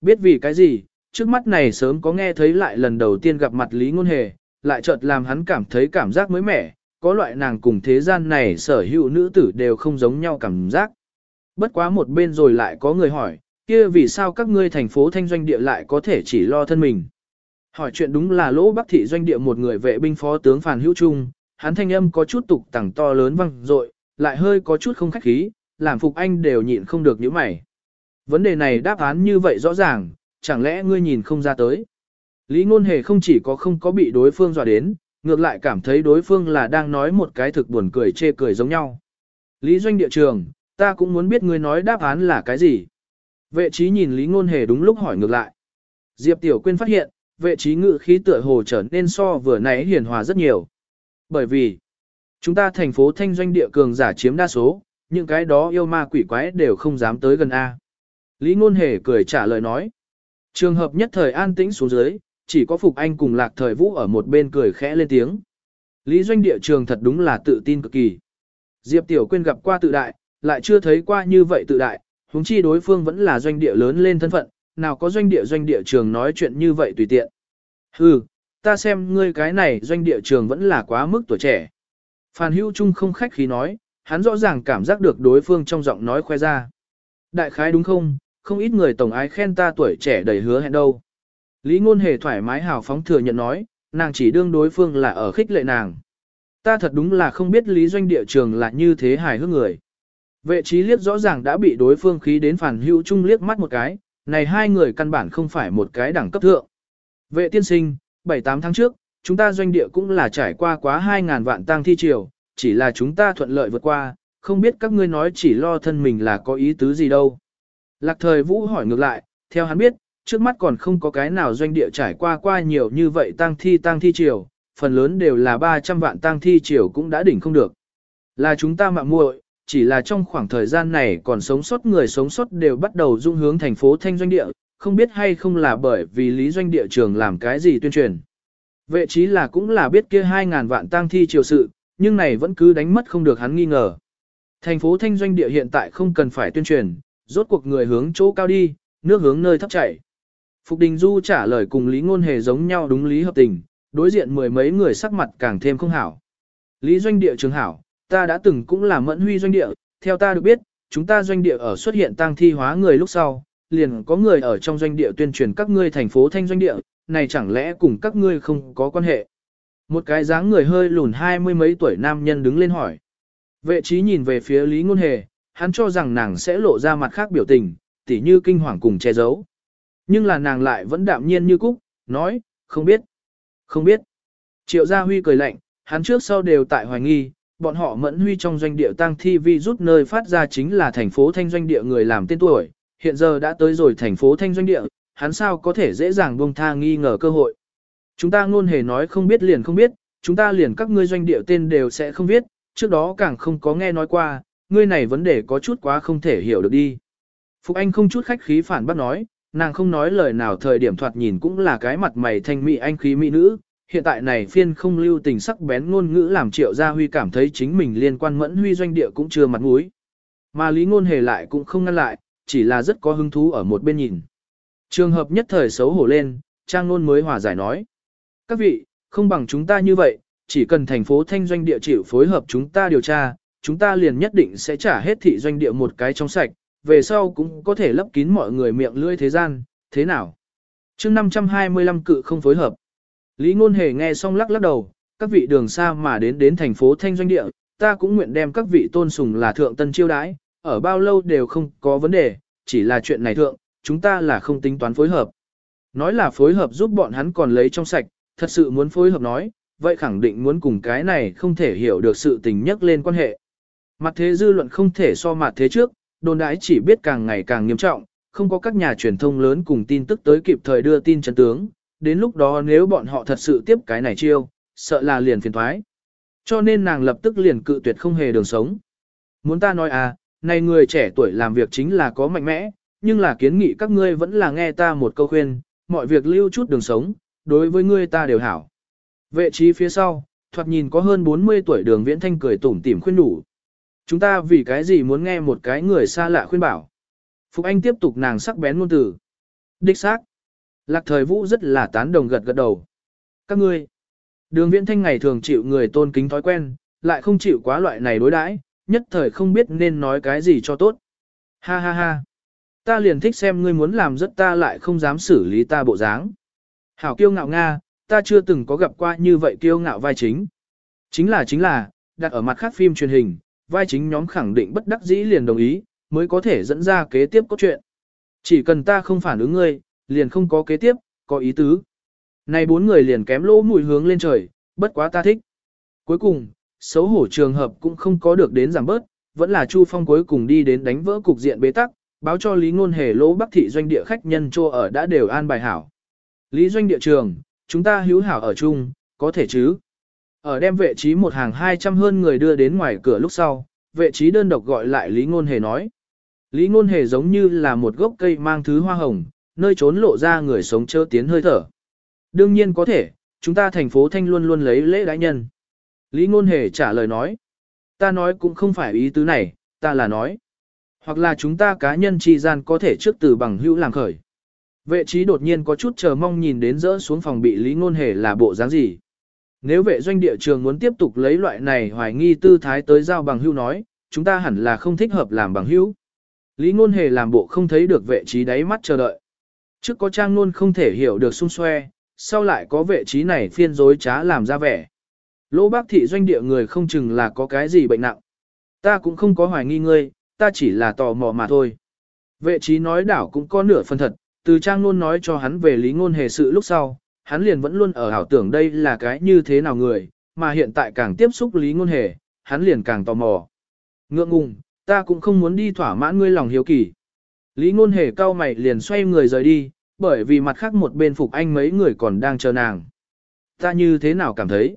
Biết vì cái gì, trước mắt này sớm có nghe thấy lại lần đầu tiên gặp mặt Lý Ngôn Hề, lại chợt làm hắn cảm thấy cảm giác mới mẻ, có loại nàng cùng thế gian này sở hữu nữ tử đều không giống nhau cảm giác. Bất quá một bên rồi lại có người hỏi, kia vì sao các ngươi thành phố thanh doanh địa lại có thể chỉ lo thân mình. Hỏi chuyện đúng là lỗ bắc thị doanh địa một người vệ binh phó tướng Phàn Hữu Trung, hắn thanh âm có chút tục tẳng to lớn vang dội, lại hơi có chút không khách khí, làm Phục Anh đều nhịn không được những mày. Vấn đề này đáp án như vậy rõ ràng, chẳng lẽ ngươi nhìn không ra tới. Lý Ngôn Hề không chỉ có không có bị đối phương dọa đến, ngược lại cảm thấy đối phương là đang nói một cái thực buồn cười chê cười giống nhau. Lý Doanh địa trường, ta cũng muốn biết ngươi nói đáp án là cái gì. Vệ trí nhìn Lý Ngôn Hề đúng lúc hỏi ngược lại. Diệp Tiểu Quyên phát hiện, vệ trí ngự khí tựa hồ trở nên so vừa nãy hiền hòa rất nhiều. Bởi vì, chúng ta thành phố thanh doanh địa cường giả chiếm đa số, những cái đó yêu ma quỷ quái đều không dám tới gần A. Lý Ngôn Hề cười trả lời nói. Trường hợp nhất thời an tĩnh xuống dưới, chỉ có Phục Anh cùng Lạc Thời Vũ ở một bên cười khẽ lên tiếng. Lý doanh địa trường thật đúng là tự tin cực kỳ. Diệp Tiểu Quyên gặp qua tự đại, lại chưa thấy qua như vậy tự đại, huống chi đối phương vẫn là doanh địa lớn lên thân phận, nào có doanh địa doanh địa trường nói chuyện như vậy tùy tiện. Hừ, ta xem ngươi cái này doanh địa trường vẫn là quá mức tuổi trẻ. Phan Hữu Trung không khách khí nói, hắn rõ ràng cảm giác được đối phương trong giọng nói khoe ra. Đại khái đúng không, không ít người tổng ái khen ta tuổi trẻ đầy hứa hẹn đâu. Lý ngôn hề thoải mái hào phóng thừa nhận nói, nàng chỉ đương đối phương là ở khích lệ nàng. Ta thật đúng là không biết lý doanh địa trường là như thế hài hước người. Vệ trí liếc rõ ràng đã bị đối phương khí đến phản hữu chung liếc mắt một cái, này hai người căn bản không phải một cái đẳng cấp thượng. Vệ tiên sinh, 7-8 tháng trước, chúng ta doanh địa cũng là trải qua quá 2.000 vạn tang thi triều, chỉ là chúng ta thuận lợi vượt qua, không biết các ngươi nói chỉ lo thân mình là có ý tứ gì đâu. Lạc thời vũ hỏi ngược lại, theo hắn biết, trước mắt còn không có cái nào doanh địa trải qua qua nhiều như vậy tang thi tang thi triều, phần lớn đều là 300 vạn tang thi triều cũng đã đỉnh không được. Là chúng ta mạng muội, chỉ là trong khoảng thời gian này còn sống sót người sống sót đều bắt đầu dung hướng thành phố Thanh Doanh Địa, không biết hay không là bởi vì lý doanh địa trường làm cái gì tuyên truyền. Vệ trí là cũng là biết kia 2.000 vạn tang thi triều sự, nhưng này vẫn cứ đánh mất không được hắn nghi ngờ. Thành phố Thanh Doanh Địa hiện tại không cần phải tuyên truyền, rốt cuộc người hướng chỗ cao đi, nước hướng nơi thấp chảy. Phục Đình Du trả lời cùng Lý Ngôn Hề giống nhau đúng lý hợp tình, đối diện mười mấy người sắc mặt càng thêm không hảo. Lý Doanh Địa trường hảo, ta đã từng cũng là mẫn huy doanh địa, theo ta được biết, chúng ta doanh địa ở xuất hiện tang thi hóa người lúc sau, liền có người ở trong doanh địa tuyên truyền các ngươi thành phố thanh doanh địa, này chẳng lẽ cùng các ngươi không có quan hệ. Một cái dáng người hơi lùn hai mươi mấy tuổi nam nhân đứng lên hỏi. Vệ trí nhìn về phía Lý Ngôn Hề, hắn cho rằng nàng sẽ lộ ra mặt khác biểu tình, tỉ như kinh hoàng cùng che giấu. Nhưng là nàng lại vẫn đạm nhiên như cúc, nói, không biết, không biết. Triệu Gia Huy cười lạnh, hắn trước sau đều tại hoài nghi, bọn họ mẫn huy trong doanh địa tăng thi vi rút nơi phát ra chính là thành phố thanh doanh địa người làm tên tuổi, hiện giờ đã tới rồi thành phố thanh doanh địa, hắn sao có thể dễ dàng buông tha nghi ngờ cơ hội. Chúng ta ngôn hề nói không biết liền không biết, chúng ta liền các ngươi doanh địa tên đều sẽ không biết, trước đó càng không có nghe nói qua, ngươi này vấn đề có chút quá không thể hiểu được đi. Phục Anh không chút khách khí phản bác nói, nàng không nói lời nào thời điểm thoạt nhìn cũng là cái mặt mày thanh mỹ anh khí mỹ nữ, hiện tại này phiên không lưu tình sắc bén ngôn ngữ làm triệu gia huy cảm thấy chính mình liên quan mẫn huy doanh địa cũng chưa mặt mũi. Mà lý ngôn hề lại cũng không ngăn lại, chỉ là rất có hứng thú ở một bên nhìn. Trường hợp nhất thời xấu hổ lên, trang ngôn mới hòa giải nói. Các vị, không bằng chúng ta như vậy, chỉ cần thành phố thanh doanh địa chịu phối hợp chúng ta điều tra, chúng ta liền nhất định sẽ trả hết thị doanh địa một cái trong sạch, về sau cũng có thể lấp kín mọi người miệng lưỡi thế gian, thế nào? chương 525 cự không phối hợp. Lý Ngôn Hề nghe xong lắc lắc đầu, các vị đường xa mà đến đến thành phố Thanh Doanh Địa, ta cũng nguyện đem các vị tôn sùng là thượng tân chiêu đãi, ở bao lâu đều không có vấn đề, chỉ là chuyện này thượng, chúng ta là không tính toán phối hợp. Nói là phối hợp giúp bọn hắn còn lấy trong sạch, thật sự muốn phối hợp nói, vậy khẳng định muốn cùng cái này không thể hiểu được sự tình nhất lên quan hệ. Mặt thế dư luận không thể so mặt thế trước, đồn đãi chỉ biết càng ngày càng nghiêm trọng, không có các nhà truyền thông lớn cùng tin tức tới kịp thời đưa tin chân tướng, đến lúc đó nếu bọn họ thật sự tiếp cái này chiêu, sợ là liền phiền thoái. Cho nên nàng lập tức liền cự tuyệt không hề đường sống. Muốn ta nói à, này người trẻ tuổi làm việc chính là có mạnh mẽ, nhưng là kiến nghị các ngươi vẫn là nghe ta một câu khuyên, mọi việc lưu chút đường sống, đối với ngươi ta đều hảo. Vệ trí phía sau, thoạt nhìn có hơn 40 tuổi đường viễn thanh cười tủm tỉm khuyên đủ. Chúng ta vì cái gì muốn nghe một cái người xa lạ khuyên bảo. Phục Anh tiếp tục nàng sắc bén ngôn từ. Đích xác. Lạc thời vũ rất là tán đồng gật gật đầu. Các ngươi, đường viễn thanh ngày thường chịu người tôn kính thói quen, lại không chịu quá loại này đối đãi, nhất thời không biết nên nói cái gì cho tốt. Ha ha ha. Ta liền thích xem ngươi muốn làm rất ta lại không dám xử lý ta bộ dáng. Hảo kiêu ngạo Nga, ta chưa từng có gặp qua như vậy kiêu ngạo vai chính. Chính là chính là, đặt ở mặt khác phim truyền hình, vai chính nhóm khẳng định bất đắc dĩ liền đồng ý, mới có thể dẫn ra kế tiếp cốt truyện. Chỉ cần ta không phản ứng ngươi, liền không có kế tiếp, có ý tứ. Này bốn người liền kém lỗ mùi hướng lên trời, bất quá ta thích. Cuối cùng, xấu hổ trường hợp cũng không có được đến giảm bớt, vẫn là Chu Phong cuối cùng đi đến đánh vỡ cục diện bế tắc, báo cho Lý Ngôn Hề lỗ Bắc thị doanh địa khách nhân cho ở đã đều an bài hảo. Lý doanh địa trường, chúng ta hữu hảo ở chung, có thể chứ? Ở đem vệ trí một hàng 200 hơn người đưa đến ngoài cửa lúc sau, vệ trí đơn độc gọi lại Lý Ngôn Hề nói. Lý Ngôn Hề giống như là một gốc cây mang thứ hoa hồng, nơi trốn lộ ra người sống chớ tiến hơi thở. Đương nhiên có thể, chúng ta thành phố Thanh luôn luôn lấy lễ đãi nhân. Lý Ngôn Hề trả lời nói. Ta nói cũng không phải ý tứ này, ta là nói. Hoặc là chúng ta cá nhân chi gian có thể trước từ bằng hữu làm khởi. Vệ trí đột nhiên có chút chờ mong nhìn đến rỡ xuống phòng bị Lý Ngôn Hề là bộ dáng gì. Nếu vệ doanh địa trường muốn tiếp tục lấy loại này hoài nghi tư thái tới giao bằng hữu nói, chúng ta hẳn là không thích hợp làm bằng hữu. Lý Ngôn Hề làm bộ không thấy được vệ trí đáy mắt chờ đợi. Trước có trang luôn không thể hiểu được xung xoe, sau lại có vệ trí này phiên dối trá làm ra vẻ. Lỗ bác thị doanh địa người không chừng là có cái gì bệnh nặng. Ta cũng không có hoài nghi ngươi, ta chỉ là tò mò mà thôi. Vệ trí nói đảo cũng có nửa phần thật, từ trang luôn nói cho hắn về lý ngôn hề sự lúc sau, hắn liền vẫn luôn ở ảo tưởng đây là cái như thế nào người, mà hiện tại càng tiếp xúc lý ngôn hề, hắn liền càng tò mò. Ngượng ngùng, ta cũng không muốn đi thỏa mãn ngươi lòng hiếu kỳ. Lý ngôn hề cao mày liền xoay người rời đi, bởi vì mặt khác một bên phục anh mấy người còn đang chờ nàng. Ta như thế nào cảm thấy?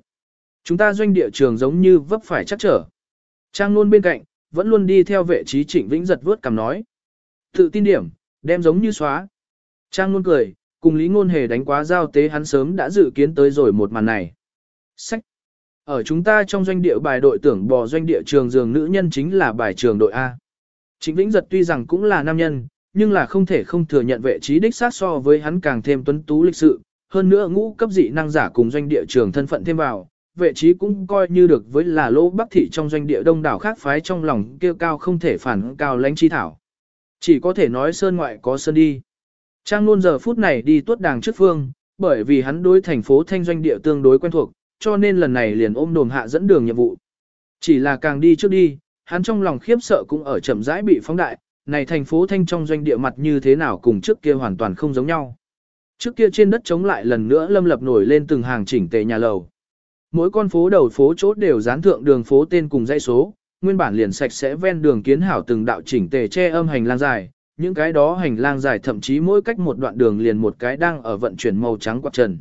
Chúng ta doanh địa trường giống như vấp phải chắc trở. Trang luôn bên cạnh, vẫn luôn đi theo vệ trí trịnh vĩnh giật vớt cầm nói. Tự tin điểm, đem giống như xóa. Trang luôn cười, cùng Lý Ngôn Hề đánh quá giao tế hắn sớm đã dự kiến tới rồi một màn này. Sách. Ở chúng ta trong doanh địa bài đội tưởng bò doanh địa trường giường nữ nhân chính là bài trường đội A. Trịnh Vĩnh Giật tuy rằng cũng là nam nhân, nhưng là không thể không thừa nhận vệ trí đích sát so với hắn càng thêm tuấn tú lịch sự, hơn nữa ngũ cấp dị năng giả cùng doanh địa trường thân phận thêm vào, vệ trí cũng coi như được với là lỗ bắc thị trong doanh địa đông đảo khác phái trong lòng kêu cao không thể phản cao lãnh chi thảo. Chỉ có thể nói sơn ngoại có sơn đi. Trang luôn giờ phút này đi tuốt đàng trước phương, bởi vì hắn đối thành phố thanh doanh địa tương đối quen thuộc, cho nên lần này liền ôm đồm hạ dẫn đường nhiệm vụ. Chỉ là càng đi trước đi, hắn trong lòng khiếp sợ cũng ở chậm rãi bị phóng đại, này thành phố thanh trong doanh địa mặt như thế nào cùng trước kia hoàn toàn không giống nhau. Trước kia trên đất chống lại lần nữa lâm lập nổi lên từng hàng chỉnh tề nhà lầu. Mỗi con phố đầu phố chốt đều dán thượng đường phố tên cùng dãy số, nguyên bản liền sạch sẽ ven đường kiến hảo từng đạo chỉnh tề che âm hành lang dài, những cái đó hành lang dài thậm chí mỗi cách một đoạn đường liền một cái đang ở vận chuyển màu trắng quạt trần.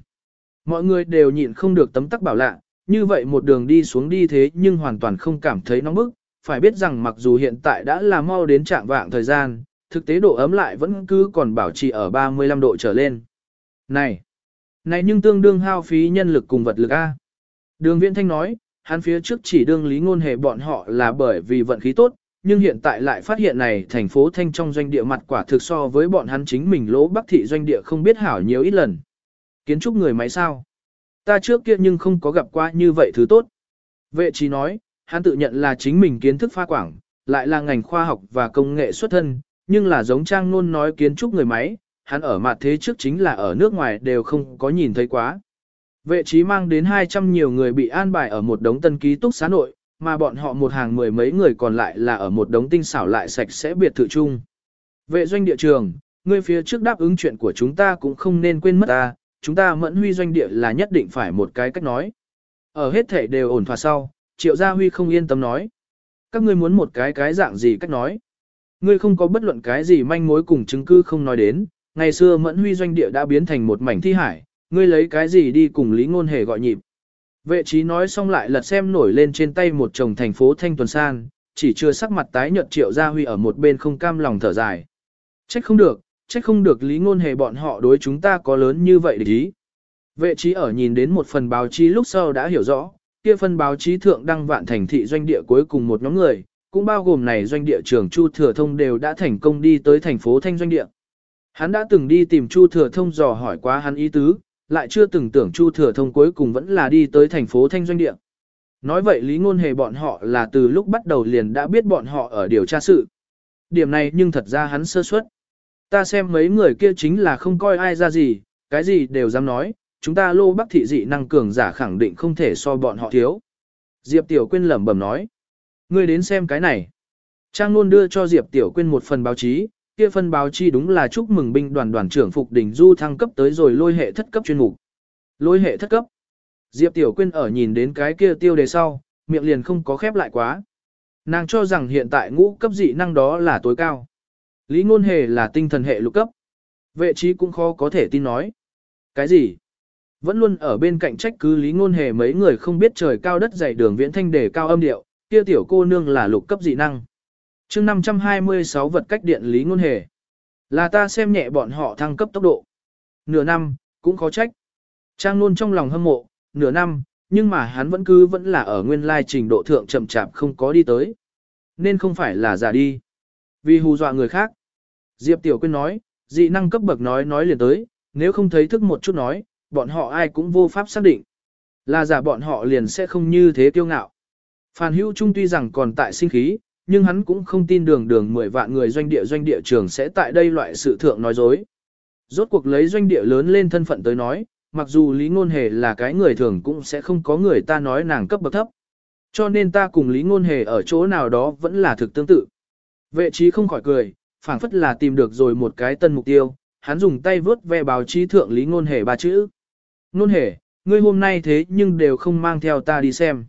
Mọi người đều nhịn không được tấm tắc bảo lạ, như vậy một đường đi xuống đi thế nhưng hoàn toàn không cảm thấy nóng bức, phải biết rằng mặc dù hiện tại đã là mau đến trạng vạng thời gian, thực tế độ ấm lại vẫn cứ còn bảo trì ở 35 độ trở lên. Này, này nhưng tương đương hao phí nhân lực cùng vật lực A. Đường Viễn Thanh nói, hắn phía trước chỉ đương lý ngôn hề bọn họ là bởi vì vận khí tốt, nhưng hiện tại lại phát hiện này thành phố Thanh trong doanh địa mặt quả thực so với bọn hắn chính mình lỗ bắc thị doanh địa không biết hảo nhiều ít lần. Kiến trúc người máy sao? Ta trước kia nhưng không có gặp qua như vậy thứ tốt. Vệ trí nói, hắn tự nhận là chính mình kiến thức pha quảng, lại là ngành khoa học và công nghệ xuất thân, nhưng là giống trang nôn nói kiến trúc người máy, hắn ở mặt thế trước chính là ở nước ngoài đều không có nhìn thấy quá. Vệ trí mang đến 200 nhiều người bị an bài ở một đống tân ký túc xá nội, mà bọn họ một hàng mười mấy người còn lại là ở một đống tinh xảo lại sạch sẽ biệt thự chung. Vệ doanh địa trường, người phía trước đáp ứng chuyện của chúng ta cũng không nên quên mất ta, chúng ta mẫn huy doanh địa là nhất định phải một cái cách nói. Ở hết thể đều ổn thỏa sau, triệu gia huy không yên tâm nói. Các ngươi muốn một cái cái dạng gì cách nói. Ngươi không có bất luận cái gì manh mối cùng chứng cứ không nói đến, ngày xưa mẫn huy doanh địa đã biến thành một mảnh thi hải, ngươi lấy cái gì đi cùng Lý Ngôn Hề gọi nhịp. Vệ trí nói xong lại lật xem nổi lên trên tay một chồng thành phố Thanh Tuần San, chỉ chưa sắc mặt tái nhợt triệu gia huy ở một bên không cam lòng thở dài. Trách không được, trách không được Lý Ngôn Hề bọn họ đối chúng ta có lớn như vậy để ý. Vệ trí ở nhìn đến một phần báo chí lúc sau đã hiểu rõ, kia phần báo chí thượng đăng vạn thành thị doanh địa cuối cùng một nhóm người, cũng bao gồm này doanh địa trưởng Chu Thừa Thông đều đã thành công đi tới thành phố Thanh doanh địa. Hắn đã từng đi tìm Chu Thừa Thông dò hỏi quá hắn ý tứ, lại chưa từng tưởng Chu Thừa Thông cuối cùng vẫn là đi tới thành phố Thanh Doanh Địa. Nói vậy Lý Ngôn Hề bọn họ là từ lúc bắt đầu liền đã biết bọn họ ở điều tra sự. Điểm này nhưng thật ra hắn sơ suất. Ta xem mấy người kia chính là không coi ai ra gì, cái gì đều dám nói, chúng ta lô bắc thị dị năng cường giả khẳng định không thể so bọn họ thiếu. Diệp Tiểu Quyên lẩm bẩm nói. Ngươi đến xem cái này. Trang luôn đưa cho Diệp Tiểu Quyên một phần báo chí, kia phần báo chi đúng là chúc mừng binh đoàn đoàn trưởng Phục Đình Du thăng cấp tới rồi lôi hệ thất cấp chuyên mục. Lôi hệ thất cấp. Diệp Tiểu Quyên ở nhìn đến cái kia tiêu đề sau, miệng liền không có khép lại quá. Nàng cho rằng hiện tại ngũ cấp dị năng đó là tối cao. Lý ngôn hề là tinh thần hệ lục cấp. Vệ trí cũng khó có thể tin nói. Cái gì? Vẫn luôn ở bên cạnh trách cứ lý ngôn hề mấy người không biết trời cao đất dày đường viễn thanh đề cao âm điệu, kia tiểu cô nương là lục cấp dị năng chương 526 vật cách điện lý ngôn hề. Là ta xem nhẹ bọn họ thăng cấp tốc độ. Nửa năm, cũng khó trách. Trang luôn trong lòng hâm mộ, nửa năm, nhưng mà hắn vẫn cứ vẫn là ở nguyên lai trình độ thượng chậm chạp không có đi tới. Nên không phải là giả đi. Vì hù dọa người khác. Diệp Tiểu Quyên nói, dị năng cấp bậc nói nói liền tới, nếu không thấy thức một chút nói, bọn họ ai cũng vô pháp xác định. Là giả bọn họ liền sẽ không như thế kiêu ngạo. Phan Hữu Trung tuy rằng còn tại sinh khí, nhưng hắn cũng không tin đường đường 10 vạn người doanh địa doanh địa trường sẽ tại đây loại sự thượng nói dối. Rốt cuộc lấy doanh địa lớn lên thân phận tới nói, mặc dù Lý Ngôn Hề là cái người thường cũng sẽ không có người ta nói nàng cấp bậc thấp. Cho nên ta cùng Lý Ngôn Hề ở chỗ nào đó vẫn là thực tương tự. Vệ trí không khỏi cười, phảng phất là tìm được rồi một cái tân mục tiêu, hắn dùng tay vớt ve báo chí thượng Lý Ngôn Hề ba chữ. Ngôn Hề, ngươi hôm nay thế nhưng đều không mang theo ta đi xem.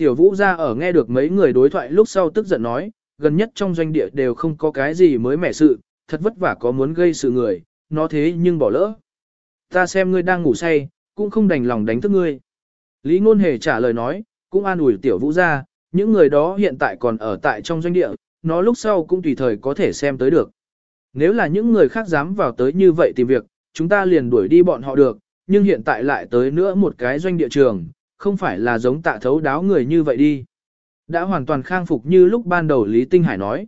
Tiểu vũ ra ở nghe được mấy người đối thoại lúc sau tức giận nói, gần nhất trong doanh địa đều không có cái gì mới mẻ sự, thật vất vả có muốn gây sự người, nó thế nhưng bỏ lỡ. Ta xem ngươi đang ngủ say, cũng không đành lòng đánh thức ngươi. Lý Ngôn Hề trả lời nói, cũng an ủi tiểu vũ ra, những người đó hiện tại còn ở tại trong doanh địa, nó lúc sau cũng tùy thời có thể xem tới được. Nếu là những người khác dám vào tới như vậy tìm việc, chúng ta liền đuổi đi bọn họ được, nhưng hiện tại lại tới nữa một cái doanh địa trường, không phải là giống tạ thấu đáo người như vậy đi. Đã hoàn toàn khang phục như lúc ban đầu Lý Tinh Hải nói.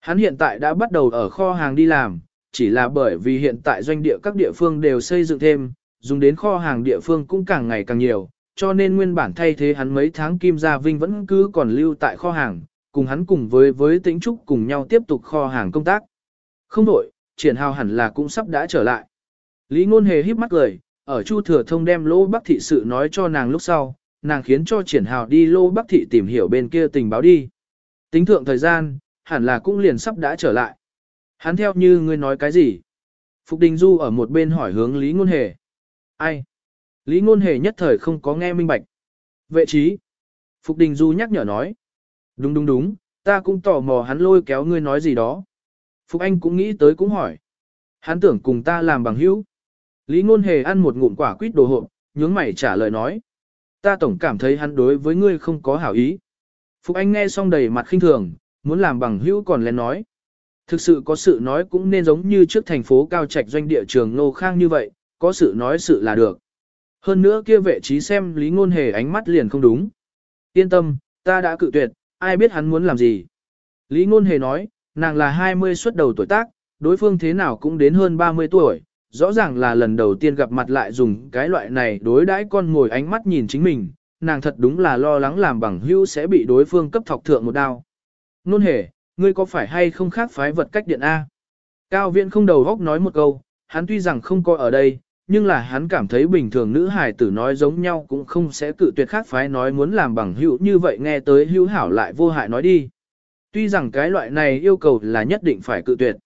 Hắn hiện tại đã bắt đầu ở kho hàng đi làm, chỉ là bởi vì hiện tại doanh địa các địa phương đều xây dựng thêm, dùng đến kho hàng địa phương cũng càng ngày càng nhiều, cho nên nguyên bản thay thế hắn mấy tháng Kim Gia Vinh vẫn cứ còn lưu tại kho hàng, cùng hắn cùng với với Tĩnh Trúc cùng nhau tiếp tục kho hàng công tác. Không đổi, triển hào hẳn là cũng sắp đã trở lại. Lý Ngôn Hề híp mắt cười, ở Chu Thừa Thông đem Lô Bắc Thị sự nói cho nàng lúc sau, nàng khiến cho triển hào đi Lô Bắc Thị tìm hiểu bên kia tình báo đi. Tính thượng thời gian, hẳn là cũng liền sắp đã trở lại. Hắn theo như ngươi nói cái gì? Phục Đình Du ở một bên hỏi hướng Lý Ngôn Hề. Ai? Lý Ngôn Hề nhất thời không có nghe minh bạch. Vệ trí. Phục Đình Du nhắc nhở nói. Đúng đúng đúng, ta cũng tò mò hắn lôi kéo ngươi nói gì đó. Phục Anh cũng nghĩ tới cũng hỏi. Hắn tưởng cùng ta làm bằng hữu. Lý Ngôn Hề ăn một ngụm quả quýt đồ hộp, nhướng mày trả lời nói. Ta tổng cảm thấy hắn đối với ngươi không có hảo ý. Phục Anh nghe xong đầy mặt khinh thường, muốn làm bằng hữu còn lên nói. Thực sự có sự nói cũng nên giống như trước thành phố cao trạch doanh địa trường Nô Khang như vậy, có sự nói sự là được. Hơn nữa kia vệ trí xem Lý Ngôn Hề ánh mắt liền không đúng. Yên tâm, ta đã cự tuyệt, ai biết hắn muốn làm gì. Lý Ngôn Hề nói, nàng là 20 xuất đầu tuổi tác, đối phương thế nào cũng đến hơn 30 tuổi, rõ ràng là lần đầu tiên gặp mặt lại dùng cái loại này đối đãi con ngồi ánh mắt nhìn chính mình, nàng thật đúng là lo lắng làm bằng hữu sẽ bị đối phương cấp thọc thượng một đao. Nôn Hề, ngươi có phải hay không khác phái vật cách điện A? Cao viện không đầu góc nói một câu, hắn tuy rằng không coi ở đây, nhưng là hắn cảm thấy bình thường nữ hài tử nói giống nhau cũng không sẽ cự tuyệt khác phái nói muốn làm bằng hữu như vậy nghe tới hữu hảo lại vô hại nói đi. Tuy rằng cái loại này yêu cầu là nhất định phải cự tuyệt.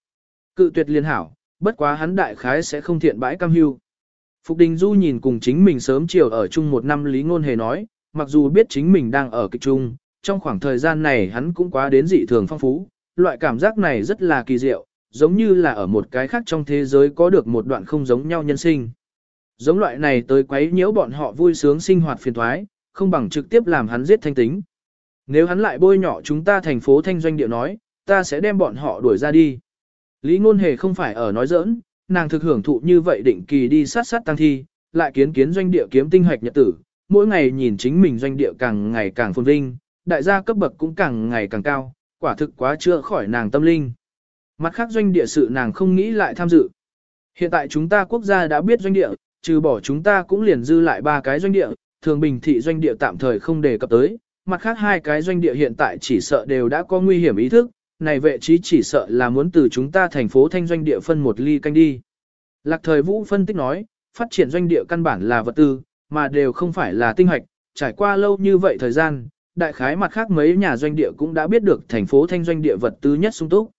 Cự tuyệt liên hảo, bất quá hắn đại khái sẽ không thiện bãi cam hưu. Phục Đình Du nhìn cùng chính mình sớm chiều ở chung một năm lý ngôn hề nói, mặc dù biết chính mình đang ở kịch chung, trong khoảng thời gian này hắn cũng quá đến dị thường phong phú, loại cảm giác này rất là kỳ diệu, giống như là ở một cái khác trong thế giới có được một đoạn không giống nhau nhân sinh. Giống loại này tới quấy nhiễu bọn họ vui sướng sinh hoạt phiền thoái, không bằng trực tiếp làm hắn giết thanh tính. Nếu hắn lại bôi nhỏ chúng ta thành phố thanh doanh địa nói, ta sẽ đem bọn họ đuổi ra đi. Lý ngôn hề không phải ở nói giỡn, nàng thực hưởng thụ như vậy định kỳ đi sát sát tăng thi, lại kiến kiến doanh địa kiếm tinh hoạch nhật tử, mỗi ngày nhìn chính mình doanh địa càng ngày càng phồn vinh, đại gia cấp bậc cũng càng ngày càng cao, quả thực quá chưa khỏi nàng tâm linh. Mặt khác doanh địa sự nàng không nghĩ lại tham dự. Hiện tại chúng ta quốc gia đã biết doanh địa, trừ bỏ chúng ta cũng liền dư lại ba cái doanh địa, thường bình thị doanh địa tạm thời không đề cập tới, mặt khác hai cái doanh địa hiện tại chỉ sợ đều đã có nguy hiểm ý thức, này vệ trí chỉ sợ là muốn từ chúng ta thành phố thanh doanh địa phân một ly canh đi. Lạc thời vũ phân tích nói, phát triển doanh địa căn bản là vật tư, mà đều không phải là tinh hoạch, trải qua lâu như vậy thời gian, đại khái mặt khác mấy nhà doanh địa cũng đã biết được thành phố thanh doanh địa vật tư nhất sung túc.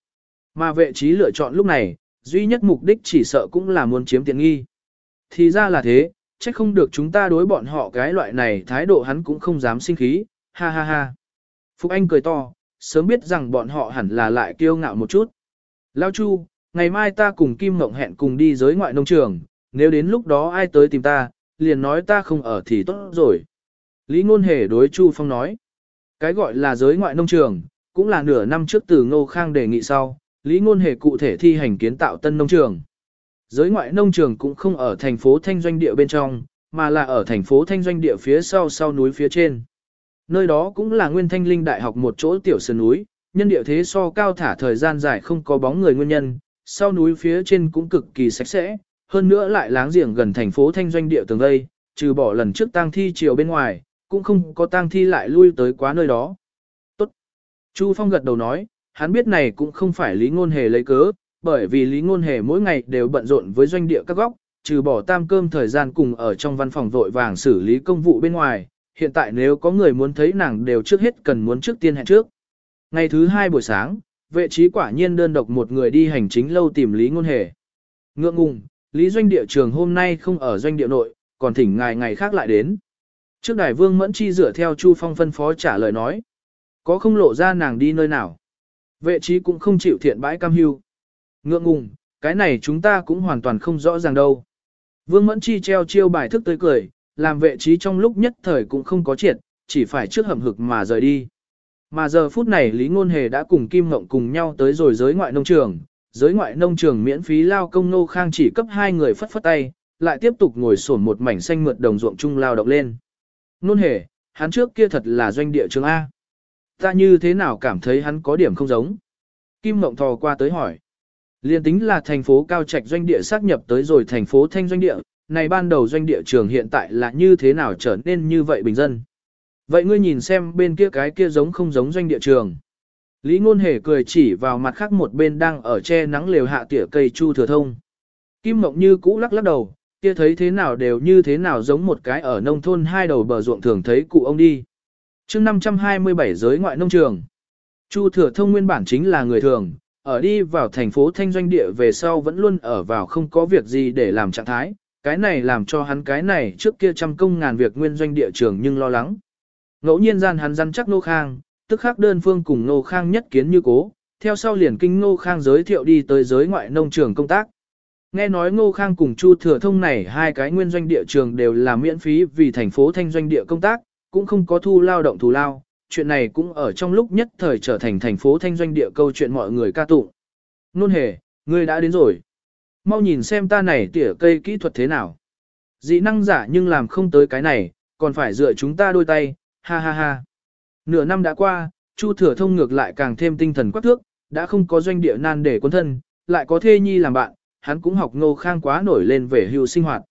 Mà vệ trí lựa chọn lúc này, duy nhất mục đích chỉ sợ cũng là muốn chiếm tiện nghi. Thì ra là thế, chắc không được chúng ta đối bọn họ cái loại này thái độ hắn cũng không dám sinh khí, ha ha ha. Phục Anh cười to, sớm biết rằng bọn họ hẳn là lại kiêu ngạo một chút. Lao Chu, ngày mai ta cùng Kim Mộng hẹn cùng đi giới ngoại nông trường, nếu đến lúc đó ai tới tìm ta, liền nói ta không ở thì tốt rồi. Lý Ngôn Hề đối Chu Phong nói, cái gọi là giới ngoại nông trường, cũng là nửa năm trước từ Ngô Khang đề nghị sau, Lý Ngôn Hề cụ thể thi hành kiến tạo tân nông trường. Giới ngoại nông trường cũng không ở thành phố Thanh Doanh địa bên trong, mà là ở thành phố Thanh Doanh địa phía sau sau núi phía trên. Nơi đó cũng là Nguyên Thanh Linh Đại học một chỗ tiểu sơn núi, nhân địa thế so cao thả thời gian dài không có bóng người nguyên nhân, sau núi phía trên cũng cực kỳ sạch sẽ, hơn nữa lại láng giềng gần thành phố Thanh Doanh địa tường đây, trừ bỏ lần trước tang thi chiều bên ngoài, cũng không có tang thi lại lui tới quá nơi đó. Tốt. Chu Phong gật đầu nói, hắn biết này cũng không phải lý ngôn hề lấy cớ, bởi vì lý ngôn hề mỗi ngày đều bận rộn với doanh địa các góc, trừ bỏ tam cơm thời gian cùng ở trong văn phòng vội vàng xử lý công vụ bên ngoài, hiện tại nếu có người muốn thấy nàng đều trước hết cần muốn trước tiên hẹn trước. Ngày thứ hai buổi sáng, vệ trí quả nhiên đơn độc một người đi hành chính lâu tìm Lý Ngôn Hề. Ngượng ngùng, Lý Doanh địa trường hôm nay không ở doanh địa nội, còn thỉnh ngài ngày khác lại đến. Trước đài Vương Mẫn Chi dựa theo Chu Phong phân phó trả lời nói. Có không lộ ra nàng đi nơi nào. Vệ trí cũng không chịu thiện bãi cam hưu. Ngượng ngùng, cái này chúng ta cũng hoàn toàn không rõ ràng đâu. Vương Mẫn Chi treo chiêu bài thức tới cười, làm vệ trí trong lúc nhất thời cũng không có triệt, chỉ phải trước hầm hực mà rời đi. Mà giờ phút này Lý Ngôn Hề đã cùng Kim Ngộng cùng nhau tới rồi giới ngoại nông trường, giới ngoại nông trường miễn phí lao công nô khang chỉ cấp hai người phất phất tay, lại tiếp tục ngồi sổn một mảnh xanh mượt đồng ruộng chung lao động lên. Ngôn Hề, hắn trước kia thật là doanh địa trường A. Ta như thế nào cảm thấy hắn có điểm không giống? Kim Ngộng thò qua tới hỏi. Liên tính là thành phố cao trạch doanh địa xác nhập tới rồi thành phố thanh doanh địa, này ban đầu doanh địa trường hiện tại là như thế nào trở nên như vậy bình dân. Vậy ngươi nhìn xem bên kia cái kia giống không giống doanh địa trường. Lý ngôn hề cười chỉ vào mặt khác một bên đang ở che nắng lều hạ tỉa cây chu thừa thông. Kim mộng như cũ lắc lắc đầu, kia thấy thế nào đều như thế nào giống một cái ở nông thôn hai đầu bờ ruộng thường thấy cụ ông đi. chương 527 giới ngoại nông trường. Chu thừa thông nguyên bản chính là người thường, ở đi vào thành phố thanh doanh địa về sau vẫn luôn ở vào không có việc gì để làm trạng thái, cái này làm cho hắn cái này trước kia trăm công ngàn việc nguyên doanh địa trường nhưng lo lắng. Ngẫu nhiên gian hắn răn chắc nô khang, tức khắc đơn phương cùng nô khang nhất kiến như cố, theo sau liền kinh nô khang giới thiệu đi tới giới ngoại nông trường công tác. Nghe nói Ngô Khang cùng Chu Thừa Thông này hai cái nguyên doanh địa trường đều là miễn phí vì thành phố thanh doanh địa công tác, cũng không có thu lao động thù lao, chuyện này cũng ở trong lúc nhất thời trở thành thành phố thanh doanh địa câu chuyện mọi người ca tụng. Nôn hề, ngươi đã đến rồi mau nhìn xem ta này tỉa cây kỹ thuật thế nào. Dị năng giả nhưng làm không tới cái này, còn phải dựa chúng ta đôi tay, ha ha ha. Nửa năm đã qua, Chu Thừa Thông ngược lại càng thêm tinh thần quắc thước, đã không có doanh địa nan để quân thân, lại có thê nhi làm bạn, hắn cũng học ngô khang quá nổi lên về hưu sinh hoạt.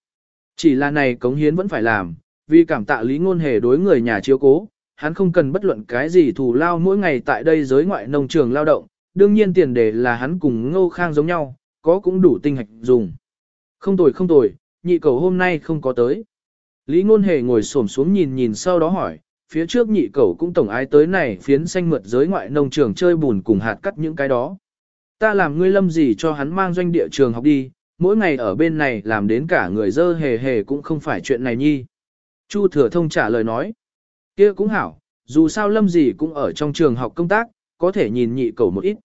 Chỉ là này cống hiến vẫn phải làm, vì cảm tạ lý ngôn hề đối người nhà chiếu cố, hắn không cần bất luận cái gì thù lao mỗi ngày tại đây giới ngoại nông trường lao động, đương nhiên tiền đề là hắn cùng ngô khang giống nhau, có cũng đủ tinh hạch dùng. Không tồi không tồi, nhị cầu hôm nay không có tới. Lý ngôn hề ngồi xổm xuống nhìn nhìn sau đó hỏi, phía trước nhị cầu cũng tổng ái tới này phiến xanh mượt giới ngoại nông trường chơi bùn cùng hạt cắt những cái đó. Ta làm ngươi lâm gì cho hắn mang doanh địa trường học đi, mỗi ngày ở bên này làm đến cả người dơ hề hề cũng không phải chuyện này nhi. Chu thừa thông trả lời nói, kia cũng hảo, dù sao lâm gì cũng ở trong trường học công tác, có thể nhìn nhị cầu một ít.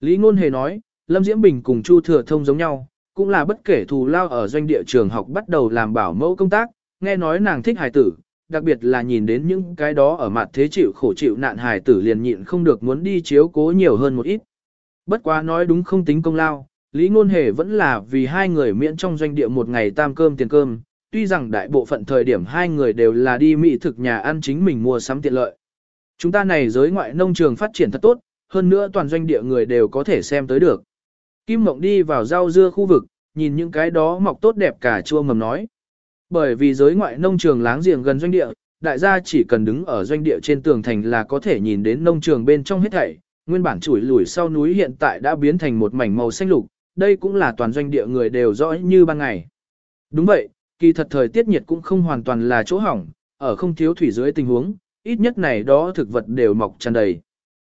Lý ngôn hề nói, Lâm Diễm Bình cùng Chu Thừa Thông giống nhau, cũng là bất kể thù lao ở doanh địa trường học bắt đầu làm bảo mẫu công tác, nghe nói nàng thích hài tử, đặc biệt là nhìn đến những cái đó ở mặt thế chịu khổ chịu nạn hài tử liền nhịn không được muốn đi chiếu cố nhiều hơn một ít. Bất quá nói đúng không tính công lao, Lý Ngôn Hề vẫn là vì hai người miễn trong doanh địa một ngày tam cơm tiền cơm, tuy rằng đại bộ phận thời điểm hai người đều là đi mỹ thực nhà ăn chính mình mua sắm tiện lợi. Chúng ta này giới ngoại nông trường phát triển thật tốt, hơn nữa toàn doanh địa người đều có thể xem tới được. Kim Mộng đi vào rau dưa khu vực, nhìn những cái đó mọc tốt đẹp cả chua mầm nói. Bởi vì giới ngoại nông trường láng giềng gần doanh địa, đại gia chỉ cần đứng ở doanh địa trên tường thành là có thể nhìn đến nông trường bên trong hết thảy. Nguyên bản chuỗi lùi sau núi hiện tại đã biến thành một mảnh màu xanh lục, đây cũng là toàn doanh địa người đều rõ như ban ngày. Đúng vậy, kỳ thật thời tiết nhiệt cũng không hoàn toàn là chỗ hỏng, ở không thiếu thủy dưới tình huống, ít nhất này đó thực vật đều mọc tràn đầy.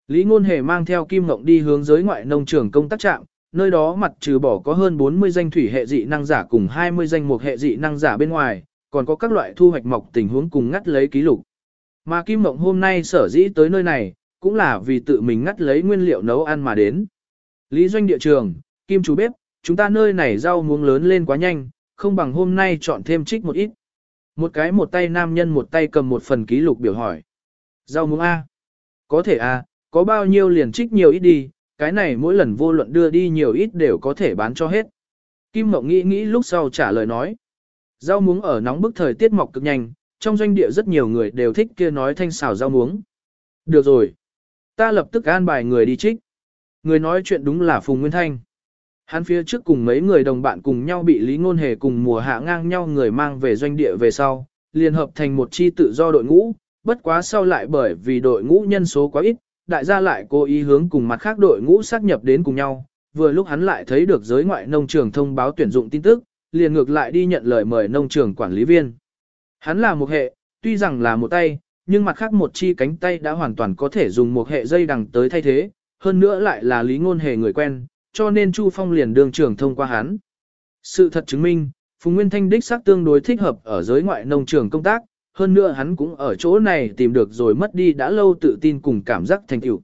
Lý Ngôn Hề mang theo Kim Ngộng đi hướng giới ngoại nông trường công tác trạm, nơi đó mặt trừ bỏ có hơn 40 danh thủy hệ dị năng giả cùng 20 danh mục hệ dị năng giả bên ngoài, còn có các loại thu hoạch mọc tình huống cùng ngắt lấy ký lục. Mà Kim Mộng hôm nay sở dĩ tới nơi này, cũng là vì tự mình ngắt lấy nguyên liệu nấu ăn mà đến. Lý doanh địa trường, Kim chú bếp, chúng ta nơi này rau muống lớn lên quá nhanh, không bằng hôm nay chọn thêm trích một ít. Một cái một tay nam nhân một tay cầm một phần ký lục biểu hỏi. Rau muống A. Có thể A, có bao nhiêu liền trích nhiều ít đi, cái này mỗi lần vô luận đưa đi nhiều ít đều có thể bán cho hết. Kim Mộng nghĩ nghĩ lúc sau trả lời nói. Rau muống ở nóng bức thời tiết mọc cực nhanh, trong doanh địa rất nhiều người đều thích kia nói thanh xào rau muống. Được rồi. Ta lập tức an bài người đi trích. Người nói chuyện đúng là Phùng Nguyên Thanh. Hắn phía trước cùng mấy người đồng bạn cùng nhau bị Lý Ngôn Hề cùng mùa hạ ngang nhau người mang về doanh địa về sau, liên hợp thành một chi tự do đội ngũ, bất quá sau lại bởi vì đội ngũ nhân số quá ít, đại gia lại cố ý hướng cùng mặt khác đội ngũ xác nhập đến cùng nhau, vừa lúc hắn lại thấy được giới ngoại nông trường thông báo tuyển dụng tin tức, liền ngược lại đi nhận lời mời nông trường quản lý viên. Hắn là một hệ, tuy rằng là một tay, nhưng mặt khác một chi cánh tay đã hoàn toàn có thể dùng một hệ dây đằng tới thay thế, hơn nữa lại là lý ngôn hề người quen, cho nên Chu Phong liền đường trưởng thông qua hắn. Sự thật chứng minh, Phùng Nguyên Thanh đích xác tương đối thích hợp ở giới ngoại nông trường công tác, hơn nữa hắn cũng ở chỗ này tìm được rồi mất đi đã lâu tự tin cùng cảm giác thành tựu.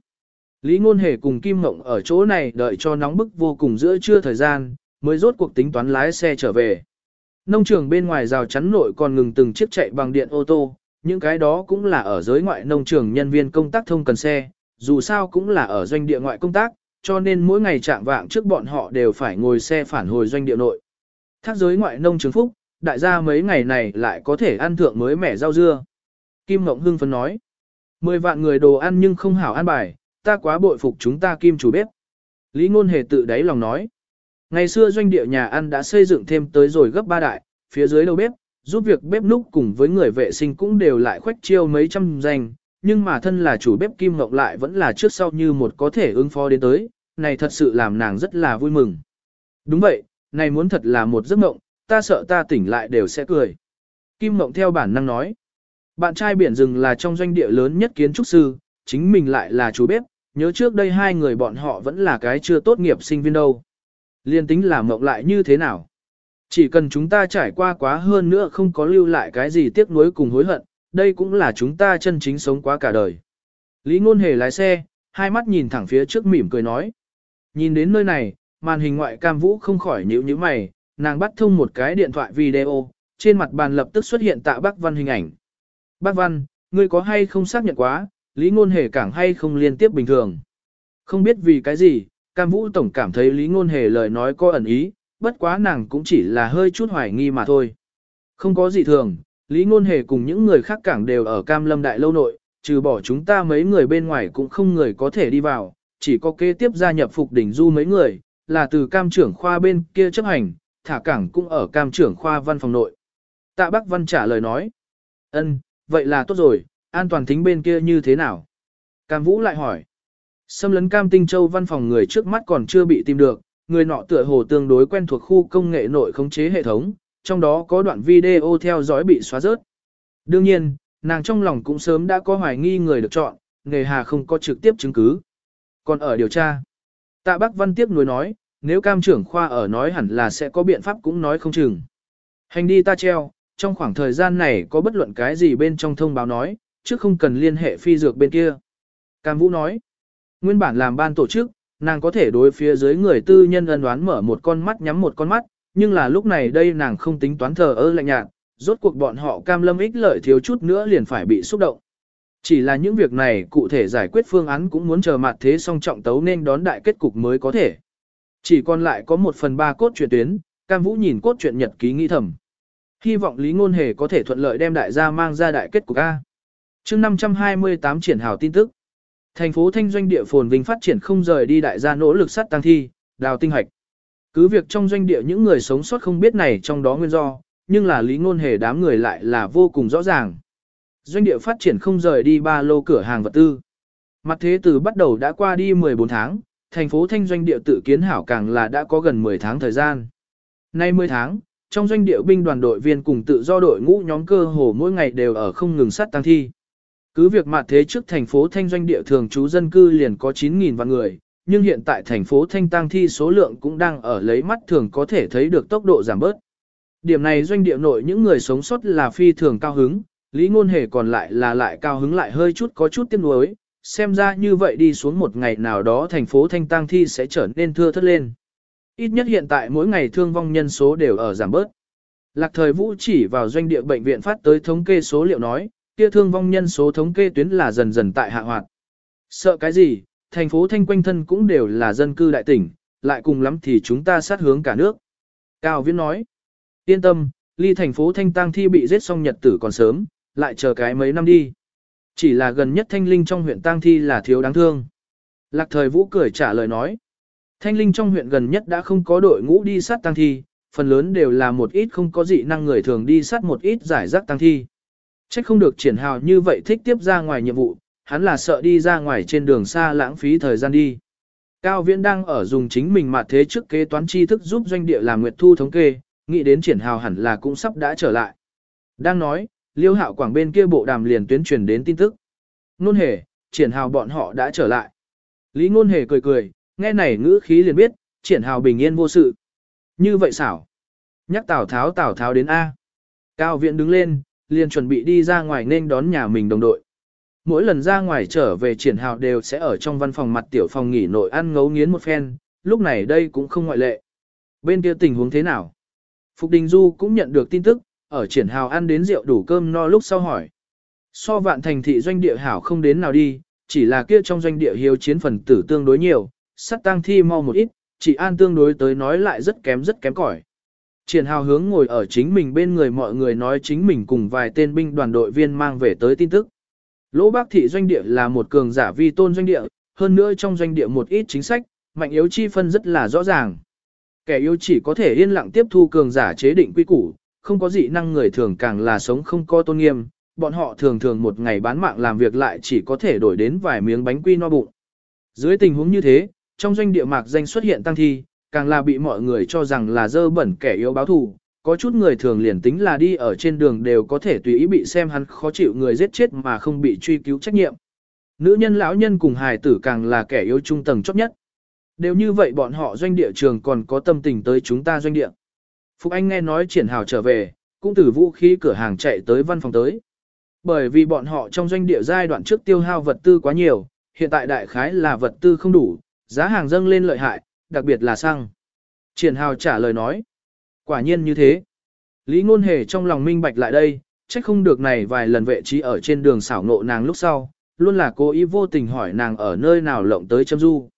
Lý Ngôn Hề cùng Kim Ngộng ở chỗ này đợi cho nóng bức vô cùng giữa trưa thời gian, mới rốt cuộc tính toán lái xe trở về. Nông trường bên ngoài rào chắn nội còn ngừng từng chiếc chạy bằng điện ô tô, những cái đó cũng là ở giới ngoại nông trường nhân viên công tác thông cần xe, dù sao cũng là ở doanh địa ngoại công tác, cho nên mỗi ngày chạm vạng trước bọn họ đều phải ngồi xe phản hồi doanh địa nội. Thác giới ngoại nông trường phúc, đại gia mấy ngày này lại có thể ăn thượng mới mẻ rau dưa. Kim Ngộng Hưng phấn nói, mười vạn người đồ ăn nhưng không hảo ăn bài, ta quá bội phục chúng ta Kim chủ bếp. Lý Ngôn Hề tự đáy lòng nói, ngày xưa doanh địa nhà ăn đã xây dựng thêm tới rồi gấp ba đại, phía dưới đầu bếp, giúp việc bếp núc cùng với người vệ sinh cũng đều lại khoách chiêu mấy trăm danh, nhưng mà thân là chủ bếp Kim Ngọc lại vẫn là trước sau như một có thể ứng phó đến tới, này thật sự làm nàng rất là vui mừng. Đúng vậy, này muốn thật là một giấc mộng, ta sợ ta tỉnh lại đều sẽ cười. Kim Mộng theo bản năng nói. Bạn trai biển rừng là trong doanh địa lớn nhất kiến trúc sư, chính mình lại là chú bếp, nhớ trước đây hai người bọn họ vẫn là cái chưa tốt nghiệp sinh viên đâu. Liên tính là mộng lại như thế nào? Chỉ cần chúng ta trải qua quá hơn nữa không có lưu lại cái gì tiếc nuối cùng hối hận, đây cũng là chúng ta chân chính sống quá cả đời. Lý Ngôn Hề lái xe, hai mắt nhìn thẳng phía trước mỉm cười nói. Nhìn đến nơi này, màn hình ngoại cam vũ không khỏi nhíu nhíu mày, nàng bắt thông một cái điện thoại video, trên mặt bàn lập tức xuất hiện tạ bác văn hình ảnh. Bác văn, ngươi có hay không xác nhận quá, lý ngôn hề cảng hay không liên tiếp bình thường. Không biết vì cái gì, cam vũ tổng cảm thấy lý ngôn hề lời nói có ẩn ý, bất quá nàng cũng chỉ là hơi chút hoài nghi mà thôi. Không có gì thường, lý ngôn hề cùng những người khác cảng đều ở cam lâm đại lâu nội, trừ bỏ chúng ta mấy người bên ngoài cũng không người có thể đi vào, chỉ có kế tiếp gia nhập phục đỉnh du mấy người, là từ cam trưởng khoa bên kia chấp hành, thả cảng cũng ở cam trưởng khoa văn phòng nội. Tạ Bắc Văn trả lời nói, ân, vậy là tốt rồi, an toàn thính bên kia như thế nào? Cam Vũ lại hỏi, xâm lấn cam tinh châu văn phòng người trước mắt còn chưa bị tìm được, người nọ tựa hồ tương đối quen thuộc khu công nghệ nội khống chế hệ thống, trong đó có đoạn video theo dõi bị xóa rớt. Đương nhiên, nàng trong lòng cũng sớm đã có hoài nghi người được chọn, nghề hà không có trực tiếp chứng cứ. Còn ở điều tra, tạ Bắc Văn tiếp nối nói, nếu cam trưởng khoa ở nói hẳn là sẽ có biện pháp cũng nói không chừng. Hành đi ta treo, trong khoảng thời gian này có bất luận cái gì bên trong thông báo nói, chứ không cần liên hệ phi dược bên kia. Cam Vũ nói, nguyên bản làm ban tổ chức, nàng có thể đối phía dưới người tư nhân ân đoán mở một con mắt nhắm một con mắt, nhưng là lúc này đây nàng không tính toán thờ ơ lạnh nhạt, rốt cuộc bọn họ cam lâm ích lợi thiếu chút nữa liền phải bị xúc động. Chỉ là những việc này cụ thể giải quyết phương án cũng muốn chờ mặt thế song trọng tấu nên đón đại kết cục mới có thể. Chỉ còn lại có một phần ba cốt truyện tuyến, Cam Vũ nhìn cốt truyện nhật ký nghĩ thầm. Hy vọng Lý Ngôn Hề có thể thuận lợi đem đại gia mang ra đại kết của A. chương 528 triển hào tin tức. Thành phố Thanh Doanh địa phồn vinh phát triển không rời đi đại gia nỗ lực sát tăng thi, đào tinh hạch. Cứ việc trong doanh địa những người sống sót không biết này trong đó nguyên do, nhưng là lý ngôn hề đám người lại là vô cùng rõ ràng. Doanh địa phát triển không rời đi ba lô cửa hàng vật tư. Mặt thế từ bắt đầu đã qua đi 14 tháng, thành phố Thanh doanh địa tự kiến hảo càng là đã có gần 10 tháng thời gian. Nay 10 tháng, trong doanh địa binh đoàn đội viên cùng tự do đội ngũ nhóm cơ hồ mỗi ngày đều ở không ngừng sát tăng thi. Cứ việc mặt thế trước thành phố Thanh doanh địa thường trú dân cư liền có 9.000 vạn người, nhưng hiện tại thành phố Thanh tăng thi số lượng cũng đang ở lấy mắt thường có thể thấy được tốc độ giảm bớt. Điểm này doanh địa nội những người sống sót là phi thường cao hứng, lý ngôn hề còn lại là lại cao hứng lại hơi chút có chút tiếc nuối, xem ra như vậy đi xuống một ngày nào đó thành phố Thanh tăng thi sẽ trở nên thưa thất lên. Ít nhất hiện tại mỗi ngày thương vong nhân số đều ở giảm bớt. Lạc thời vũ chỉ vào doanh địa bệnh viện phát tới thống kê số liệu nói, kia thương vong nhân số thống kê tuyến là dần dần tại hạ hoạt. Sợ cái gì, thành phố thanh quanh thân cũng đều là dân cư đại tỉnh, lại cùng lắm thì chúng ta sát hướng cả nước. Cao Viễn nói, yên tâm, ly thành phố thanh tăng thi bị giết xong nhật tử còn sớm, lại chờ cái mấy năm đi. Chỉ là gần nhất thanh linh trong huyện tang thi là thiếu đáng thương. Lạc thời vũ cười trả lời nói, thanh linh trong huyện gần nhất đã không có đội ngũ đi sát tang thi, phần lớn đều là một ít không có dị năng người thường đi sát một ít giải rác tang thi. Trách không được triển hào như vậy thích tiếp ra ngoài nhiệm vụ, hắn là sợ đi ra ngoài trên đường xa lãng phí thời gian đi. Cao Viễn đang ở dùng chính mình mà thế trước kế toán tri thức giúp doanh địa làm nguyệt thu thống kê, nghĩ đến triển hào hẳn là cũng sắp đã trở lại. Đang nói, liêu hạo quảng bên kia bộ đàm liền tuyến truyền đến tin tức. Nôn hề, triển hào bọn họ đã trở lại. Lý ngôn hề cười cười, nghe này ngữ khí liền biết, triển hào bình yên vô sự. Như vậy xảo. Nhắc Tào Tháo Tào Tháo đến A. Cao viện đứng lên, liền chuẩn bị đi ra ngoài nên đón nhà mình đồng đội. Mỗi lần ra ngoài trở về triển hào đều sẽ ở trong văn phòng mặt tiểu phòng nghỉ nội ăn ngấu nghiến một phen, lúc này đây cũng không ngoại lệ. Bên kia tình huống thế nào? Phục Đình Du cũng nhận được tin tức, ở triển hào ăn đến rượu đủ cơm no lúc sau hỏi. So vạn thành thị doanh địa hảo không đến nào đi, chỉ là kia trong doanh địa hiếu chiến phần tử tương đối nhiều, sắt tăng thi mau một ít, chỉ an tương đối tới nói lại rất kém rất kém cỏi. Triển hào hướng ngồi ở chính mình bên người mọi người nói chính mình cùng vài tên binh đoàn đội viên mang về tới tin tức. Lỗ bác thị doanh địa là một cường giả vi tôn doanh địa, hơn nữa trong doanh địa một ít chính sách, mạnh yếu chi phân rất là rõ ràng. Kẻ yếu chỉ có thể yên lặng tiếp thu cường giả chế định quy củ, không có dị năng người thường càng là sống không có tôn nghiêm, bọn họ thường thường một ngày bán mạng làm việc lại chỉ có thể đổi đến vài miếng bánh quy no bụng. Dưới tình huống như thế, trong doanh địa mạc danh xuất hiện tăng thi, càng là bị mọi người cho rằng là dơ bẩn kẻ yếu báo thù. Có chút người thường liền tính là đi ở trên đường đều có thể tùy ý bị xem hắn khó chịu người giết chết mà không bị truy cứu trách nhiệm. Nữ nhân lão nhân cùng hài tử càng là kẻ yếu trung tầng chót nhất. Đều như vậy bọn họ doanh địa trường còn có tâm tình tới chúng ta doanh địa. Phục Anh nghe nói triển hào trở về, cũng từ vũ khí cửa hàng chạy tới văn phòng tới. Bởi vì bọn họ trong doanh địa giai đoạn trước tiêu hao vật tư quá nhiều, hiện tại đại khái là vật tư không đủ, giá hàng dâng lên lợi hại, đặc biệt là xăng. Triển hào trả lời nói. Quả nhiên như thế. Lý ngôn hề trong lòng minh bạch lại đây, trách không được này vài lần vệ trí ở trên đường xảo ngộ nàng lúc sau, luôn là cố ý vô tình hỏi nàng ở nơi nào lộng tới châm du.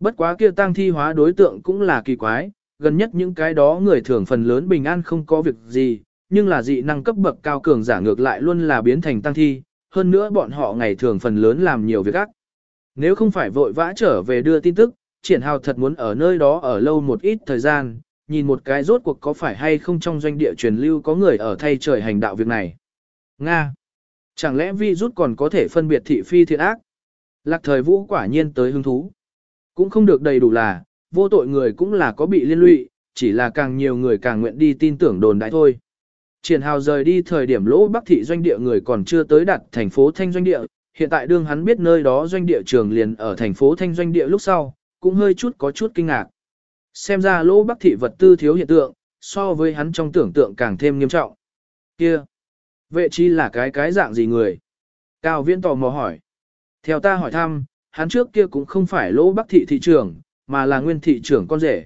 Bất quá kia tăng thi hóa đối tượng cũng là kỳ quái, gần nhất những cái đó người thường phần lớn bình an không có việc gì, nhưng là dị năng cấp bậc cao cường giả ngược lại luôn là biến thành tăng thi, hơn nữa bọn họ ngày thường phần lớn làm nhiều việc ác. Nếu không phải vội vã trở về đưa tin tức, triển hào thật muốn ở nơi đó ở lâu một ít thời gian, nhìn một cái rốt cuộc có phải hay không trong doanh địa truyền lưu có người ở thay trời hành đạo việc này. Nga! Chẳng lẽ vi rút còn có thể phân biệt thị phi thiện ác? Lạc thời vũ quả nhiên tới hứng thú. Cũng không được đầy đủ là, vô tội người cũng là có bị liên lụy, chỉ là càng nhiều người càng nguyện đi tin tưởng đồn đại thôi. Triển hào rời đi thời điểm lỗ bắc thị doanh địa người còn chưa tới đặt thành phố thanh doanh địa, hiện tại đương hắn biết nơi đó doanh địa trường liền ở thành phố thanh doanh địa lúc sau, cũng hơi chút có chút kinh ngạc. Xem ra lỗ bắc thị vật tư thiếu hiện tượng, so với hắn trong tưởng tượng càng thêm nghiêm trọng. Kia! Vệ chi là cái cái dạng gì người? Cao viễn tò mò hỏi. Theo ta hỏi thăm, hắn trước kia cũng không phải lỗ bắc thị thị trưởng, mà là nguyên thị trưởng con rể.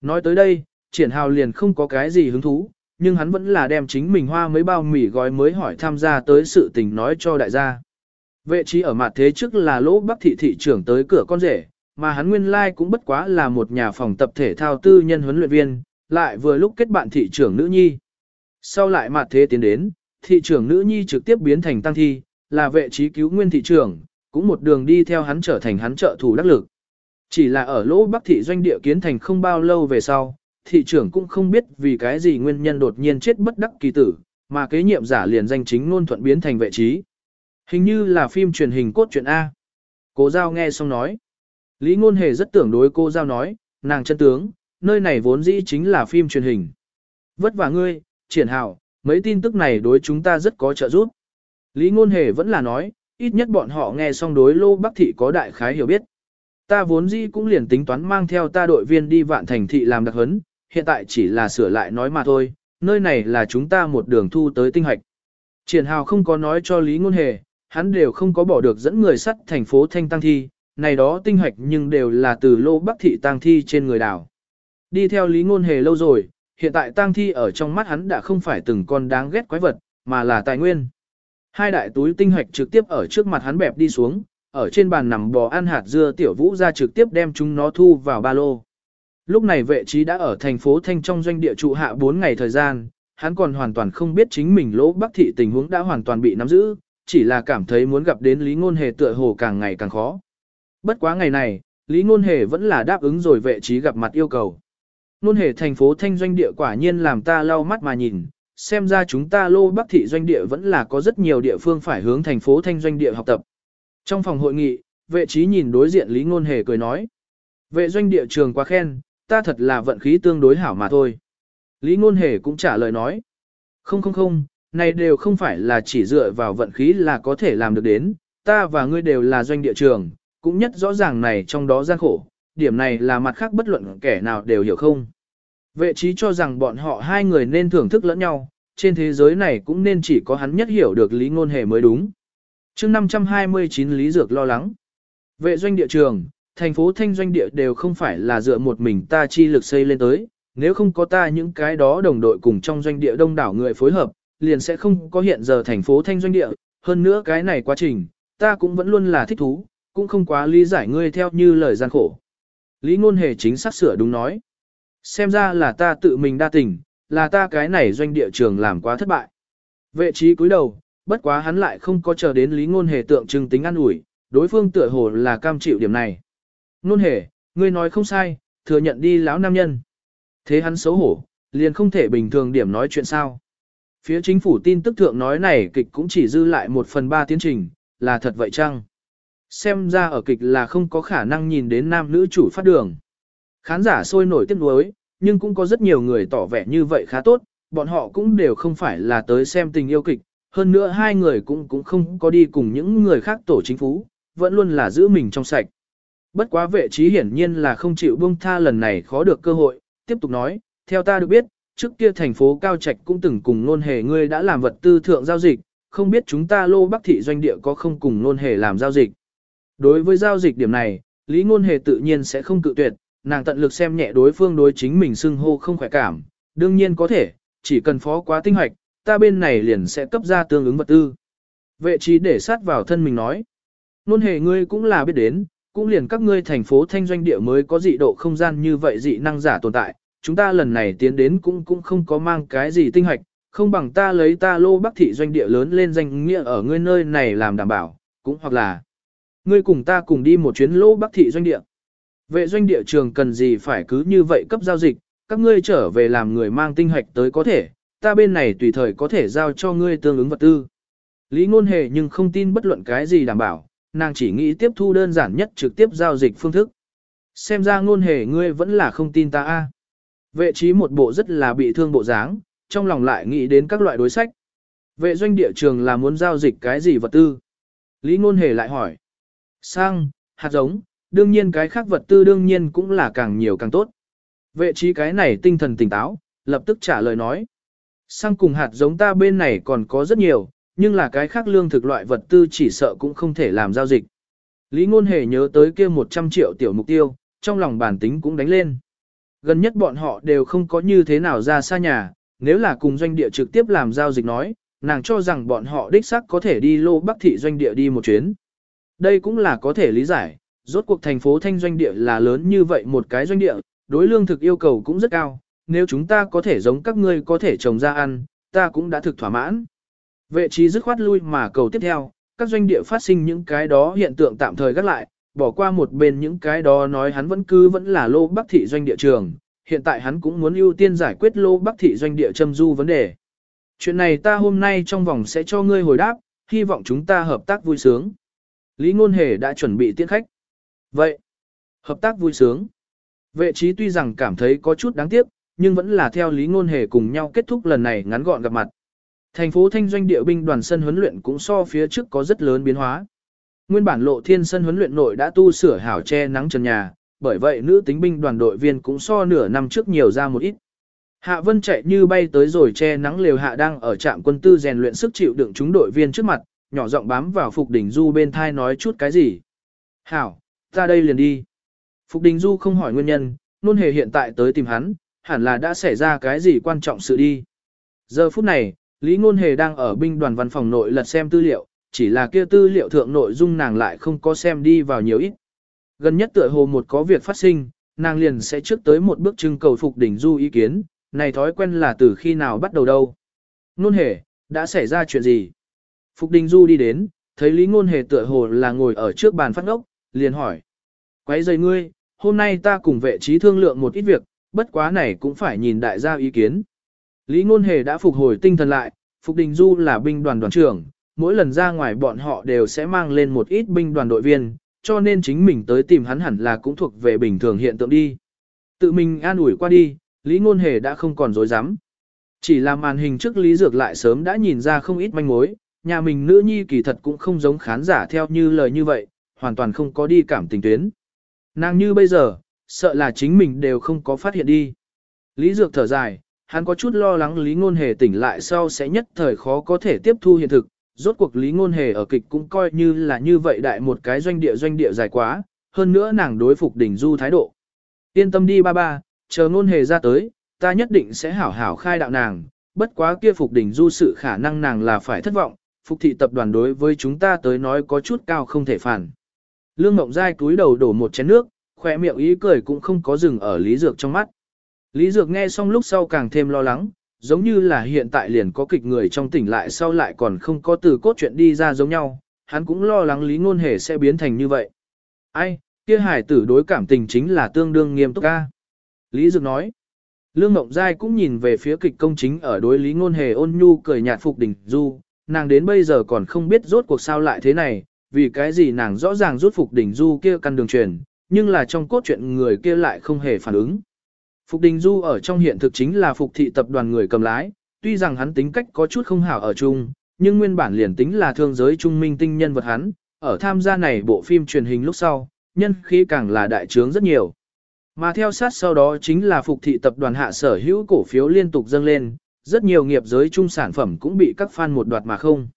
Nói tới đây, triển hào liền không có cái gì hứng thú, nhưng hắn vẫn là đem chính mình hoa mấy bao mì gói mới hỏi tham gia tới sự tình nói cho đại gia. Vệ trí ở mặt thế trước là lỗ bắc thị thị trưởng tới cửa con rể, mà hắn nguyên lai like cũng bất quá là một nhà phòng tập thể thao tư nhân huấn luyện viên, lại vừa lúc kết bạn thị trưởng nữ nhi. Sau lại mặt thế tiến đến, thị trưởng nữ nhi trực tiếp biến thành tăng thi, là vệ trí cứu nguyên thị trưởng, cũng một đường đi theo hắn trở thành hắn trợ thủ đắc lực. Chỉ là ở lỗ bắc thị doanh địa kiến thành không bao lâu về sau, thị trưởng cũng không biết vì cái gì nguyên nhân đột nhiên chết bất đắc kỳ tử, mà kế nhiệm giả liền danh chính ngôn thuận biến thành vệ trí. Hình như là phim truyền hình cốt truyện A. Cố Giao nghe xong nói. Lý Ngôn Hề rất tưởng đối cô Giao nói, nàng chân tướng, nơi này vốn dĩ chính là phim truyền hình. Vất vả ngươi, triển hào, mấy tin tức này đối chúng ta rất có trợ giúp. Lý Ngôn Hề vẫn là nói, ít nhất bọn họ nghe xong đối lô bắc thị có đại khái hiểu biết. Ta vốn dĩ cũng liền tính toán mang theo ta đội viên đi vạn thành thị làm đặc hấn, hiện tại chỉ là sửa lại nói mà thôi, nơi này là chúng ta một đường thu tới tinh hạch. Triển hào không có nói cho Lý Ngôn Hề, hắn đều không có bỏ được dẫn người sắt thành phố Thanh Tăng Thi, này đó tinh hạch nhưng đều là từ lô bắc thị Tăng Thi trên người đảo. Đi theo Lý Ngôn Hề lâu rồi, hiện tại Tăng Thi ở trong mắt hắn đã không phải từng con đáng ghét quái vật, mà là tài nguyên. Hai đại túi tinh hạch trực tiếp ở trước mặt hắn bẹp đi xuống, ở trên bàn nằm bò ăn hạt dưa tiểu vũ ra trực tiếp đem chúng nó thu vào ba lô. Lúc này vệ trí đã ở thành phố Thanh trong doanh địa trụ hạ 4 ngày thời gian, hắn còn hoàn toàn không biết chính mình lỗ bắc thị tình huống đã hoàn toàn bị nắm giữ, chỉ là cảm thấy muốn gặp đến Lý Ngôn Hề tựa hồ càng ngày càng khó. Bất quá ngày này, Lý Ngôn Hề vẫn là đáp ứng rồi vệ trí gặp mặt yêu cầu. Ngôn Hề thành phố Thanh doanh địa quả nhiên làm ta lau mắt mà nhìn, xem ra chúng ta lô bắc thị doanh địa vẫn là có rất nhiều địa phương phải hướng thành phố Thanh doanh địa học tập. Trong phòng hội nghị, vệ trí nhìn đối diện Lý Ngôn Hề cười nói. Vệ doanh địa trường quá khen, ta thật là vận khí tương đối hảo mà thôi. Lý Ngôn Hề cũng trả lời nói. Không không không, này đều không phải là chỉ dựa vào vận khí là có thể làm được đến, ta và ngươi đều là doanh địa trường, cũng nhất rõ ràng này trong đó gian khổ, điểm này là mặt khác bất luận kẻ nào đều hiểu không. Vệ trí cho rằng bọn họ hai người nên thưởng thức lẫn nhau, trên thế giới này cũng nên chỉ có hắn nhất hiểu được lý ngôn hề mới đúng chương 529 Lý Dược lo lắng. Vệ doanh địa trường, thành phố thanh doanh địa đều không phải là dựa một mình ta chi lực xây lên tới, nếu không có ta những cái đó đồng đội cùng trong doanh địa đông đảo người phối hợp, liền sẽ không có hiện giờ thành phố thanh doanh địa, hơn nữa cái này quá trình, ta cũng vẫn luôn là thích thú, cũng không quá lý giải ngươi theo như lời gian khổ. Lý ngôn hề chính xác sửa đúng nói. Xem ra là ta tự mình đa tình, là ta cái này doanh địa trường làm quá thất bại. Vệ trí cúi đầu, bất quá hắn lại không có chờ đến lý ngôn hề tượng trưng tính ăn ủi, đối phương tựa hồ là cam chịu điểm này. Ngôn hề, ngươi nói không sai, thừa nhận đi lão nam nhân. Thế hắn xấu hổ, liền không thể bình thường điểm nói chuyện sao. Phía chính phủ tin tức thượng nói này kịch cũng chỉ dư lại một phần ba tiến trình, là thật vậy chăng? Xem ra ở kịch là không có khả năng nhìn đến nam nữ chủ phát đường. Khán giả sôi nổi tiếc nuối, nhưng cũng có rất nhiều người tỏ vẻ như vậy khá tốt, bọn họ cũng đều không phải là tới xem tình yêu kịch, hơn nữa hai người cũng cũng không có đi cùng những người khác tổ chính phủ, vẫn luôn là giữ mình trong sạch. Bất quá vệ trí hiển nhiên là không chịu buông tha lần này khó được cơ hội, tiếp tục nói, theo ta được biết, trước kia thành phố Cao Trạch cũng từng cùng nôn hề ngươi đã làm vật tư thượng giao dịch, không biết chúng ta lô bắc thị doanh địa có không cùng nôn hề làm giao dịch. Đối với giao dịch điểm này, Lý Ngôn Hề tự nhiên sẽ không cự tuyệt, nàng tận lực xem nhẹ đối phương đối chính mình xưng hô không khỏe cảm, đương nhiên có thể, chỉ cần phó quá tinh hoạch, ta bên này liền sẽ cấp ra tương ứng vật tư. Vệ trí để sát vào thân mình nói, Nôn Hề ngươi cũng là biết đến, cũng liền các ngươi thành phố thanh doanh địa mới có dị độ không gian như vậy dị năng giả tồn tại, chúng ta lần này tiến đến cũng cũng không có mang cái gì tinh hoạch, không bằng ta lấy ta lô bắc thị doanh địa lớn lên danh nghĩa ở ngươi nơi này làm đảm bảo, cũng hoặc là ngươi cùng ta cùng đi một chuyến lô bắc thị doanh địa. Vệ doanh địa trường cần gì phải cứ như vậy cấp giao dịch, các ngươi trở về làm người mang tinh hoạch tới có thể, ta bên này tùy thời có thể giao cho ngươi tương ứng vật tư. Lý ngôn hề nhưng không tin bất luận cái gì đảm bảo, nàng chỉ nghĩ tiếp thu đơn giản nhất trực tiếp giao dịch phương thức. Xem ra ngôn hề ngươi vẫn là không tin ta a. Vệ trí một bộ rất là bị thương bộ dáng, trong lòng lại nghĩ đến các loại đối sách. Vệ doanh địa trường là muốn giao dịch cái gì vật tư? Lý ngôn hề lại hỏi. Sang, hạt giống, đương nhiên cái khác vật tư đương nhiên cũng là càng nhiều càng tốt. Vệ trí cái này tinh thần tỉnh táo, lập tức trả lời nói. Sang cùng hạt giống ta bên này còn có rất nhiều, nhưng là cái khác lương thực loại vật tư chỉ sợ cũng không thể làm giao dịch. Lý ngôn hề nhớ tới kia 100 triệu tiểu mục tiêu, trong lòng bản tính cũng đánh lên. Gần nhất bọn họ đều không có như thế nào ra xa nhà, nếu là cùng doanh địa trực tiếp làm giao dịch nói, nàng cho rằng bọn họ đích xác có thể đi lô bắc thị doanh địa đi một chuyến. Đây cũng là có thể lý giải, rốt cuộc thành phố thanh doanh địa là lớn như vậy một cái doanh địa, đối lương thực yêu cầu cũng rất cao, nếu chúng ta có thể giống các ngươi có thể trồng ra ăn, ta cũng đã thực thỏa mãn. Vệ trí dứt khoát lui mà cầu tiếp theo, các doanh địa phát sinh những cái đó hiện tượng tạm thời gác lại, bỏ qua một bên những cái đó nói hắn vẫn cứ vẫn là lô bắc thị doanh địa trường, hiện tại hắn cũng muốn ưu tiên giải quyết lô bắc thị doanh địa châm du vấn đề. Chuyện này ta hôm nay trong vòng sẽ cho ngươi hồi đáp, hy vọng chúng ta hợp tác vui sướng. Lý Ngôn Hề đã chuẩn bị tiễn khách. Vậy, hợp tác vui sướng. Vệ trí tuy rằng cảm thấy có chút đáng tiếc, nhưng vẫn là theo Lý Ngôn Hề cùng nhau kết thúc lần này ngắn gọn gặp mặt. Thành phố Thanh Doanh địa binh đoàn sân huấn luyện cũng so phía trước có rất lớn biến hóa. Nguyên bản lộ thiên sân huấn luyện nội đã tu sửa hảo che nắng trần nhà, bởi vậy nữ tính binh đoàn đội viên cũng so nửa năm trước nhiều ra một ít. Hạ Vân chạy như bay tới rồi che nắng lều hạ đang ở trạm quân tư rèn luyện sức chịu đựng chúng đội viên trước mặt, nhỏ giọng bám vào Phục Đình Du bên thai nói chút cái gì. Hảo, ra đây liền đi. Phục Đình Du không hỏi nguyên nhân, nôn hề hiện tại tới tìm hắn, hẳn là đã xảy ra cái gì quan trọng sự đi. Giờ phút này, Lý Ngôn Hề đang ở binh đoàn văn phòng nội lật xem tư liệu, chỉ là kia tư liệu thượng nội dung nàng lại không có xem đi vào nhiều ít. Gần nhất tựa hồ một có việc phát sinh, nàng liền sẽ trước tới một bước trưng cầu Phục Đình Du ý kiến, này thói quen là từ khi nào bắt đầu đâu. Ngôn Hề, đã xảy ra chuyện gì? Phục Đình Du đi đến, thấy Lý Ngôn Hề tựa hồ là ngồi ở trước bàn phát ngốc, liền hỏi. Quấy dây ngươi, hôm nay ta cùng vệ trí thương lượng một ít việc, bất quá này cũng phải nhìn đại gia ý kiến. Lý Ngôn Hề đã phục hồi tinh thần lại, Phục Đình Du là binh đoàn đoàn trưởng, mỗi lần ra ngoài bọn họ đều sẽ mang lên một ít binh đoàn đội viên, cho nên chính mình tới tìm hắn hẳn là cũng thuộc về bình thường hiện tượng đi. Tự mình an ủi qua đi, Lý Ngôn Hề đã không còn dối dám. Chỉ là màn hình trước Lý Dược lại sớm đã nhìn ra không ít manh mối, nhà mình nữ nhi kỳ thật cũng không giống khán giả theo như lời như vậy, hoàn toàn không có đi cảm tình tuyến. Nàng như bây giờ, sợ là chính mình đều không có phát hiện đi. Lý Dược thở dài, hắn có chút lo lắng Lý Ngôn Hề tỉnh lại sau sẽ nhất thời khó có thể tiếp thu hiện thực, rốt cuộc Lý Ngôn Hề ở kịch cũng coi như là như vậy đại một cái doanh địa doanh địa dài quá, hơn nữa nàng đối phục đỉnh du thái độ. Yên tâm đi ba ba, chờ Ngôn Hề ra tới, ta nhất định sẽ hảo hảo khai đạo nàng, bất quá kia phục đỉnh du sự khả năng nàng là phải thất vọng, phục thị tập đoàn đối với chúng ta tới nói có chút cao không thể phản. Lương Ngộng Giai cúi đầu đổ một chén nước, khỏe miệng ý cười cũng không có dừng ở Lý Dược trong mắt. Lý Dược nghe xong lúc sau càng thêm lo lắng, giống như là hiện tại liền có kịch người trong tỉnh lại sau lại còn không có từ cốt chuyện đi ra giống nhau, hắn cũng lo lắng Lý Ngôn Hề sẽ biến thành như vậy. Ai, kia hải tử đối cảm tình chính là tương đương nghiêm túc ca. Lý Dược nói. Lương Mộng Giai cũng nhìn về phía kịch công chính ở đối Lý Ngôn Hề ôn nhu cười nhạt phục đỉnh du, nàng đến bây giờ còn không biết rốt cuộc sao lại thế này, vì cái gì nàng rõ ràng rút phục đỉnh du kia căn đường truyền, nhưng là trong cốt truyện người kia lại không hề phản ứng. Phục Đình Du ở trong hiện thực chính là phục thị tập đoàn người cầm lái, tuy rằng hắn tính cách có chút không hảo ở chung, nhưng nguyên bản liền tính là thương giới trung minh tinh nhân vật hắn, ở tham gia này bộ phim truyền hình lúc sau, nhân khí càng là đại trướng rất nhiều. Mà theo sát sau đó chính là phục thị tập đoàn hạ sở hữu cổ phiếu liên tục dâng lên, rất nhiều nghiệp giới trung sản phẩm cũng bị các fan một đoạt mà không.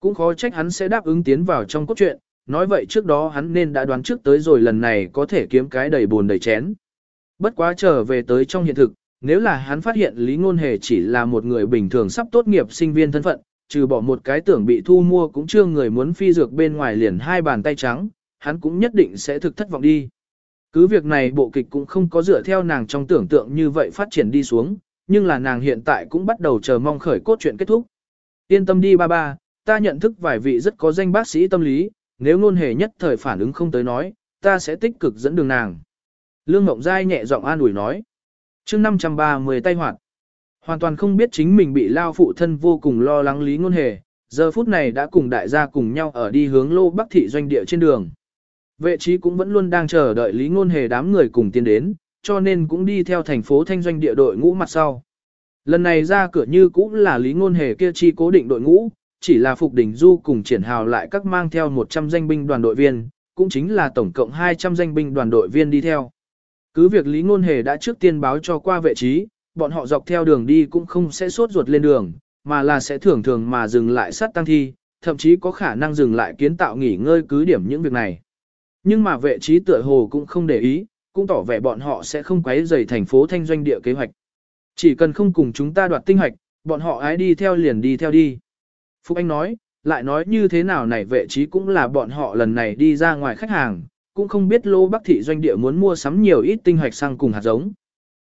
Cũng khó trách hắn sẽ đáp ứng tiến vào trong cốt truyện, nói vậy trước đó hắn nên đã đoán trước tới rồi lần này có thể kiếm cái đầy buồn đầy chén. Bất quá trở về tới trong hiện thực, nếu là hắn phát hiện Lý Ngôn Hề chỉ là một người bình thường sắp tốt nghiệp sinh viên thân phận, trừ bỏ một cái tưởng bị thu mua cũng chưa người muốn phi dược bên ngoài liền hai bàn tay trắng, hắn cũng nhất định sẽ thực thất vọng đi. Cứ việc này bộ kịch cũng không có dựa theo nàng trong tưởng tượng như vậy phát triển đi xuống, nhưng là nàng hiện tại cũng bắt đầu chờ mong khởi cốt truyện kết thúc. Yên tâm đi ba ba, ta nhận thức vài vị rất có danh bác sĩ tâm lý, nếu ngôn hề nhất thời phản ứng không tới nói, ta sẽ tích cực dẫn đường nàng. Lương Ngọng Giai nhẹ giọng an ủi nói. chương 530 tay hoạt. Hoàn toàn không biết chính mình bị lao phụ thân vô cùng lo lắng lý ngôn hề, giờ phút này đã cùng đại gia cùng nhau ở đi hướng lô bắc thị doanh địa trên đường. Vệ trí cũng vẫn luôn đang chờ đợi lý ngôn hề đám người cùng tiến đến, cho nên cũng đi theo thành phố thanh doanh địa đội ngũ mặt sau. Lần này ra cửa như cũng là lý ngôn hề kia chi cố định đội ngũ, chỉ là Phục Đình Du cùng triển hào lại các mang theo 100 danh binh đoàn đội viên, cũng chính là tổng cộng 200 danh binh đoàn đội viên đi theo. Cứ việc Lý Ngôn Hề đã trước tiên báo cho qua vệ trí, bọn họ dọc theo đường đi cũng không sẽ suốt ruột lên đường, mà là sẽ thường thường mà dừng lại sát tăng thi, thậm chí có khả năng dừng lại kiến tạo nghỉ ngơi cứ điểm những việc này. Nhưng mà vệ trí tựa hồ cũng không để ý, cũng tỏ vẻ bọn họ sẽ không quấy rầy thành phố thanh doanh địa kế hoạch. Chỉ cần không cùng chúng ta đoạt tinh hoạch, bọn họ ái đi theo liền đi theo đi. Phúc Anh nói, lại nói như thế nào này vệ trí cũng là bọn họ lần này đi ra ngoài khách hàng, cũng không biết lô bắc thị doanh địa muốn mua sắm nhiều ít tinh hoạch sang cùng hạt giống.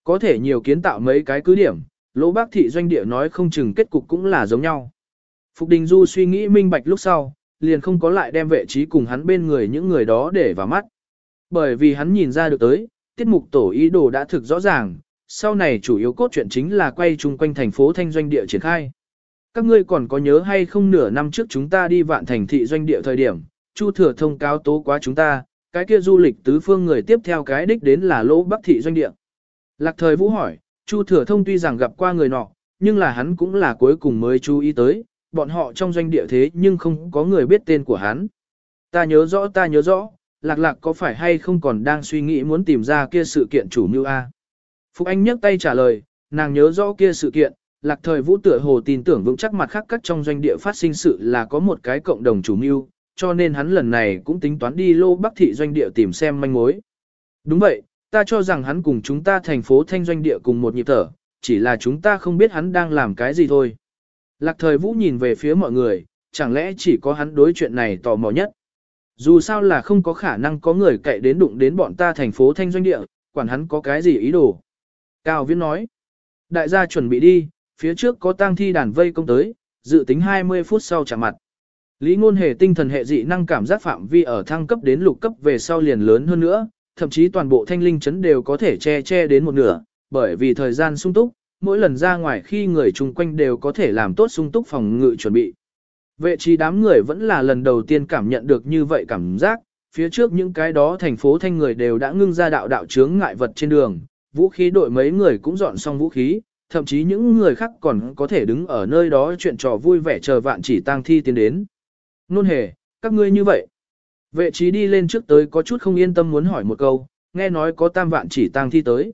Có thể nhiều kiến tạo mấy cái cứ điểm, lô bắc thị doanh địa nói không chừng kết cục cũng là giống nhau. Phục Đình Du suy nghĩ minh bạch lúc sau, liền không có lại đem vệ trí cùng hắn bên người những người đó để vào mắt. Bởi vì hắn nhìn ra được tới, tiết mục tổ ý đồ đã thực rõ ràng, sau này chủ yếu cốt truyện chính là quay chung quanh thành phố thanh doanh địa triển khai. Các ngươi còn có nhớ hay không nửa năm trước chúng ta đi vạn thành thị doanh địa thời điểm, Chu Thừa thông cáo tố quá chúng ta, cái kia du lịch tứ phương người tiếp theo cái đích đến là lỗ bắc thị doanh địa. Lạc thời vũ hỏi, Chu Thừa thông tuy rằng gặp qua người nọ, nhưng là hắn cũng là cuối cùng mới chú ý tới, bọn họ trong doanh địa thế nhưng không có người biết tên của hắn. Ta nhớ rõ ta nhớ rõ, lạc lạc có phải hay không còn đang suy nghĩ muốn tìm ra kia sự kiện chủ mưu A. phục Anh nhấc tay trả lời, nàng nhớ rõ kia sự kiện, lạc thời vũ tựa hồ tin tưởng vững chắc mặt khác các trong doanh địa phát sinh sự là có một cái cộng đồng chủ mưu, cho nên hắn lần này cũng tính toán đi lô bắc thị doanh địa tìm xem manh mối. Đúng vậy, ta cho rằng hắn cùng chúng ta thành phố thanh doanh địa cùng một nhịp thở, chỉ là chúng ta không biết hắn đang làm cái gì thôi. Lạc thời vũ nhìn về phía mọi người, chẳng lẽ chỉ có hắn đối chuyện này tò mò nhất. Dù sao là không có khả năng có người cậy đến đụng đến bọn ta thành phố thanh doanh địa, quản hắn có cái gì ý đồ. Cao Viễn nói, đại gia chuẩn bị đi, phía trước có tang thi đàn vây công tới, dự tính 20 phút sau chạm mặt. Lý ngôn hề tinh thần hệ dị năng cảm giác phạm vi ở thăng cấp đến lục cấp về sau liền lớn hơn nữa, thậm chí toàn bộ thanh linh chấn đều có thể che che đến một nửa, bởi vì thời gian sung túc, mỗi lần ra ngoài khi người chung quanh đều có thể làm tốt sung túc phòng ngự chuẩn bị. Vệ trí đám người vẫn là lần đầu tiên cảm nhận được như vậy cảm giác, phía trước những cái đó thành phố thanh người đều đã ngưng ra đạo đạo chướng ngại vật trên đường, vũ khí đội mấy người cũng dọn xong vũ khí, thậm chí những người khác còn có thể đứng ở nơi đó chuyện trò vui vẻ chờ vạn chỉ tang thi tiến đến. Nôn hề, các ngươi như vậy. Vệ trí đi lên trước tới có chút không yên tâm muốn hỏi một câu, nghe nói có tam vạn chỉ tang thi tới.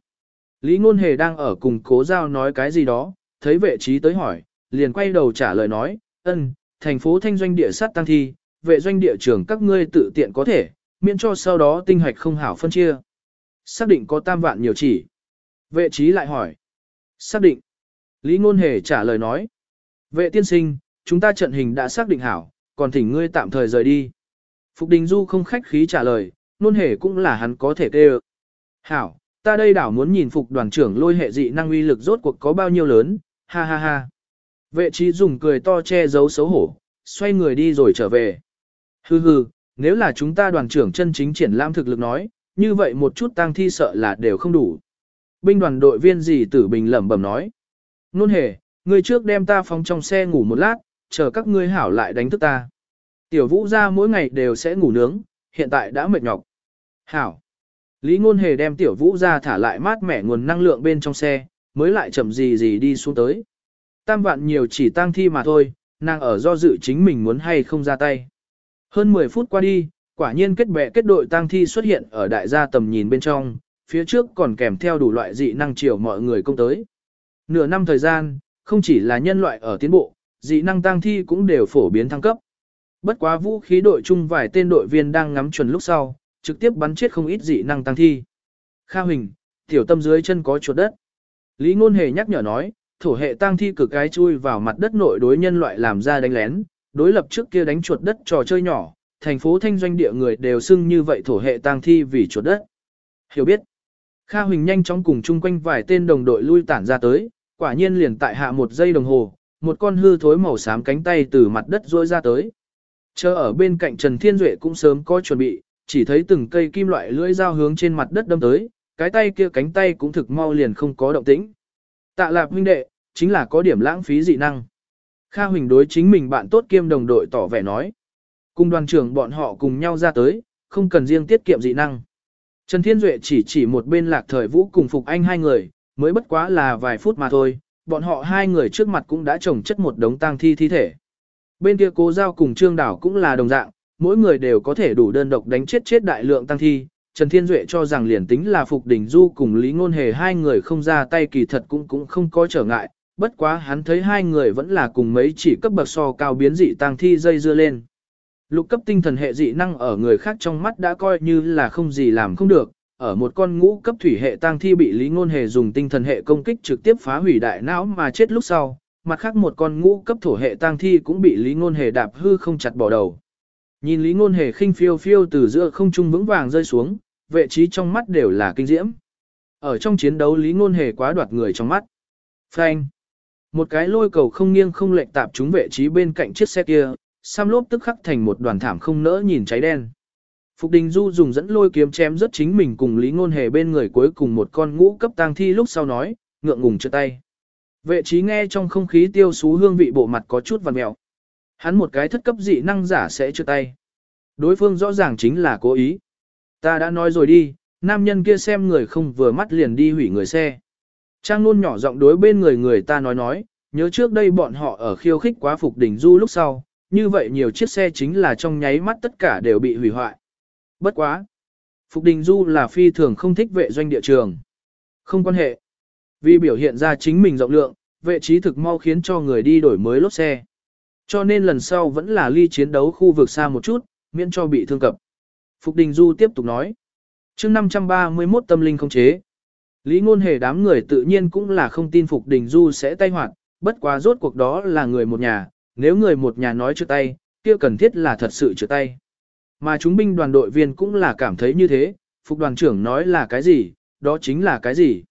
Lý ngôn hề đang ở cùng cố giao nói cái gì đó, thấy vệ trí tới hỏi, liền quay đầu trả lời nói, ân, thành phố thanh doanh địa sát tăng thi, vệ doanh địa trưởng các ngươi tự tiện có thể, miễn cho sau đó tinh hoạch không hảo phân chia. Xác định có tam vạn nhiều chỉ. Vệ trí lại hỏi. Xác định. Lý ngôn hề trả lời nói. Vệ tiên sinh, chúng ta trận hình đã xác định hảo, còn thỉnh ngươi tạm thời rời đi. Phục Đình Du không khách khí trả lời, ngôn hề cũng là hắn có thể tê Hảo, ta đây đảo muốn nhìn phục đoàn trưởng lôi hệ dị năng uy lực rốt cuộc có bao nhiêu lớn, ha ha ha. Vệ trí dùng cười to che giấu xấu hổ, xoay người đi rồi trở về. Hừ hừ, nếu là chúng ta đoàn trưởng chân chính triển lãm thực lực nói, như vậy một chút tang thi sợ là đều không đủ. Binh đoàn đội viên gì tử bình lẩm bẩm nói. Nôn hề, người trước đem ta phóng trong xe ngủ một lát, chờ các ngươi hảo lại đánh thức ta. Tiểu vũ ra mỗi ngày đều sẽ ngủ nướng, hiện tại đã mệt nhọc. Hảo. Lý ngôn hề đem tiểu vũ ra thả lại mát mẻ nguồn năng lượng bên trong xe, mới lại chậm gì gì đi xuống tới. Tam vạn nhiều chỉ tang thi mà thôi, nàng ở do dự chính mình muốn hay không ra tay. Hơn 10 phút qua đi, quả nhiên kết bè kết đội tang thi xuất hiện ở đại gia tầm nhìn bên trong, phía trước còn kèm theo đủ loại dị năng chiều mọi người công tới. Nửa năm thời gian, không chỉ là nhân loại ở tiến bộ, dị năng tăng thi cũng đều phổ biến thăng cấp. Bất quá vũ khí đội chung vài tên đội viên đang ngắm chuẩn lúc sau, trực tiếp bắn chết không ít dị năng tăng thi. Kha Huỳnh, tiểu tâm dưới chân có chuột đất. Lý Ngôn Hề nhắc nhở nói, thổ hệ tăng thi cực cái chui vào mặt đất nội đối nhân loại làm ra đánh lén, đối lập trước kia đánh chuột đất trò chơi nhỏ, thành phố thanh doanh địa người đều xưng như vậy thổ hệ tăng thi vì chuột đất. Hiểu biết. Kha Huỳnh nhanh chóng cùng chung quanh vài tên đồng đội lui tản ra tới, quả nhiên liền tại hạ một giây đồng hồ, một con hư thối màu xám cánh tay từ mặt đất rôi ra tới. Chờ ở bên cạnh Trần Thiên Duệ cũng sớm có chuẩn bị, chỉ thấy từng cây kim loại lưỡi dao hướng trên mặt đất đâm tới, cái tay kia cánh tay cũng thực mau liền không có động tĩnh. Tạ lạp huynh đệ, chính là có điểm lãng phí dị năng. Kha Huỳnh đối chính mình bạn tốt kiêm đồng đội tỏ vẻ nói. Cùng đoàn trưởng bọn họ cùng nhau ra tới, không cần riêng tiết kiệm dị năng. Trần Thiên Duệ chỉ chỉ một bên lạc thời vũ cùng Phục Anh hai người, mới bất quá là vài phút mà thôi, bọn họ hai người trước mặt cũng đã trồng chất một đống tang thi thi thể. Bên kia cố giao cùng Trương Đảo cũng là đồng dạng, mỗi người đều có thể đủ đơn độc đánh chết chết đại lượng tang thi. Trần Thiên Duệ cho rằng liền tính là Phục Đình Du cùng Lý Ngôn Hề hai người không ra tay kỳ thật cũng cũng không có trở ngại, bất quá hắn thấy hai người vẫn là cùng mấy chỉ cấp bậc so cao biến dị tang thi dây dưa lên. Lục cấp tinh thần hệ dị năng ở người khác trong mắt đã coi như là không gì làm không được, ở một con ngũ cấp thủy hệ tang thi bị Lý Ngôn Hề dùng tinh thần hệ công kích trực tiếp phá hủy đại não mà chết lúc sau, mặt khác một con ngũ cấp thổ hệ tang thi cũng bị Lý Ngôn Hề đạp hư không chặt bỏ đầu. Nhìn Lý Ngôn Hề khinh phiêu phiêu từ giữa không trung vững vàng rơi xuống, vệ trí trong mắt đều là kinh diễm. Ở trong chiến đấu Lý Ngôn Hề quá đoạt người trong mắt. Phanh. Một cái lôi cầu không nghiêng không lệch tạp chúng vệ trí bên cạnh chiếc xe kia, sam lốp tức khắc thành một đoàn thảm không nỡ nhìn cháy đen. Phục Đình Du dùng dẫn lôi kiếm chém rất chính mình cùng Lý Ngôn Hề bên người cuối cùng một con ngũ cấp tang thi lúc sau nói, ngượng ngùng chưa tay. Vệ trí nghe trong không khí tiêu xú hương vị bộ mặt có chút vằn mẹo. Hắn một cái thất cấp dị năng giả sẽ chưa tay. Đối phương rõ ràng chính là cố ý. Ta đã nói rồi đi, nam nhân kia xem người không vừa mắt liền đi hủy người xe. Trang luôn nhỏ giọng đối bên người người ta nói nói, nhớ trước đây bọn họ ở khiêu khích quá Phục Đình Du lúc sau, như vậy nhiều chiếc xe chính là trong nháy mắt tất cả đều bị hủy hoại. Bất quá. Phục Đình Du là phi thường không thích vệ doanh địa trường. Không quan hệ. Vì biểu hiện ra chính mình rộng lượng, vệ trí thực mau khiến cho người đi đổi mới lốp xe. Cho nên lần sau vẫn là ly chiến đấu khu vực xa một chút, miễn cho bị thương cập. Phục Đình Du tiếp tục nói. chương 531 tâm linh không chế. Lý ngôn hề đám người tự nhiên cũng là không tin Phục Đình Du sẽ tay hoạt, bất quá rốt cuộc đó là người một nhà, nếu người một nhà nói chưa tay, kia cần thiết là thật sự chưa tay. Mà chúng binh đoàn đội viên cũng là cảm thấy như thế, Phục đoàn trưởng nói là cái gì, đó chính là cái gì.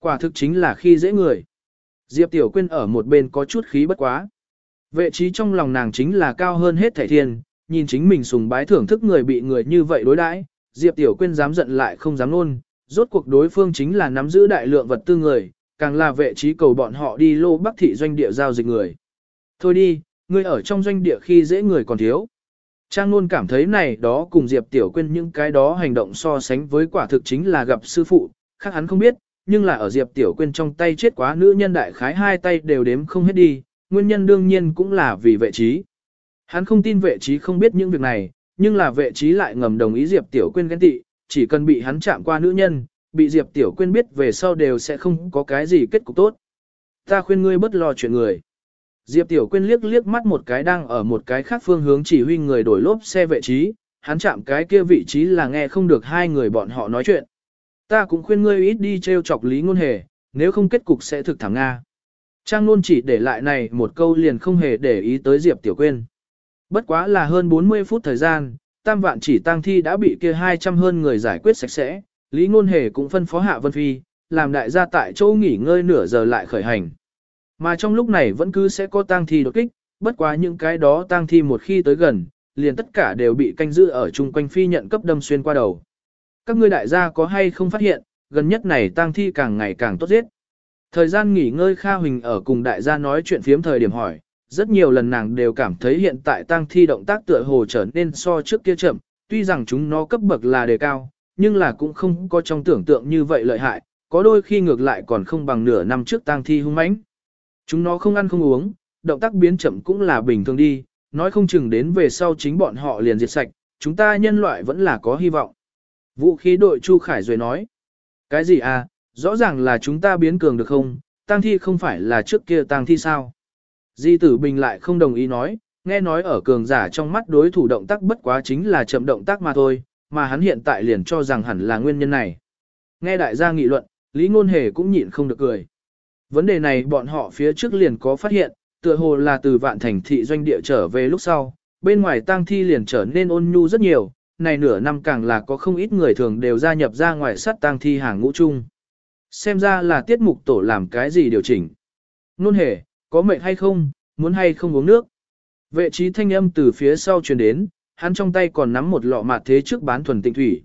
Quả thực chính là khi dễ người. Diệp Tiểu Quyên ở một bên có chút khí bất quá. Vệ trí trong lòng nàng chính là cao hơn hết thảy thiên, nhìn chính mình sùng bái thưởng thức người bị người như vậy đối đãi, Diệp Tiểu Quyên dám giận lại không dám luôn, rốt cuộc đối phương chính là nắm giữ đại lượng vật tư người, càng là vệ trí cầu bọn họ đi lô bắc thị doanh địa giao dịch người. Thôi đi, ngươi ở trong doanh địa khi dễ người còn thiếu. Trang luôn cảm thấy này đó cùng Diệp Tiểu Quyên những cái đó hành động so sánh với quả thực chính là gặp sư phụ, khác hắn không biết, nhưng là ở Diệp Tiểu Quyên trong tay chết quá nữ nhân đại khái hai tay đều đếm không hết đi, nguyên nhân đương nhiên cũng là vì vệ trí. Hắn không tin vệ trí không biết những việc này, nhưng là vệ trí lại ngầm đồng ý Diệp Tiểu Quyên ghen tị, chỉ cần bị hắn chạm qua nữ nhân, bị Diệp Tiểu Quyên biết về sau đều sẽ không có cái gì kết cục tốt. Ta khuyên ngươi bất lo chuyện người. Diệp Tiểu Quyên liếc liếc mắt một cái đang ở một cái khác phương hướng chỉ huy người đổi lốp xe vệ trí, hắn chạm cái kia vị trí là nghe không được hai người bọn họ nói chuyện. Ta cũng khuyên ngươi ít đi trêu chọc lý ngôn hề, nếu không kết cục sẽ thực thẳng Nga. Trang luôn chỉ để lại này một câu liền không hề để ý tới Diệp Tiểu Quyên. Bất quá là hơn 40 phút thời gian, tam vạn chỉ tang thi đã bị kia 200 hơn người giải quyết sạch sẽ, Lý Ngôn Hề cũng phân phó Hạ Vân Phi, làm đại gia tại chỗ nghỉ ngơi nửa giờ lại khởi hành. Mà trong lúc này vẫn cứ sẽ có tang thi đột kích, bất quá những cái đó tang thi một khi tới gần, liền tất cả đều bị canh giữ ở chung quanh phi nhận cấp đâm xuyên qua đầu. Các ngươi đại gia có hay không phát hiện, gần nhất này tang thi càng ngày càng tốt giết. Thời gian nghỉ ngơi Kha Huỳnh ở cùng đại gia nói chuyện phiếm thời điểm hỏi, rất nhiều lần nàng đều cảm thấy hiện tại tang thi động tác tựa hồ trở nên so trước kia chậm, tuy rằng chúng nó cấp bậc là đề cao, nhưng là cũng không có trong tưởng tượng như vậy lợi hại, có đôi khi ngược lại còn không bằng nửa năm trước tang thi hung mãnh. Chúng nó không ăn không uống, động tác biến chậm cũng là bình thường đi, nói không chừng đến về sau chính bọn họ liền diệt sạch, chúng ta nhân loại vẫn là có hy vọng. Vũ khí đội Chu Khải rồi nói, cái gì à, rõ ràng là chúng ta biến cường được không, tang thi không phải là trước kia tang thi sao. Di tử bình lại không đồng ý nói, nghe nói ở cường giả trong mắt đối thủ động tác bất quá chính là chậm động tác mà thôi, mà hắn hiện tại liền cho rằng hẳn là nguyên nhân này. Nghe đại gia nghị luận, Lý Ngôn Hề cũng nhịn không được cười. Vấn đề này bọn họ phía trước liền có phát hiện, tựa hồ là từ vạn thành thị doanh địa trở về lúc sau, bên ngoài tang thi liền trở nên ôn nhu rất nhiều, này nửa năm càng là có không ít người thường đều gia nhập ra ngoài sát tang thi hàng ngũ chung. Xem ra là tiết mục tổ làm cái gì điều chỉnh. Nôn hề, có mệnh hay không, muốn hay không uống nước. Vệ trí thanh âm từ phía sau truyền đến, hắn trong tay còn nắm một lọ mạt thế trước bán thuần tịnh thủy.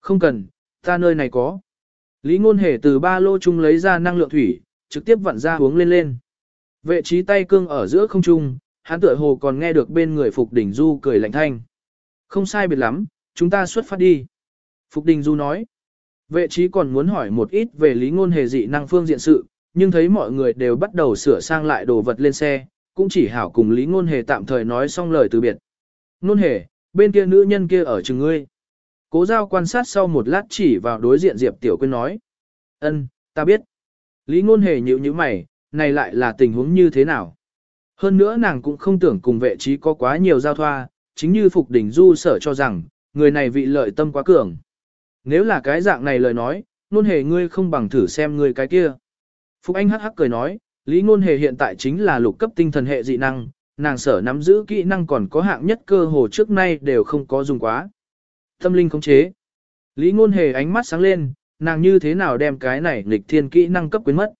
Không cần, ta nơi này có. Lý ngôn hề từ ba lô chung lấy ra năng lượng thủy, trực tiếp vặn ra uống lên lên. Vệ trí tay cương ở giữa không trung, hắn tựa hồ còn nghe được bên người Phục Đình Du cười lạnh thanh. Không sai biệt lắm, chúng ta xuất phát đi. Phục Đình Du nói. Vệ trí còn muốn hỏi một ít về lý ngôn hề dị năng phương diện sự, nhưng thấy mọi người đều bắt đầu sửa sang lại đồ vật lên xe, cũng chỉ hảo cùng lý ngôn hề tạm thời nói xong lời từ biệt. Ngôn hề, bên kia nữ nhân kia ở chừng ngươi. Cố giao quan sát sau một lát chỉ vào đối diện Diệp Tiểu Quyên nói. ân, ta biết. Lý ngôn hề nhíu nhíu mày, này lại là tình huống như thế nào? Hơn nữa nàng cũng không tưởng cùng vệ trí có quá nhiều giao thoa, chính như Phục Đỉnh Du sở cho rằng, người này vị lợi tâm quá cường. Nếu là cái dạng này lời nói, ngôn hề ngươi không bằng thử xem ngươi cái kia. Phục Anh hắc hắc cười nói, Lý ngôn hề hiện tại chính là lục cấp tinh thần hệ dị năng, nàng sở nắm giữ kỹ năng còn có hạng nhất cơ hồ trước nay đều không có dùng quá. Tâm linh khống chế. Lý ngôn hề ánh mắt sáng lên, nàng như thế nào đem cái này nghịch thiên kỹ năng cấp quyến mất.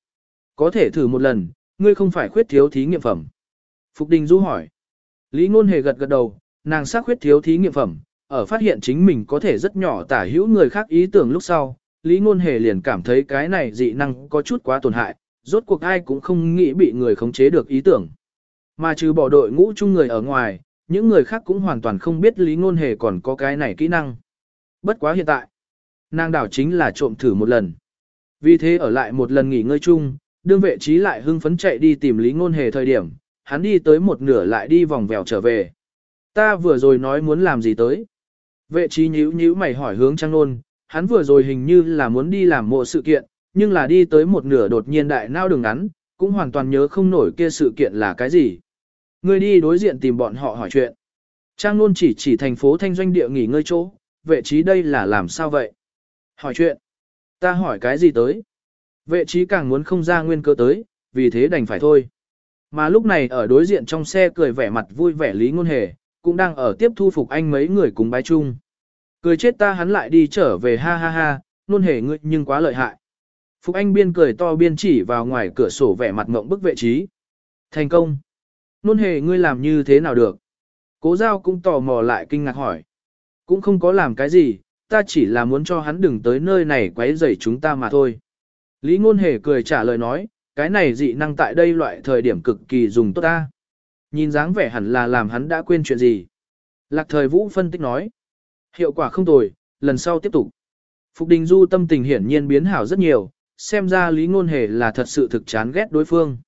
Có thể thử một lần, ngươi không phải khuyết thiếu thí nghiệm phẩm. Phục Đình Du hỏi. Lý ngôn hề gật gật đầu, nàng xác khuyết thiếu thí nghiệm phẩm, ở phát hiện chính mình có thể rất nhỏ tả hữu người khác ý tưởng lúc sau, Lý ngôn hề liền cảm thấy cái này dị năng có chút quá tổn hại, rốt cuộc ai cũng không nghĩ bị người khống chế được ý tưởng. Mà trừ bỏ đội ngũ chung người ở ngoài, những người khác cũng hoàn toàn không biết Lý ngôn hề còn có cái này kỹ năng. Bất quá hiện tại, nàng đảo chính là trộm thử một lần. Vì thế ở lại một lần nghỉ ngơi chung, đương vệ trí lại hưng phấn chạy đi tìm Lý ngôn hề thời điểm, hắn đi tới một nửa lại đi vòng vèo trở về. Ta vừa rồi nói muốn làm gì tới. Vệ trí nhíu nhíu mày hỏi hướng trang nôn, hắn vừa rồi hình như là muốn đi làm mộ sự kiện, nhưng là đi tới một nửa đột nhiên đại nao đường ngắn, cũng hoàn toàn nhớ không nổi kia sự kiện là cái gì. Người đi đối diện tìm bọn họ hỏi chuyện. Trang nôn chỉ chỉ thành phố thanh doanh địa nghỉ ngơi chỗ, vệ trí đây là làm sao vậy? Hỏi chuyện. Ta hỏi cái gì tới? Vệ trí càng muốn không ra nguyên cơ tới, vì thế đành phải thôi. Mà lúc này ở đối diện trong xe cười vẻ mặt vui vẻ Lý Ngôn Hề, cũng đang ở tiếp thu phục anh mấy người cùng bái chung. Cười chết ta hắn lại đi trở về ha ha ha, Ngôn Hề ngươi nhưng quá lợi hại. Phục anh biên cười to biên chỉ vào ngoài cửa sổ vẻ mặt ngộng bức vệ trí. Thành công. Ngôn Hề ngươi làm như thế nào được? Cố giao cũng tò mò lại kinh ngạc hỏi. Cũng không có làm cái gì, ta chỉ là muốn cho hắn đừng tới nơi này quấy rầy chúng ta mà thôi. Lý Ngôn Hề cười trả lời nói, cái này dị năng tại đây loại thời điểm cực kỳ dùng tốt ta. Nhìn dáng vẻ hẳn là làm hắn đã quên chuyện gì. Lạc thời vũ phân tích nói. Hiệu quả không tồi, lần sau tiếp tục. Phục Đình Du tâm tình hiển nhiên biến hảo rất nhiều, xem ra Lý Ngôn Hề là thật sự thực chán ghét đối phương.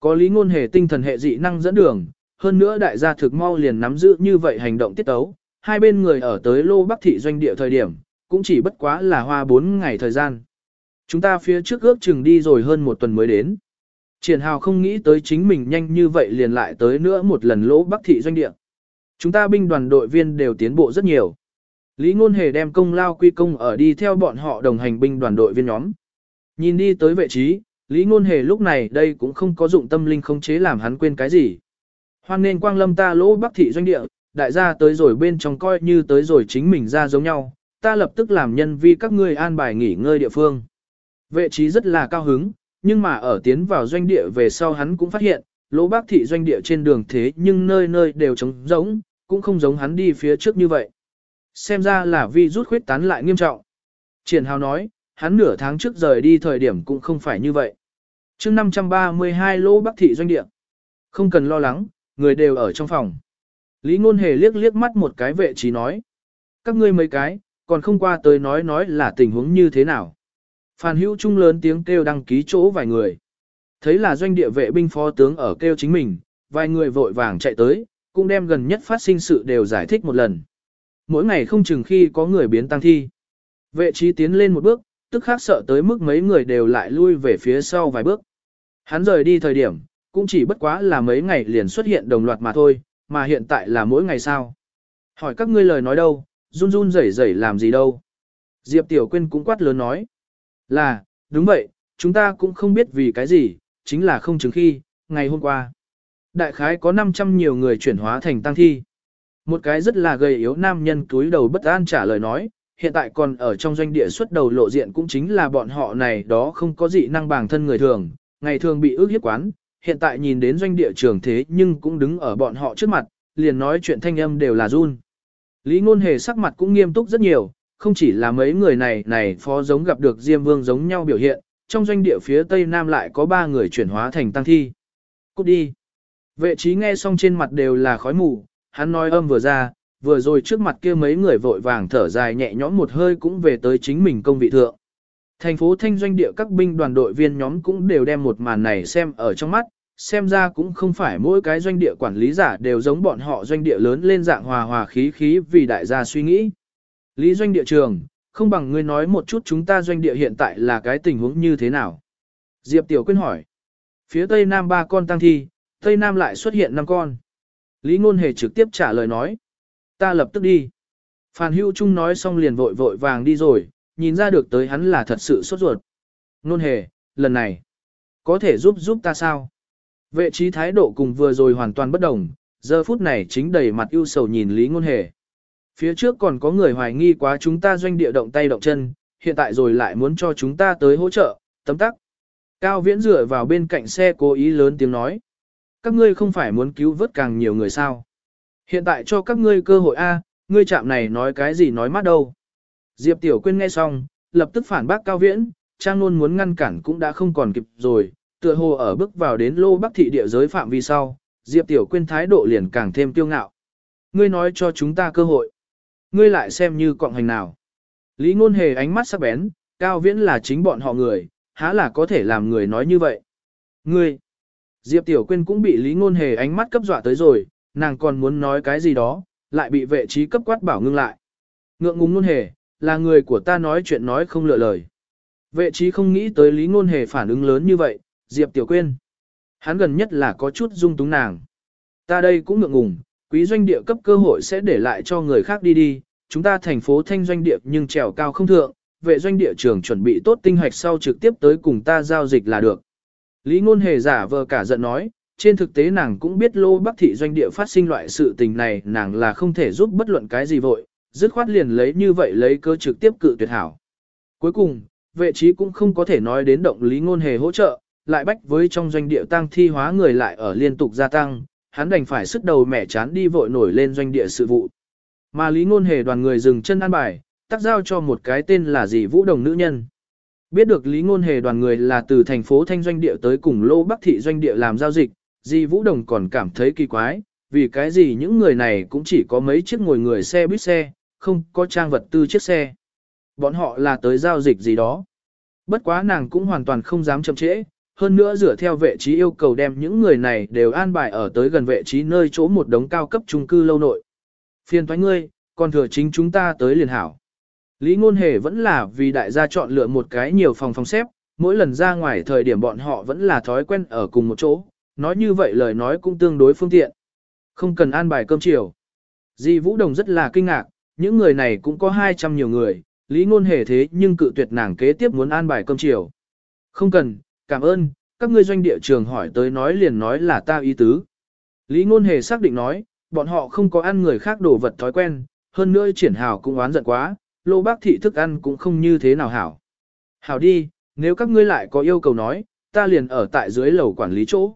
Có Lý Ngôn Hề tinh thần hệ dị năng dẫn đường, hơn nữa đại gia thực mau liền nắm giữ như vậy hành động tiết tấu, hai bên người ở tới lô bắc thị doanh địa thời điểm, cũng chỉ bất quá là hoa 4 ngày thời gian. Chúng ta phía trước ước chừng đi rồi hơn một tuần mới đến. Triển hào không nghĩ tới chính mình nhanh như vậy liền lại tới nữa một lần lỗ bắc thị doanh địa. Chúng ta binh đoàn đội viên đều tiến bộ rất nhiều. Lý Ngôn Hề đem công lao quy công ở đi theo bọn họ đồng hành binh đoàn đội viên nhóm. Nhìn đi tới vị trí, Lý Ngôn Hề lúc này đây cũng không có dụng tâm linh không chế làm hắn quên cái gì. Hoan nên quang lâm ta lỗ bắc thị doanh địa, đại gia tới rồi bên trong coi như tới rồi chính mình ra giống nhau, ta lập tức làm nhân vi các ngươi an bài nghỉ ngơi địa phương. Vệ trí rất là cao hứng, nhưng mà ở tiến vào doanh địa về sau hắn cũng phát hiện, lỗ bác thị doanh địa trên đường thế nhưng nơi nơi đều trống giống, cũng không giống hắn đi phía trước như vậy. Xem ra là vi rút khuyết tán lại nghiêm trọng. Triển Hào nói, hắn nửa tháng trước rời đi thời điểm cũng không phải như vậy. chương 532 lỗ bác thị doanh địa. Không cần lo lắng, người đều ở trong phòng. Lý Ngôn Hề liếc liếc mắt một cái vệ trí nói. Các ngươi mấy cái, còn không qua tới nói nói là tình huống như thế nào. Phan hữu trung lớn tiếng kêu đăng ký chỗ vài người. Thấy là doanh địa vệ binh phó tướng ở kêu chính mình, vài người vội vàng chạy tới, cũng đem gần nhất phát sinh sự đều giải thích một lần. Mỗi ngày không chừng khi có người biến tăng thi. Vệ trí tiến lên một bước, tức khác sợ tới mức mấy người đều lại lui về phía sau vài bước. Hắn rời đi thời điểm, cũng chỉ bất quá là mấy ngày liền xuất hiện đồng loạt mà thôi, mà hiện tại là mỗi ngày sao. Hỏi các ngươi lời nói đâu, run run rẩy rẩy làm gì đâu. Diệp Tiểu Quyên cũng quát lớn nói. Là, đúng vậy, chúng ta cũng không biết vì cái gì, chính là không chứng khi, ngày hôm qua. Đại khái có 500 nhiều người chuyển hóa thành tăng thi. Một cái rất là gầy yếu nam nhân túi đầu bất an trả lời nói, hiện tại còn ở trong doanh địa xuất đầu lộ diện cũng chính là bọn họ này đó không có dị năng bằng thân người thường, ngày thường bị ước hiếp quán, hiện tại nhìn đến doanh địa trường thế nhưng cũng đứng ở bọn họ trước mặt, liền nói chuyện thanh âm đều là run. Lý ngôn hề sắc mặt cũng nghiêm túc rất nhiều, không chỉ là mấy người này này phó giống gặp được Diêm Vương giống nhau biểu hiện, trong doanh địa phía Tây Nam lại có ba người chuyển hóa thành tăng thi. Cút đi. Vệ trí nghe xong trên mặt đều là khói mù, hắn nói âm vừa ra, vừa rồi trước mặt kia mấy người vội vàng thở dài nhẹ nhõm một hơi cũng về tới chính mình công vị thượng. Thành phố Thanh doanh địa các binh đoàn đội viên nhóm cũng đều đem một màn này xem ở trong mắt, xem ra cũng không phải mỗi cái doanh địa quản lý giả đều giống bọn họ doanh địa lớn lên dạng hòa hòa khí khí vì đại gia suy nghĩ. Lý doanh địa trường, không bằng ngươi nói một chút chúng ta doanh địa hiện tại là cái tình huống như thế nào. Diệp Tiểu Quyên hỏi. Phía Tây Nam ba con tăng thi, Tây Nam lại xuất hiện năm con. Lý Ngôn Hề trực tiếp trả lời nói. Ta lập tức đi. Phan Hữu Trung nói xong liền vội vội vàng đi rồi, nhìn ra được tới hắn là thật sự sốt ruột. Ngôn Hề, lần này, có thể giúp giúp ta sao? Vệ trí thái độ cùng vừa rồi hoàn toàn bất đồng, giờ phút này chính đầy mặt ưu sầu nhìn Lý Ngôn Hề. Phía trước còn có người hoài nghi quá chúng ta doanh địa động tay động chân, hiện tại rồi lại muốn cho chúng ta tới hỗ trợ, tấm tắc. Cao Viễn dựa vào bên cạnh xe cố ý lớn tiếng nói. Các ngươi không phải muốn cứu vớt càng nhiều người sao. Hiện tại cho các ngươi cơ hội A, ngươi chạm này nói cái gì nói mắt đâu. Diệp Tiểu Quyên nghe xong, lập tức phản bác Cao Viễn, Trang luôn muốn ngăn cản cũng đã không còn kịp rồi, tựa hồ ở bước vào đến lô bắc thị địa giới phạm vi sau, Diệp Tiểu Quyên thái độ liền càng thêm kiêu ngạo. Ngươi nói cho chúng ta cơ hội. Ngươi lại xem như cộng hành nào. Lý ngôn hề ánh mắt sắc bén, Cao Viễn là chính bọn họ người, há là có thể làm người nói như vậy. Ngươi, Diệp Tiểu Quyên cũng bị Lý ngôn hề ánh mắt cấp dọa tới rồi, nàng còn muốn nói cái gì đó, lại bị vệ trí cấp quát bảo ngưng lại. Ngượng ngùng ngôn hề, là người của ta nói chuyện nói không lựa lời. Vệ trí không nghĩ tới Lý ngôn hề phản ứng lớn như vậy, Diệp Tiểu Quyên. Hắn gần nhất là có chút dung túng nàng. Ta đây cũng ngượng ngùng, quý doanh địa cấp cơ hội sẽ để lại cho người khác đi đi, chúng ta thành phố thanh doanh địa nhưng trèo cao không thượng, vệ doanh địa trường chuẩn bị tốt tinh hoạch sau trực tiếp tới cùng ta giao dịch là được. Lý ngôn hề giả vờ cả giận nói, trên thực tế nàng cũng biết lô bắc thị doanh địa phát sinh loại sự tình này nàng là không thể giúp bất luận cái gì vội, dứt khoát liền lấy như vậy lấy cơ trực tiếp cự tuyệt hảo. Cuối cùng, vệ trí cũng không có thể nói đến động lý ngôn hề hỗ trợ, lại bách với trong doanh địa tăng thi hóa người lại ở liên tục gia tăng, hắn đành phải sức đầu mẻ chán đi vội nổi lên doanh địa sự vụ. Mà lý ngôn hề đoàn người dừng chân an bài, tác giao cho một cái tên là dì Vũ Đồng nữ nhân. Biết được lý ngôn hề đoàn người là từ thành phố Thanh doanh địa tới cùng lô Bắc thị doanh địa làm giao dịch, dì Vũ Đồng còn cảm thấy kỳ quái, vì cái gì những người này cũng chỉ có mấy chiếc ngồi người xe buýt xe, không có trang vật tư chiếc xe. Bọn họ là tới giao dịch gì đó. Bất quá nàng cũng hoàn toàn không dám chậm trễ, hơn nữa dựa theo vệ trí yêu cầu đem những người này đều an bài ở tới gần vệ trí nơi chỗ một đống cao cấp trung cư lâu nội. Phiên thoái ngươi, còn thừa chính chúng ta tới liền hảo. Lý ngôn hề vẫn là vì đại gia chọn lựa một cái nhiều phòng phòng xếp, mỗi lần ra ngoài thời điểm bọn họ vẫn là thói quen ở cùng một chỗ, nói như vậy lời nói cũng tương đối phương tiện. Không cần an bài cơm chiều. Di Vũ Đồng rất là kinh ngạc, những người này cũng có 200 nhiều người, lý ngôn hề thế nhưng cự tuyệt nàng kế tiếp muốn an bài cơm chiều. Không cần, cảm ơn, các ngươi doanh địa trường hỏi tới nói liền nói là ta ý tứ. Lý ngôn hề xác định nói, bọn họ không có ăn người khác đồ vật thói quen, hơn nữa triển hào cũng oán giận quá, lô bác thị thức ăn cũng không như thế nào hảo. Hảo đi, nếu các ngươi lại có yêu cầu nói, ta liền ở tại dưới lầu quản lý chỗ.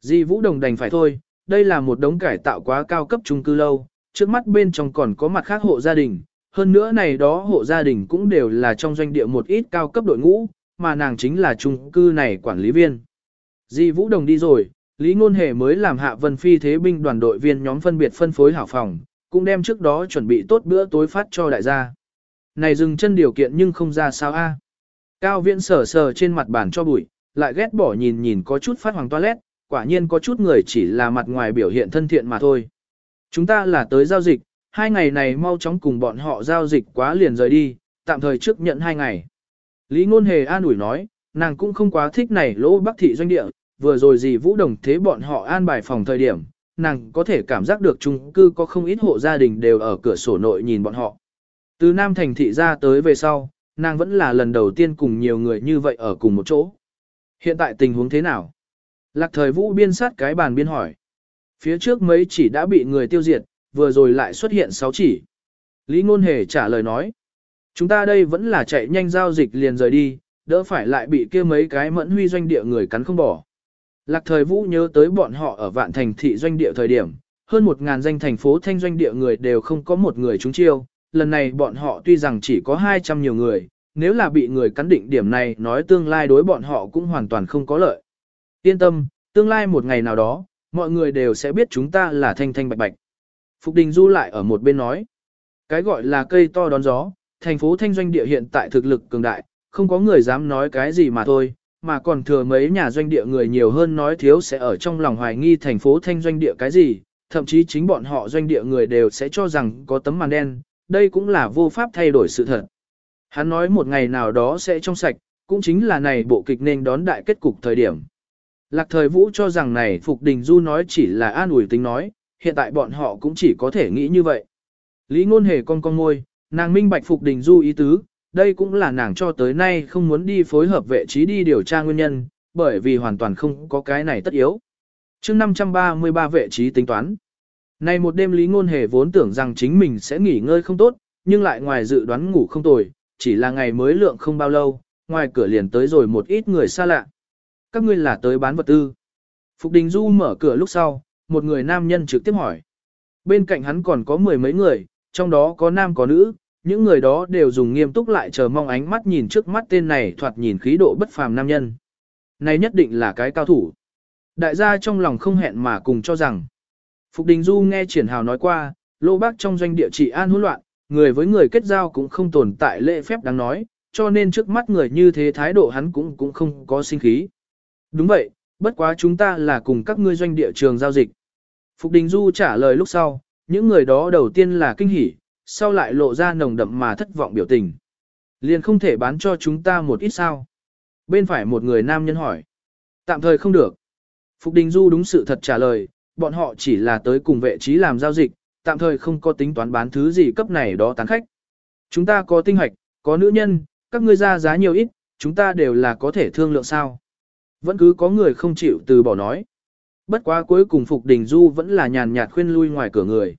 Di Vũ Đồng đành phải thôi, đây là một đống cải tạo quá cao cấp chung cư lâu, trước mắt bên trong còn có mặt khác hộ gia đình, hơn nữa này đó hộ gia đình cũng đều là trong doanh địa một ít cao cấp đội ngũ, mà nàng chính là trung cư này quản lý viên. Di Vũ Đồng đi rồi, Lý Ngôn Hề mới làm hạ vân phi thế binh đoàn đội viên nhóm phân biệt phân phối hảo phòng, cũng đem trước đó chuẩn bị tốt bữa tối phát cho đại gia. Này dừng chân điều kiện nhưng không ra sao a. Cao viễn sờ sờ trên mặt bàn cho bụi, lại ghét bỏ nhìn nhìn có chút phát hoàng toilet, quả nhiên có chút người chỉ là mặt ngoài biểu hiện thân thiện mà thôi. Chúng ta là tới giao dịch, hai ngày này mau chóng cùng bọn họ giao dịch quá liền rời đi, tạm thời trước nhận hai ngày. Lý Ngôn Hề an ủi nói, nàng cũng không quá thích này lỗ bắc thị doanh địa, vừa rồi gì vũ đồng thế bọn họ an bài phòng thời điểm, nàng có thể cảm giác được chung cư có không ít hộ gia đình đều ở cửa sổ nội nhìn bọn họ. Từ Nam Thành thị ra tới về sau, nàng vẫn là lần đầu tiên cùng nhiều người như vậy ở cùng một chỗ. Hiện tại tình huống thế nào? Lạc thời vũ biên sát cái bàn biên hỏi. Phía trước mấy chỉ đã bị người tiêu diệt, vừa rồi lại xuất hiện sáu chỉ. Lý Ngôn Hề trả lời nói. Chúng ta đây vẫn là chạy nhanh giao dịch liền rời đi, đỡ phải lại bị kia mấy cái mẫn huy doanh địa người cắn không bỏ. Lạc thời vũ nhớ tới bọn họ ở vạn thành thị doanh địa thời điểm, hơn một ngàn danh thành phố thanh doanh địa người đều không có một người trúng chiêu, lần này bọn họ tuy rằng chỉ có 200 nhiều người, nếu là bị người cắn định điểm này nói tương lai đối bọn họ cũng hoàn toàn không có lợi. Yên tâm, tương lai một ngày nào đó, mọi người đều sẽ biết chúng ta là thanh thanh bạch bạch. Phục Đình Du lại ở một bên nói, cái gọi là cây to đón gió, thành phố thanh doanh địa hiện tại thực lực cường đại, không có người dám nói cái gì mà thôi, mà còn thừa mấy nhà doanh địa người nhiều hơn nói thiếu sẽ ở trong lòng hoài nghi thành phố thanh doanh địa cái gì, thậm chí chính bọn họ doanh địa người đều sẽ cho rằng có tấm màn đen, đây cũng là vô pháp thay đổi sự thật. Hắn nói một ngày nào đó sẽ trong sạch, cũng chính là này bộ kịch nên đón đại kết cục thời điểm. Lạc thời vũ cho rằng này Phục Đình Du nói chỉ là an ủi tính nói, hiện tại bọn họ cũng chỉ có thể nghĩ như vậy. Lý ngôn hề con con ngôi, nàng minh bạch Phục Đình Du ý tứ, đây cũng là nàng cho tới nay không muốn đi phối hợp vệ trí đi điều tra nguyên nhân, bởi vì hoàn toàn không có cái này tất yếu. chương 533 vệ trí tính toán. Này một đêm Lý Ngôn Hề vốn tưởng rằng chính mình sẽ nghỉ ngơi không tốt, nhưng lại ngoài dự đoán ngủ không tồi, chỉ là ngày mới lượng không bao lâu, ngoài cửa liền tới rồi một ít người xa lạ. Các ngươi là tới bán vật tư. Phục Đình Du mở cửa lúc sau, một người nam nhân trực tiếp hỏi. Bên cạnh hắn còn có mười mấy người, trong đó có nam có nữ, những người đó đều dùng nghiêm túc lại chờ mong ánh mắt nhìn trước mắt tên này thoạt nhìn khí độ bất phàm nam nhân. Này nhất định là cái cao thủ. Đại gia trong lòng không hẹn mà cùng cho rằng. Phục Đình Du nghe triển hào nói qua, lô bác trong doanh địa trị an hỗn loạn, người với người kết giao cũng không tồn tại lễ phép đáng nói, cho nên trước mắt người như thế thái độ hắn cũng cũng không có sinh khí. Đúng vậy, bất quá chúng ta là cùng các ngươi doanh địa trường giao dịch. Phục Đình Du trả lời lúc sau, những người đó đầu tiên là kinh hỉ, sau lại lộ ra nồng đậm mà thất vọng biểu tình. Liền không thể bán cho chúng ta một ít sao. Bên phải một người nam nhân hỏi. Tạm thời không được. Phục Đình Du đúng sự thật trả lời, bọn họ chỉ là tới cùng vệ trí làm giao dịch, tạm thời không có tính toán bán thứ gì cấp này đó tán khách. Chúng ta có tinh hoạch, có nữ nhân, các ngươi ra giá nhiều ít, chúng ta đều là có thể thương lượng sao. Vẫn cứ có người không chịu từ bỏ nói. Bất quá cuối cùng Phục Đình Du vẫn là nhàn nhạt khuyên lui ngoài cửa người.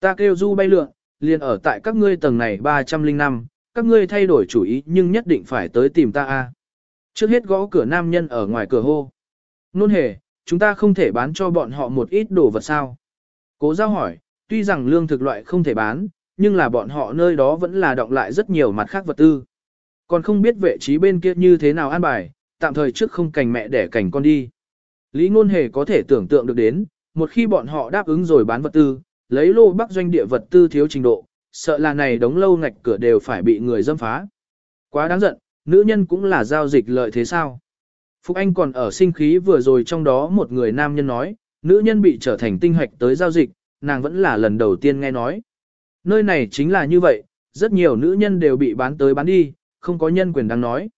Ta kêu Du bay lượn, liền ở tại các ngươi tầng này 305, các ngươi thay đổi chủ ý nhưng nhất định phải tới tìm ta a. Trước hết gõ cửa nam nhân ở ngoài cửa hô. Nôn hề, chúng ta không thể bán cho bọn họ một ít đồ vật sao. Cố giao hỏi, tuy rằng lương thực loại không thể bán, nhưng là bọn họ nơi đó vẫn là động lại rất nhiều mặt khác vật tư. Còn không biết vệ trí bên kia như thế nào an bài, tạm thời trước không cành mẹ để cảnh con đi. Lý ngôn hề có thể tưởng tượng được đến, một khi bọn họ đáp ứng rồi bán vật tư, lấy lô bắc doanh địa vật tư thiếu trình độ, sợ là này đống lâu ngạch cửa đều phải bị người dâm phá. Quá đáng giận, nữ nhân cũng là giao dịch lợi thế sao? Phúc Anh còn ở sinh khí vừa rồi trong đó một người nam nhân nói, nữ nhân bị trở thành tinh hoạch tới giao dịch, nàng vẫn là lần đầu tiên nghe nói. Nơi này chính là như vậy, rất nhiều nữ nhân đều bị bán tới bán đi, không có nhân quyền đang nói.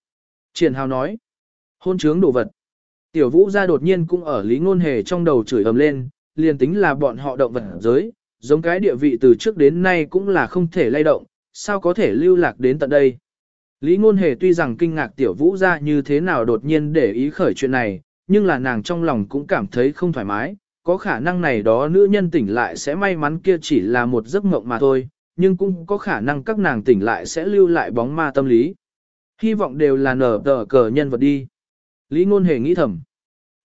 Triển Hào nói, hôn trướng đồ vật. Tiểu vũ ra đột nhiên cũng ở lý ngôn hề trong đầu chửi ầm lên, liền tính là bọn họ động vật giới, giống cái địa vị từ trước đến nay cũng là không thể lay động, sao có thể lưu lạc đến tận đây. Lý ngôn hề tuy rằng kinh ngạc tiểu vũ ra như thế nào đột nhiên để ý khởi chuyện này, nhưng là nàng trong lòng cũng cảm thấy không thoải mái, có khả năng này đó nữ nhân tỉnh lại sẽ may mắn kia chỉ là một giấc mộng mà thôi, nhưng cũng có khả năng các nàng tỉnh lại sẽ lưu lại bóng ma tâm lý. Hy vọng đều là nở tờ cờ nhân vật đi. Lý ngôn hề nghĩ thầm.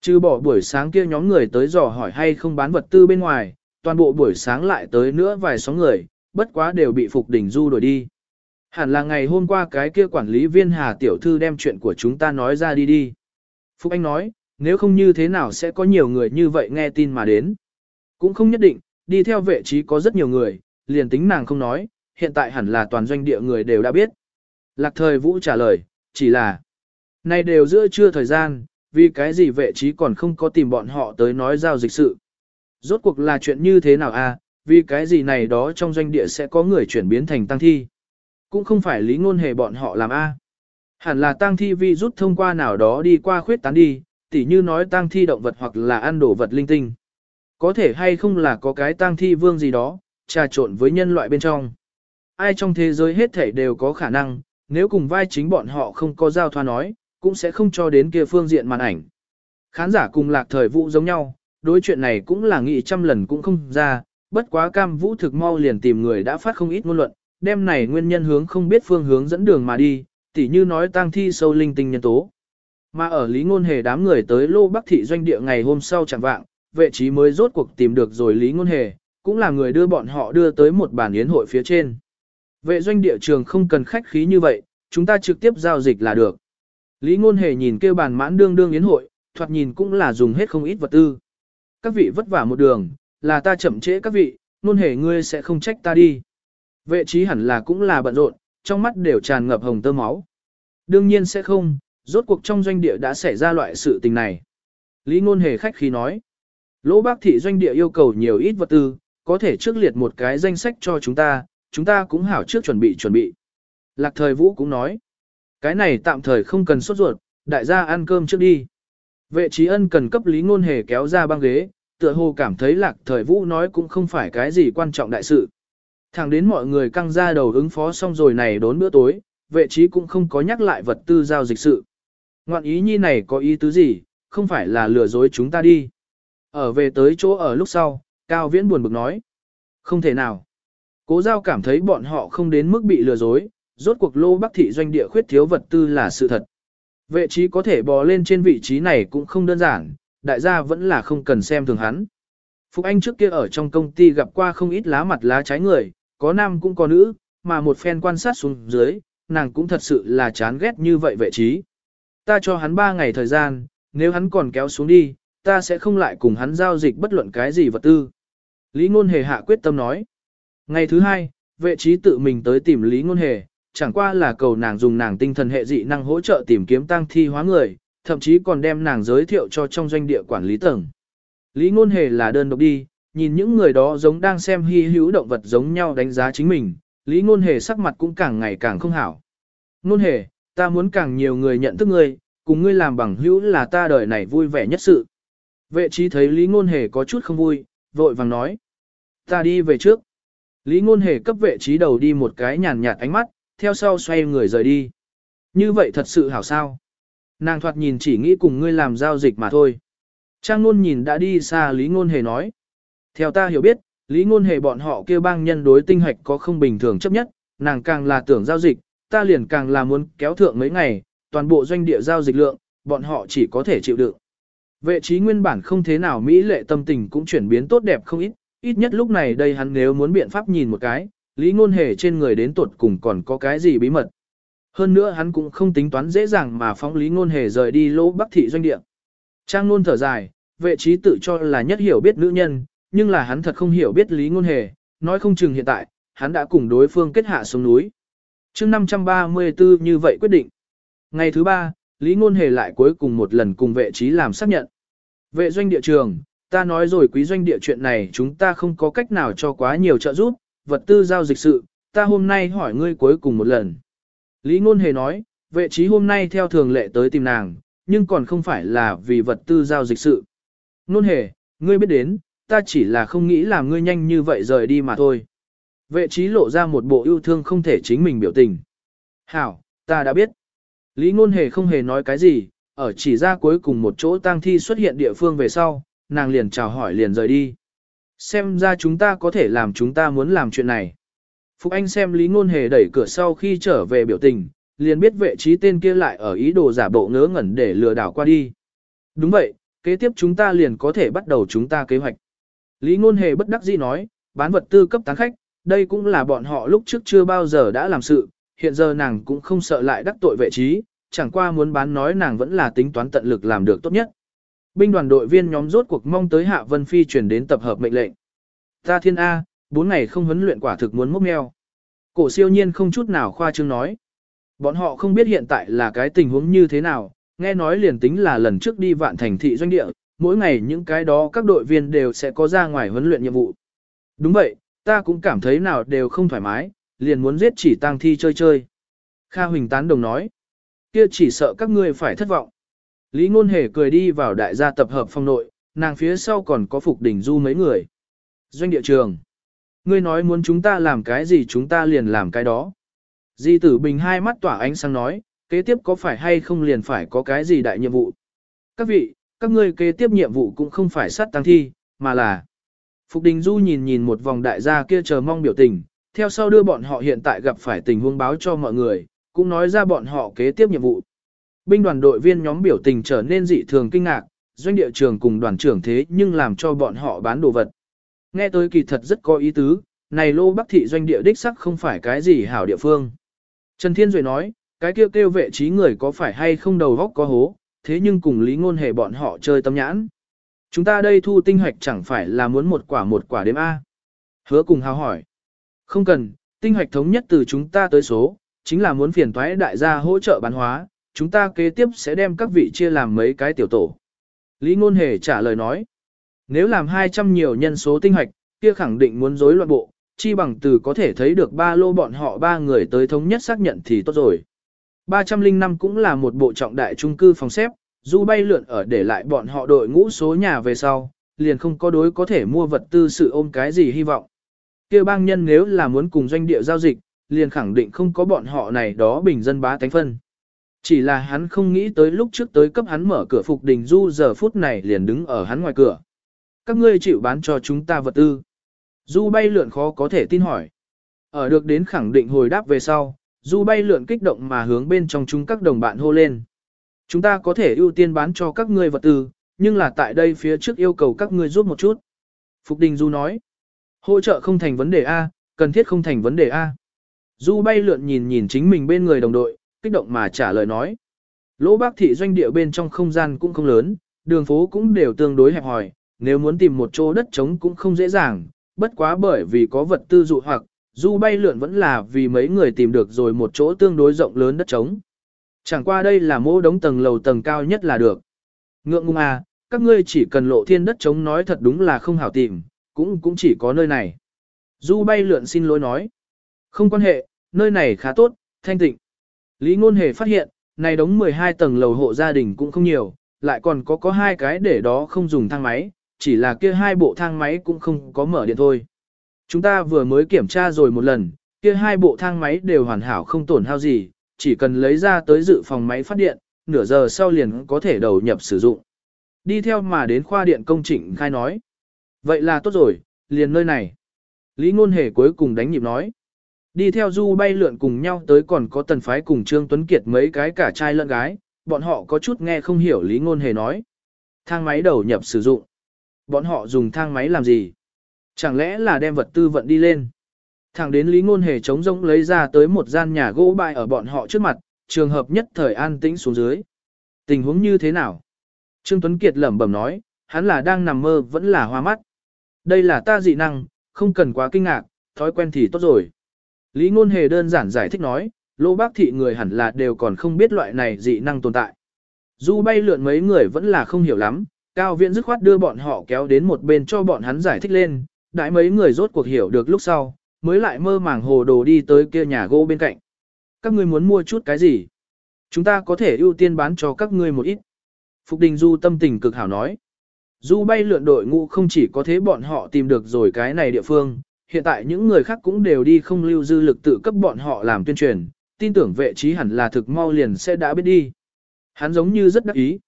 Trừ bỏ buổi sáng kia nhóm người tới dò hỏi hay không bán vật tư bên ngoài, toàn bộ buổi sáng lại tới nữa vài số người, bất quá đều bị Phục Đình Du đuổi đi. Hẳn là ngày hôm qua cái kia quản lý viên Hà Tiểu Thư đem chuyện của chúng ta nói ra đi đi. Phúc Anh nói, nếu không như thế nào sẽ có nhiều người như vậy nghe tin mà đến. Cũng không nhất định, đi theo vệ trí có rất nhiều người, liền tính nàng không nói, hiện tại hẳn là toàn doanh địa người đều đã biết. Lạc thời Vũ trả lời, chỉ là, nay đều giữa trưa thời gian, vì cái gì vệ trí còn không có tìm bọn họ tới nói giao dịch sự. Rốt cuộc là chuyện như thế nào à, vì cái gì này đó trong doanh địa sẽ có người chuyển biến thành tăng thi. Cũng không phải lý ngôn hề bọn họ làm a Hẳn là tăng thi vi rút thông qua nào đó đi qua khuyết tán đi, tỉ như nói tăng thi động vật hoặc là ăn đồ vật linh tinh. Có thể hay không là có cái tăng thi vương gì đó, trà trộn với nhân loại bên trong. Ai trong thế giới hết thể đều có khả năng, nếu cùng vai chính bọn họ không có giao thoa nói, cũng sẽ không cho đến kia phương diện màn ảnh. Khán giả cùng lạc thời vụ giống nhau, đối chuyện này cũng là nghĩ trăm lần cũng không ra, bất quá cam vũ thực mau liền tìm người đã phát không ít ngôn luận, đem này nguyên nhân hướng không biết phương hướng dẫn đường mà đi, tỉ như nói tang thi sâu linh tinh nhân tố. Mà ở Lý Ngôn Hề đám người tới Lô Bắc thị doanh địa ngày hôm sau chẳng vạng, vệ trí mới rốt cuộc tìm được rồi Lý Ngôn Hề, cũng là người đưa bọn họ đưa tới một bàn yến hội phía trên. Vệ doanh địa trường không cần khách khí như vậy, chúng ta trực tiếp giao dịch là được. Lý Ngôn Hề nhìn kêu bàn mãn đương đương yến hội, thoạt nhìn cũng là dùng hết không ít vật tư. Các vị vất vả một đường, là ta chậm trễ các vị, Ngôn Hề ngươi sẽ không trách ta đi. Vệ trí hẳn là cũng là bận rộn, trong mắt đều tràn ngập hồng tơ máu. Đương nhiên sẽ không, rốt cuộc trong doanh địa đã xảy ra loại sự tình này. Lý ngôn hề khách khí nói. Lỗ bác thị doanh địa yêu cầu nhiều ít vật tư, có thể trước liệt một cái danh sách cho chúng ta, chúng ta cũng hảo trước chuẩn bị chuẩn bị. Lạc thời vũ cũng nói. Cái này tạm thời không cần sốt ruột, đại gia ăn cơm trước đi. Vệ trí ân cần cấp lý ngôn hề kéo ra băng ghế, tựa hồ cảm thấy lạc thời vũ nói cũng không phải cái gì quan trọng đại sự. Thẳng đến mọi người căng ra đầu ứng phó xong rồi này đốn bữa tối, vệ trí cũng không có nhắc lại vật tư giao dịch sự. Ngoạn ý nhi này có ý tứ gì, không phải là lừa dối chúng ta đi. Ở về tới chỗ ở lúc sau, Cao Viễn buồn bực nói. Không thể nào. Cố giao cảm thấy bọn họ không đến mức bị lừa dối, rốt cuộc lô bắc thị doanh địa khuyết thiếu vật tư là sự thật. Vệ trí có thể bò lên trên vị trí này cũng không đơn giản, đại gia vẫn là không cần xem thường hắn. Phục Anh trước kia ở trong công ty gặp qua không ít lá mặt lá trái người, có nam cũng có nữ, mà một phen quan sát xuống dưới, nàng cũng thật sự là chán ghét như vậy vệ trí. Ta cho hắn 3 ngày thời gian, nếu hắn còn kéo xuống đi, ta sẽ không lại cùng hắn giao dịch bất luận cái gì vật tư. Lý Ngôn Hề hạ quyết tâm nói. Ngày thứ hai, vệ trí tự mình tới tìm Lý Ngôn Hề, chẳng qua là cầu nàng dùng nàng tinh thần hệ dị năng hỗ trợ tìm kiếm tăng thi hóa người, thậm chí còn đem nàng giới thiệu cho trong doanh địa quản lý tầng. Lý Ngôn Hề là đơn độc đi, nhìn những người đó giống đang xem hy hữu động vật giống nhau đánh giá chính mình, Lý Ngôn Hề sắc mặt cũng càng ngày càng không hảo. Ngôn Hề, ta muốn càng nhiều người nhận thức ngươi, cùng ngươi làm bằng hữu là ta đời này vui vẻ nhất sự. Vệ trí thấy Lý Ngôn Hề có chút không vui, vội vàng nói. Ta đi về trước. Lý Ngôn Hề cấp vệ trí đầu đi một cái nhàn nhạt ánh mắt, theo sau xoay người rời đi. Như vậy thật sự hảo sao. Nàng thoạt nhìn chỉ nghĩ cùng ngươi làm giao dịch mà thôi. Trang Nôn nhìn đã đi xa Lý Ngôn Hề nói. Theo ta hiểu biết, Lý Ngôn Hề bọn họ kêu bang nhân đối tinh hạch có không bình thường chấp nhất, nàng càng là tưởng giao dịch, ta liền càng là muốn kéo thượng mấy ngày, toàn bộ doanh địa giao dịch lượng, bọn họ chỉ có thể chịu đựng. Vệ trí nguyên bản không thế nào Mỹ lệ tâm tình cũng chuyển biến tốt đẹp không ít, ít nhất lúc này đây hắn nếu muốn biện pháp nhìn một cái, Lý Ngôn Hề trên người đến tuột cùng còn có cái gì bí mật. Hơn nữa hắn cũng không tính toán dễ dàng mà phóng Lý Ngôn Hề rời đi lỗ bắc thị doanh địa. Trang Nôn thở dài, vệ trí tự cho là nhất hiểu biết nữ nhân, nhưng là hắn thật không hiểu biết Lý Ngôn Hề, nói không chừng hiện tại, hắn đã cùng đối phương kết hạ xuống núi. chương 534 như vậy quyết định. Ngày thứ ba, Lý Ngôn Hề lại cuối cùng một lần cùng vệ trí làm xác nhận. Vệ doanh địa trường, ta nói rồi quý doanh địa chuyện này chúng ta không có cách nào cho quá nhiều trợ giúp, vật tư giao dịch sự, ta hôm nay hỏi ngươi cuối cùng một lần. Lý Ngôn Hề nói, vệ trí hôm nay theo thường lệ tới tìm nàng, nhưng còn không phải là vì vật tư giao dịch sự. Ngôn Hề, ngươi biết đến, ta chỉ là không nghĩ làm ngươi nhanh như vậy rời đi mà thôi. Vệ trí lộ ra một bộ yêu thương không thể chính mình biểu tình. Hảo, ta đã biết. Lý Ngôn Hề không hề nói cái gì, ở chỉ ra cuối cùng một chỗ tang thi xuất hiện địa phương về sau, nàng liền chào hỏi liền rời đi. Xem ra chúng ta có thể làm chúng ta muốn làm chuyện này. Phục Anh xem Lý Ngôn Hề đẩy cửa sau khi trở về biểu tình, liền biết vệ trí tên kia lại ở ý đồ giả bộ ngớ ngẩn để lừa đảo qua đi. Đúng vậy, kế tiếp chúng ta liền có thể bắt đầu chúng ta kế hoạch. Lý Ngôn Hề bất đắc dĩ nói, bán vật tư cấp tán khách, đây cũng là bọn họ lúc trước chưa bao giờ đã làm sự, hiện giờ nàng cũng không sợ lại đắc tội vệ trí, chẳng qua muốn bán nói nàng vẫn là tính toán tận lực làm được tốt nhất. Binh đoàn đội viên nhóm rốt cuộc mong tới Hạ Vân Phi chuyển đến tập hợp mệnh lệnh. Ta thiên A, bốn ngày không huấn luyện quả thực muốn mốc meo. Cổ siêu nhiên không chút nào khoa trương nói. Bọn họ không biết hiện tại là cái tình huống như thế nào, nghe nói liền tính là lần trước đi vạn thành thị doanh địa, mỗi ngày những cái đó các đội viên đều sẽ có ra ngoài huấn luyện nhiệm vụ. Đúng vậy, ta cũng cảm thấy nào đều không thoải mái, liền muốn giết chỉ tang thi chơi chơi. Kha Huỳnh tán đồng nói, kia chỉ sợ các ngươi phải thất vọng. Lý Ngôn Hề cười đi vào đại gia tập hợp phòng nội, nàng phía sau còn có Phục Đình Du mấy người. Doanh địa trường. Ngươi nói muốn chúng ta làm cái gì chúng ta liền làm cái đó. Di tử bình hai mắt tỏa ánh sáng nói, kế tiếp có phải hay không liền phải có cái gì đại nhiệm vụ. Các vị, các ngươi kế tiếp nhiệm vụ cũng không phải sát tăng thi, mà là... Phục Đình Du nhìn nhìn một vòng đại gia kia chờ mong biểu tình, theo sau đưa bọn họ hiện tại gặp phải tình huống báo cho mọi người, cũng nói ra bọn họ kế tiếp nhiệm vụ. Binh đoàn đội viên nhóm biểu tình trở nên dị thường kinh ngạc, doanh địa trường cùng đoàn trưởng thế nhưng làm cho bọn họ bán đồ vật. Nghe tới kỳ thật rất có ý tứ, này lô bắc thị doanh địa đích sắc không phải cái gì hảo địa phương. Trần Thiên Duệ nói, cái kêu kêu vệ trí người có phải hay không đầu góc có hố, thế nhưng cùng lý ngôn hề bọn họ chơi tâm nhãn. Chúng ta đây thu tinh hoạch chẳng phải là muốn một quả một quả đếm A. Hứa cùng hào hỏi. Không cần, tinh hoạch thống nhất từ chúng ta tới số, chính là muốn phiền toái đại gia hỗ trợ bán hóa, chúng ta kế tiếp sẽ đem các vị chia làm mấy cái tiểu tổ. Lý ngôn hề trả lời nói. Nếu làm 200 nhiều nhân số tinh hoạch, kia khẳng định muốn rối loạn bộ, chi bằng từ có thể thấy được ba lô bọn họ ba người tới thống nhất xác nhận thì tốt rồi. 305 cũng là một bộ trọng đại trung cư phòng xếp, dù bay lượn ở để lại bọn họ đội ngũ số nhà về sau, liền không có đối có thể mua vật tư sự ôm cái gì hy vọng. kia bang nhân nếu là muốn cùng doanh địa giao dịch, liền khẳng định không có bọn họ này đó bình dân bá tánh phân. Chỉ là hắn không nghĩ tới lúc trước tới cấp hắn mở cửa phục đình du giờ phút này liền đứng ở hắn ngoài cửa. Các ngươi chịu bán cho chúng ta vật tư. Du bay lượn khó có thể tin hỏi. Ở được đến khẳng định hồi đáp về sau, du bay lượn kích động mà hướng bên trong chúng các đồng bạn hô lên. Chúng ta có thể ưu tiên bán cho các ngươi vật tư, nhưng là tại đây phía trước yêu cầu các ngươi giúp một chút. Phục Đình Du nói, hỗ trợ không thành vấn đề A, cần thiết không thành vấn đề A. Du bay lượn nhìn nhìn chính mình bên người đồng đội, kích động mà trả lời nói. Lỗ bác thị doanh địa bên trong không gian cũng không lớn, đường phố cũng đều tương đối hẹp hòi, nếu muốn tìm một chỗ đất trống cũng không dễ dàng, bất quá bởi vì có vật tư dụ hoặc, du bay lượn vẫn là vì mấy người tìm được rồi một chỗ tương đối rộng lớn đất trống. Chẳng qua đây là mô đống tầng lầu tầng cao nhất là được. Ngượng ngung à, các ngươi chỉ cần lộ thiên đất trống nói thật đúng là không hảo tìm, cũng cũng chỉ có nơi này. Du bay lượn xin lỗi nói. Không quan hệ, nơi này khá tốt, thanh tịnh. Lý Ngôn Hề phát hiện, này đống 12 tầng lầu hộ gia đình cũng không nhiều, lại còn có có hai cái để đó không dùng thang máy, chỉ là kia hai bộ thang máy cũng không có mở điện thôi. Chúng ta vừa mới kiểm tra rồi một lần, kia hai bộ thang máy đều hoàn hảo không tổn hao gì, chỉ cần lấy ra tới dự phòng máy phát điện, nửa giờ sau liền có thể đầu nhập sử dụng. Đi theo mà đến khoa điện công trình khai nói. Vậy là tốt rồi, liền nơi này. Lý Ngôn Hề cuối cùng đánh nhịp nói. Đi theo du bay lượn cùng nhau tới còn có tần phái cùng Trương Tuấn Kiệt mấy cái cả trai lẫn gái, bọn họ có chút nghe không hiểu Lý Ngôn Hề nói. Thang máy đầu nhập sử dụng. Bọn họ dùng thang máy làm gì? Chẳng lẽ là đem vật tư vận đi lên? Thẳng đến Lý Ngôn Hề chống rỗng lấy ra tới một gian nhà gỗ bại ở bọn họ trước mặt, trường hợp nhất thời an tĩnh xuống dưới. Tình huống như thế nào? Trương Tuấn Kiệt lẩm bẩm nói, hắn là đang nằm mơ vẫn là hoa mắt. Đây là ta dị năng, không cần quá kinh ngạc, thói quen thì tốt rồi. Lý Ngôn Hề đơn giản giải thích nói, lô bác thị người hẳn là đều còn không biết loại này dị năng tồn tại. Dù bay lượn mấy người vẫn là không hiểu lắm, Cao Viễn dứt khoát đưa bọn họ kéo đến một bên cho bọn hắn giải thích lên, đại mấy người rốt cuộc hiểu được lúc sau, mới lại mơ màng hồ đồ đi tới kia nhà gỗ bên cạnh. Các ngươi muốn mua chút cái gì? Chúng ta có thể ưu tiên bán cho các ngươi một ít. Phục Đình Du tâm tình cực hảo nói. Du bay lượn đội ngũ không chỉ có thế bọn họ tìm được rồi cái này địa phương, hiện tại những người khác cũng đều đi không lưu dư lực tự cấp bọn họ làm tuyên truyền, tin tưởng vệ trí hẳn là thực mau liền sẽ đã biết đi. Hắn giống như rất đắc ý.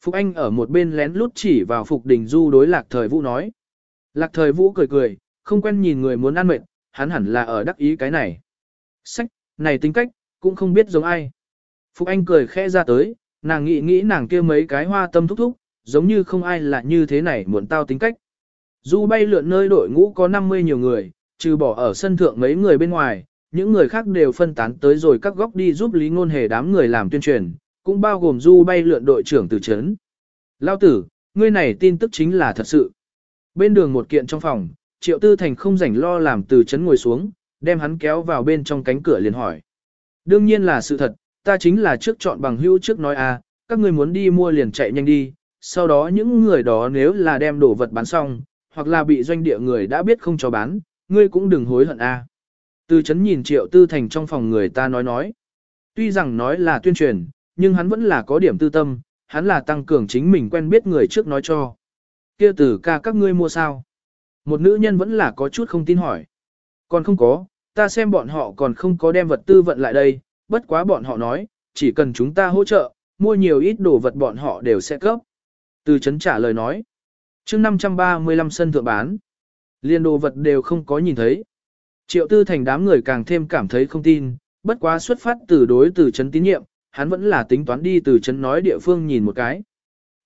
Phục Anh ở một bên lén lút chỉ vào Phục Đình Du đối Lạc Thời Vũ nói. Lạc Thời Vũ cười cười, không quen nhìn người muốn ăn mệt, hắn hẳn là ở đắc ý cái này. Sách, này tính cách, cũng không biết giống ai. Phục Anh cười khẽ ra tới, nàng nghĩ nghĩ nàng kia mấy cái hoa tâm thúc thúc, giống như không ai là như thế này muộn tao tính cách. Du bay lượn nơi đội ngũ có 50 nhiều người, trừ bỏ ở sân thượng mấy người bên ngoài, những người khác đều phân tán tới rồi các góc đi giúp Lý Ngôn Hề đám người làm tuyên truyền, cũng bao gồm Du bay lượn đội trưởng từ chấn. Lao tử, ngươi này tin tức chính là thật sự. Bên đường một kiện trong phòng, Triệu Tư Thành không rảnh lo làm từ chấn ngồi xuống, đem hắn kéo vào bên trong cánh cửa liền hỏi. Đương nhiên là sự thật, ta chính là trước chọn bằng hữu trước nói a, à, các ngươi muốn đi mua liền chạy nhanh đi, sau đó những người đó nếu là đem đồ vật bán xong, hoặc là bị doanh địa người đã biết không cho bán, ngươi cũng đừng hối hận a. Từ chấn nhìn triệu tư thành trong phòng người ta nói nói. Tuy rằng nói là tuyên truyền, nhưng hắn vẫn là có điểm tư tâm, hắn là tăng cường chính mình quen biết người trước nói cho. Kia từ ca các ngươi mua sao? Một nữ nhân vẫn là có chút không tin hỏi. Còn không có, ta xem bọn họ còn không có đem vật tư vận lại đây, bất quá bọn họ nói, chỉ cần chúng ta hỗ trợ, mua nhiều ít đồ vật bọn họ đều sẽ cấp. Từ chấn trả lời nói chương 535 sân thượng bán. Liên đồ vật đều không có nhìn thấy. Triệu tư thành đám người càng thêm cảm thấy không tin, bất quá xuất phát từ đối từ chấn tín nhiệm, hắn vẫn là tính toán đi từ chấn nói địa phương nhìn một cái.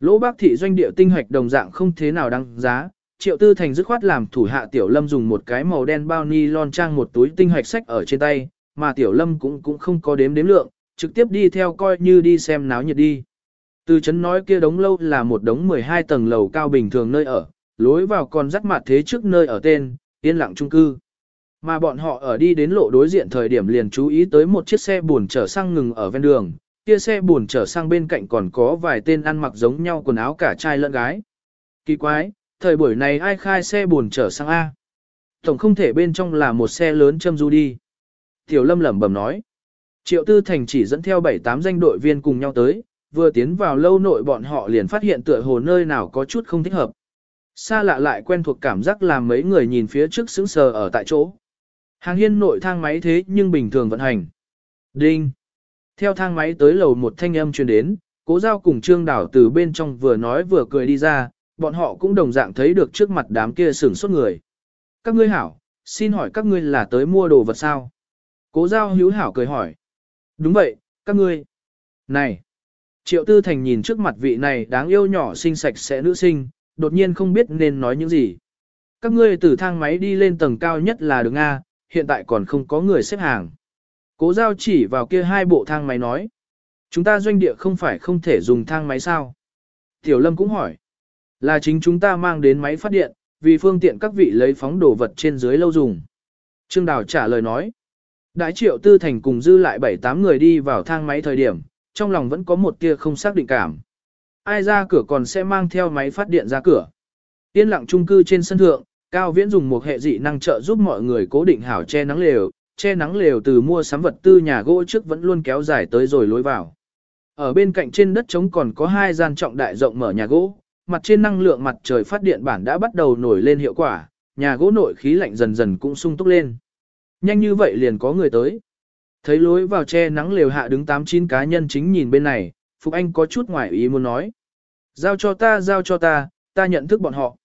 Lỗ bác thị doanh địa tinh hoạch đồng dạng không thế nào đăng giá, triệu tư thành dứt khoát làm thủ hạ tiểu lâm dùng một cái màu đen bao ni lon trang một túi tinh hoạch sách ở trên tay, mà tiểu lâm cũng cũng không có đếm đếm lượng, trực tiếp đi theo coi như đi xem náo nhiệt đi. Từ chấn nói kia đống lâu là một đống 12 tầng lầu cao bình thường nơi ở, lối vào còn dắt mặt thế trước nơi ở tên, yên lặng trung cư. Mà bọn họ ở đi đến lộ đối diện thời điểm liền chú ý tới một chiếc xe buồn chở xăng ngừng ở ven đường, kia xe buồn chở xăng bên cạnh còn có vài tên ăn mặc giống nhau quần áo cả trai lẫn gái. Kỳ quái, thời buổi này ai khai xe buồn chở xăng A? Tổng không thể bên trong là một xe lớn châm du đi. Tiểu Lâm lẩm bẩm nói. Triệu Tư Thành chỉ dẫn theo 7-8 danh đội viên cùng nhau tới, vừa tiến vào lâu nội bọn họ liền phát hiện tựa hồ nơi nào có chút không thích hợp. Xa lạ lại quen thuộc cảm giác làm mấy người nhìn phía trước sững sờ ở tại chỗ. Hàng hiên nội thang máy thế nhưng bình thường vận hành. Đinh. Theo thang máy tới lầu một thanh âm truyền đến, cố giao cùng trương đảo từ bên trong vừa nói vừa cười đi ra, bọn họ cũng đồng dạng thấy được trước mặt đám kia sửng sốt người. Các ngươi hảo, xin hỏi các ngươi là tới mua đồ vật sao? Cố giao hữu hảo cười hỏi. Đúng vậy, các ngươi. Này, Triệu Tư Thành nhìn trước mặt vị này đáng yêu nhỏ xinh sạch sẽ nữ sinh, đột nhiên không biết nên nói những gì. các ngươi từ thang máy đi lên tầng cao nhất là được A, hiện tại còn không có người xếp hàng. Cố giao chỉ vào kia hai bộ thang máy nói. Chúng ta doanh địa không phải không thể dùng thang máy sao? Tiểu Lâm cũng hỏi. Là chính chúng ta mang đến máy phát điện, vì phương tiện các vị lấy phóng đồ vật trên dưới lâu dùng. Trương Đào trả lời nói. Đại triệu tư thành cùng dư lại 7-8 người đi vào thang máy thời điểm, trong lòng vẫn có một tia không xác định cảm. Ai ra cửa còn sẽ mang theo máy phát điện ra cửa. tiên lặng trung cư trên sân thượng, Cao Viễn dùng một hệ dị năng trợ giúp mọi người cố định hảo che nắng lều, che nắng lều từ mua sắm vật tư nhà gỗ trước vẫn luôn kéo dài tới rồi lối vào. Ở bên cạnh trên đất trống còn có hai gian trọng đại rộng mở nhà gỗ, mặt trên năng lượng mặt trời phát điện bản đã bắt đầu nổi lên hiệu quả, nhà gỗ nội khí lạnh dần dần cũng sung túc lên. Nhanh như vậy liền có người tới. Thấy lối vào che nắng lều hạ đứng 8-9 cá nhân chính nhìn bên này, Phục Anh có chút ngoài ý muốn nói. Giao cho ta, giao cho ta, ta nhận thức bọn họ.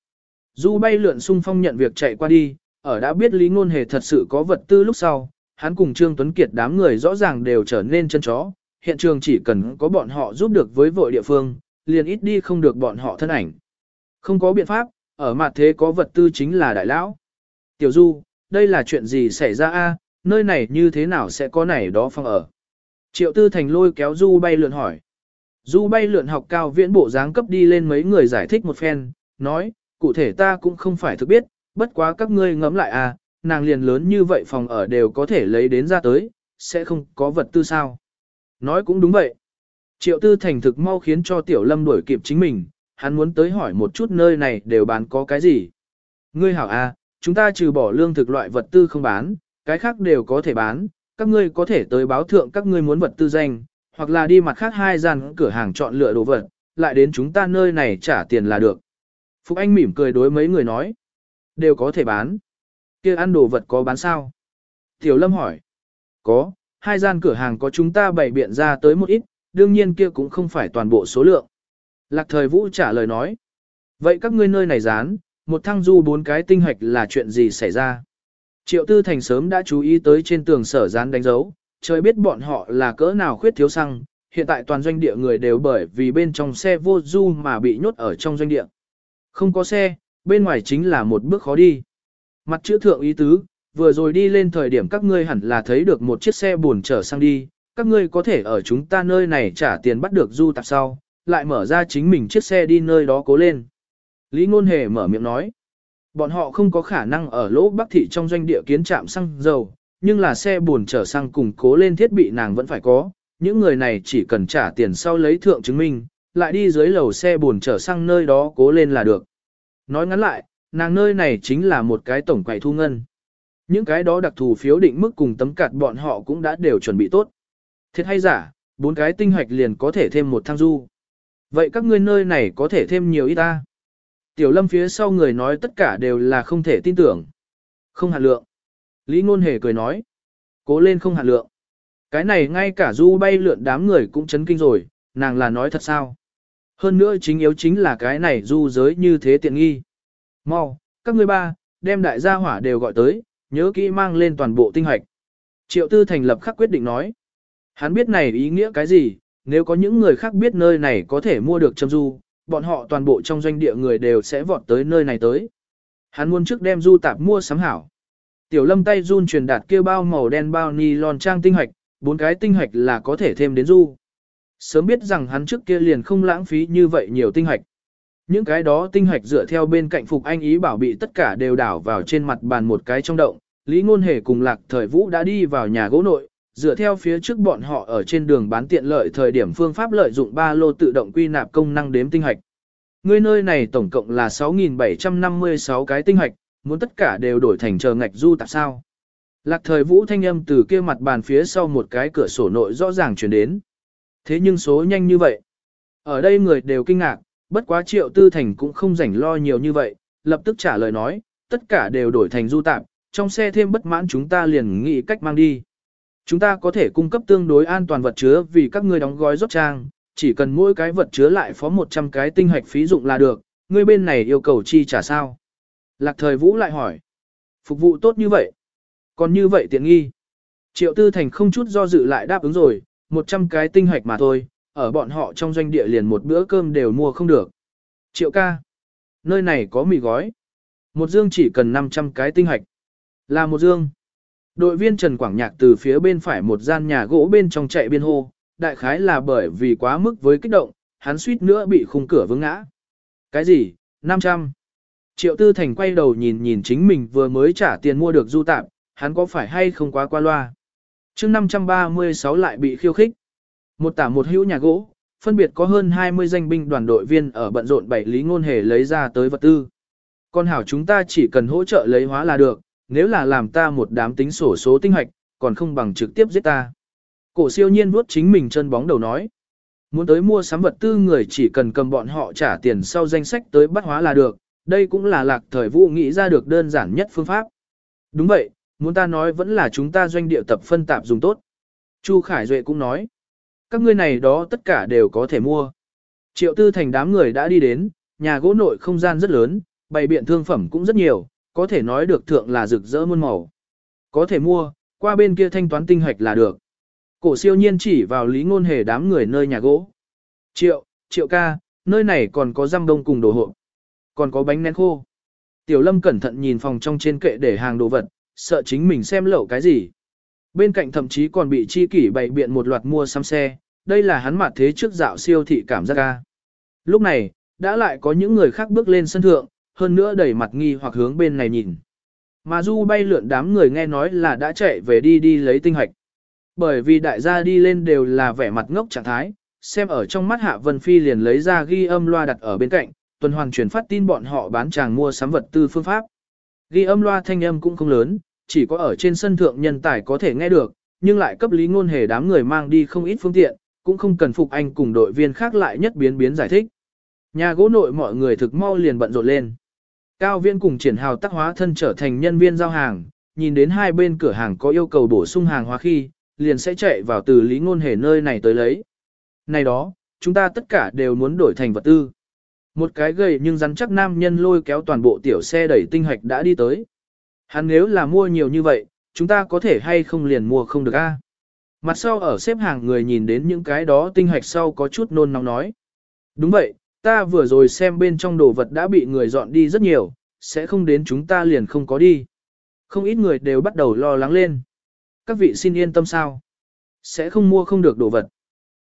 Du bay lượn sung phong nhận việc chạy qua đi, ở đã biết Lý Ngôn Hề thật sự có vật tư lúc sau, hắn cùng Trương Tuấn Kiệt đám người rõ ràng đều trở nên chân chó, hiện trường chỉ cần có bọn họ giúp được với vội địa phương, liền ít đi không được bọn họ thân ảnh. Không có biện pháp, ở mặt thế có vật tư chính là đại lão. Tiểu Du, đây là chuyện gì xảy ra a? Nơi này như thế nào sẽ có này đó phong ở. Triệu Tư Thành lôi kéo Du bay lượn hỏi. Du bay lượn học cao viễn bộ dáng cấp đi lên mấy người giải thích một phen, nói, cụ thể ta cũng không phải thực biết, bất quá các ngươi ngẫm lại à, nàng liền lớn như vậy phòng ở đều có thể lấy đến ra tới, sẽ không có vật tư sao. Nói cũng đúng vậy. Triệu tư thành thực mau khiến cho tiểu lâm đuổi kịp chính mình, hắn muốn tới hỏi một chút nơi này đều bán có cái gì. Ngươi hảo à, chúng ta trừ bỏ lương thực loại vật tư không bán, cái khác đều có thể bán, các ngươi có thể tới báo thượng các ngươi muốn vật tư danh, hoặc là đi mặt khác hai gian cửa hàng chọn lựa đồ vật, lại đến chúng ta nơi này trả tiền là được. Phúc Anh mỉm cười đối mấy người nói, đều có thể bán. kia ăn đồ vật có bán sao? Tiểu Lâm hỏi, có, hai gian cửa hàng có chúng ta bày biện ra tới một ít, đương nhiên kia cũng không phải toàn bộ số lượng. Lạc thời Vũ trả lời nói, vậy các ngươi nơi này dán, một thăng du bốn cái tinh hoạch là chuyện gì xảy ra? Triệu Tư Thành sớm đã chú ý tới trên tường sở dán đánh dấu, trời biết bọn họ là cỡ nào khuyết thiếu xăng, hiện tại toàn doanh địa người đều bởi vì bên trong xe vô du mà bị nhốt ở trong doanh địa. Không có xe, bên ngoài chính là một bước khó đi. Mặt chữ thượng ý tứ, vừa rồi đi lên thời điểm các ngươi hẳn là thấy được một chiếc xe buồn chở sang đi, các ngươi có thể ở chúng ta nơi này trả tiền bắt được du tạp sau, lại mở ra chính mình chiếc xe đi nơi đó cố lên. Lý Ngôn Hề mở miệng nói, bọn họ không có khả năng ở lỗ bắc thị trong doanh địa kiến trạm xăng dầu, nhưng là xe buồn chở xăng cùng cố lên thiết bị nàng vẫn phải có, những người này chỉ cần trả tiền sau lấy thượng chứng minh, lại đi dưới lầu xe buồn chở xăng nơi đó cố lên là được. Nói ngắn lại, nàng nơi này chính là một cái tổng quầy thu ngân. Những cái đó đặc thù phiếu định mức cùng tấm cạt bọn họ cũng đã đều chuẩn bị tốt. Thiệt hay giả, bốn cái tinh hoạch liền có thể thêm một thang du. Vậy các ngươi nơi này có thể thêm nhiều ít ta? Tiểu lâm phía sau người nói tất cả đều là không thể tin tưởng. Không hạt lượng. Lý ngôn hề cười nói. Cố lên không hạt lượng. Cái này ngay cả du bay lượn đám người cũng chấn kinh rồi, nàng là nói thật sao? Hơn nữa chính yếu chính là cái này du giới như thế tiện nghi. Mau, các ngươi ba, đem đại gia hỏa đều gọi tới, nhớ kỹ mang lên toàn bộ tinh hoạch. Triệu tư thành lập khắc quyết định nói. Hắn biết này ý nghĩa cái gì, nếu có những người khác biết nơi này có thể mua được châm du, bọn họ toàn bộ trong doanh địa người đều sẽ vọt tới nơi này tới. Hắn muốn trước đem du tạp mua sắm hảo. Tiểu lâm tay run truyền đạt kia bao màu đen bao ni lon trang tinh hoạch, bốn cái tinh hoạch là có thể thêm đến du. Sớm biết rằng hắn trước kia liền không lãng phí như vậy nhiều tinh hoạch. Những cái đó tinh hoạch dựa theo bên cạnh Phục Anh ý bảo bị tất cả đều đảo vào trên mặt bàn một cái trong động. Lý Ngôn Hề cùng Lạc Thời Vũ đã đi vào nhà gỗ nội, dựa theo phía trước bọn họ ở trên đường bán tiện lợi thời điểm phương pháp lợi dụng ba lô tự động quy nạp công năng đếm tinh hạch, Người nơi này tổng cộng là 6.756 cái tinh hạch, muốn tất cả đều đổi thành chờ ngạch du tạp sao. Lạc thời vũ thanh âm từ kia mặt bàn phía sau một cái cửa sổ nội rõ ràng chuyển đến. Thế nhưng số nhanh như vậy. Ở đây người đều kinh ngạc, bất quá triệu tư thành cũng không rảnh lo nhiều như vậy, lập tức trả lời nói, tất cả đều đổi thành du tạp, trong xe thêm bất mãn chúng ta liền nghĩ cách mang đi. Chúng ta có thể cung cấp tương đối an toàn vật chứa vì các ngươi đóng gói rót trang, chỉ cần mỗi cái vật chứa lại phó 100 cái tinh hạch phí dụng là được, ngươi bên này yêu cầu chi trả sao. Lạc thời vũ lại hỏi, phục vụ tốt như vậy, còn như vậy tiện nghi. Triệu tư thành không chút do dự lại đáp ứng rồi, 100 cái tinh hạch mà thôi, ở bọn họ trong doanh địa liền một bữa cơm đều mua không được. Triệu ca, nơi này có mì gói. Một dương chỉ cần 500 cái tinh hạch. Là một dương. Đội viên Trần Quảng Nhạc từ phía bên phải một gian nhà gỗ bên trong chạy biên hô, đại khái là bởi vì quá mức với kích động, hắn suýt nữa bị khung cửa vướng ngã. Cái gì? 500. Triệu Tư Thành quay đầu nhìn nhìn chính mình vừa mới trả tiền mua được du tạm, hắn có phải hay không quá qua loa. mươi 536 lại bị khiêu khích. Một tả một hữu nhà gỗ, phân biệt có hơn 20 danh binh đoàn đội viên ở bận rộn bảy lý ngôn hề lấy ra tới vật tư. Con hảo chúng ta chỉ cần hỗ trợ lấy hóa là được, nếu là làm ta một đám tính sổ số tinh hoạch, còn không bằng trực tiếp giết ta. Cổ siêu nhiên vuốt chính mình chân bóng đầu nói. Muốn tới mua sắm vật tư người chỉ cần cầm bọn họ trả tiền sau danh sách tới bắt hóa là được, đây cũng là lạc thời vụ nghĩ ra được đơn giản nhất phương pháp. Đúng vậy, muốn ta nói vẫn là chúng ta doanh địa tập phân tạp dùng tốt. Chu Khải Duệ cũng nói, các ngươi này đó tất cả đều có thể mua. Triệu tư thành đám người đã đi đến, nhà gỗ nội không gian rất lớn, bày biện thương phẩm cũng rất nhiều, có thể nói được thượng là rực rỡ muôn màu. Có thể mua, qua bên kia thanh toán tinh hoạch là được. Cổ siêu nhiên chỉ vào lý ngôn hề đám người nơi nhà gỗ. Triệu, triệu ca, nơi này còn có răm đông cùng đồ hộ. Còn có bánh nén khô. Tiểu lâm cẩn thận nhìn phòng trong trên kệ để hàng đồ vật, sợ chính mình xem lậu cái gì. Bên cạnh thậm chí còn bị chi kỷ bày biện một loạt mua xăm xe, đây là hắn mặt thế trước dạo siêu thị cảm giác ca. Lúc này, đã lại có những người khác bước lên sân thượng, hơn nữa đẩy mặt nghi hoặc hướng bên này nhìn. Mà du bay lượn đám người nghe nói là đã chạy về đi đi lấy tinh hạch. Bởi vì đại gia đi lên đều là vẻ mặt ngốc trạng thái, xem ở trong mắt Hạ Vân Phi liền lấy ra ghi âm loa đặt ở bên cạnh, tuần hoàn truyền phát tin bọn họ bán chàng mua sắm vật tư phương pháp. Ghi âm loa thanh âm cũng không lớn, chỉ có ở trên sân thượng nhân tài có thể nghe được, nhưng lại cấp lý ngôn hề đám người mang đi không ít phương tiện, cũng không cần phục anh cùng đội viên khác lại nhất biến biến giải thích. Nhà gỗ nội mọi người thực mau liền bận rộn lên. Cao viên cùng triển hào tác hóa thân trở thành nhân viên giao hàng, nhìn đến hai bên cửa hàng có yêu cầu bổ sung hàng hóa khi, liền sẽ chạy vào từ lý ngôn hề nơi này tới lấy. Này đó, chúng ta tất cả đều muốn đổi thành vật tư. Một cái gầy nhưng rắn chắc nam nhân lôi kéo toàn bộ tiểu xe đẩy tinh hạch đã đi tới. Hắn nếu là mua nhiều như vậy, chúng ta có thể hay không liền mua không được a? Mặt sau ở xếp hàng người nhìn đến những cái đó tinh hạch sau có chút nôn nóng nói. Đúng vậy, ta vừa rồi xem bên trong đồ vật đã bị người dọn đi rất nhiều, sẽ không đến chúng ta liền không có đi. Không ít người đều bắt đầu lo lắng lên. Các vị xin yên tâm sao? Sẽ không mua không được đồ vật.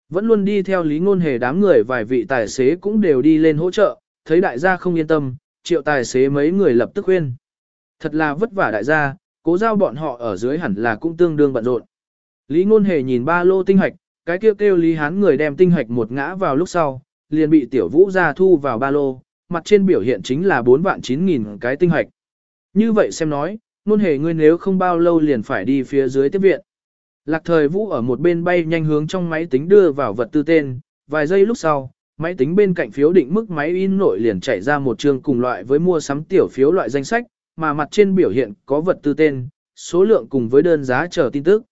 Vẫn luôn đi theo lý ngôn hề đám người vài vị tài xế cũng đều đi lên hỗ trợ, thấy đại gia không yên tâm, triệu tài xế mấy người lập tức khuyên. Thật là vất vả đại gia, cố giao bọn họ ở dưới hẳn là cũng tương đương bận rộn. Lý ngôn hề nhìn ba lô tinh hạch, cái kêu kêu lý hán người đem tinh hạch một ngã vào lúc sau, liền bị tiểu vũ ra thu vào ba lô, mặt trên biểu hiện chính là 4 vạn 9 nghìn cái tinh hạch. Như vậy xem nói, nôn hề ngươi nếu không bao lâu liền phải đi phía dưới tiếp viện. Lạc thời vũ ở một bên bay nhanh hướng trong máy tính đưa vào vật tư tên, vài giây lúc sau, máy tính bên cạnh phiếu định mức máy in nội liền chạy ra một chương cùng loại với mua sắm tiểu phiếu loại danh sách, mà mặt trên biểu hiện có vật tư tên, số lượng cùng với đơn giá chờ tin tức.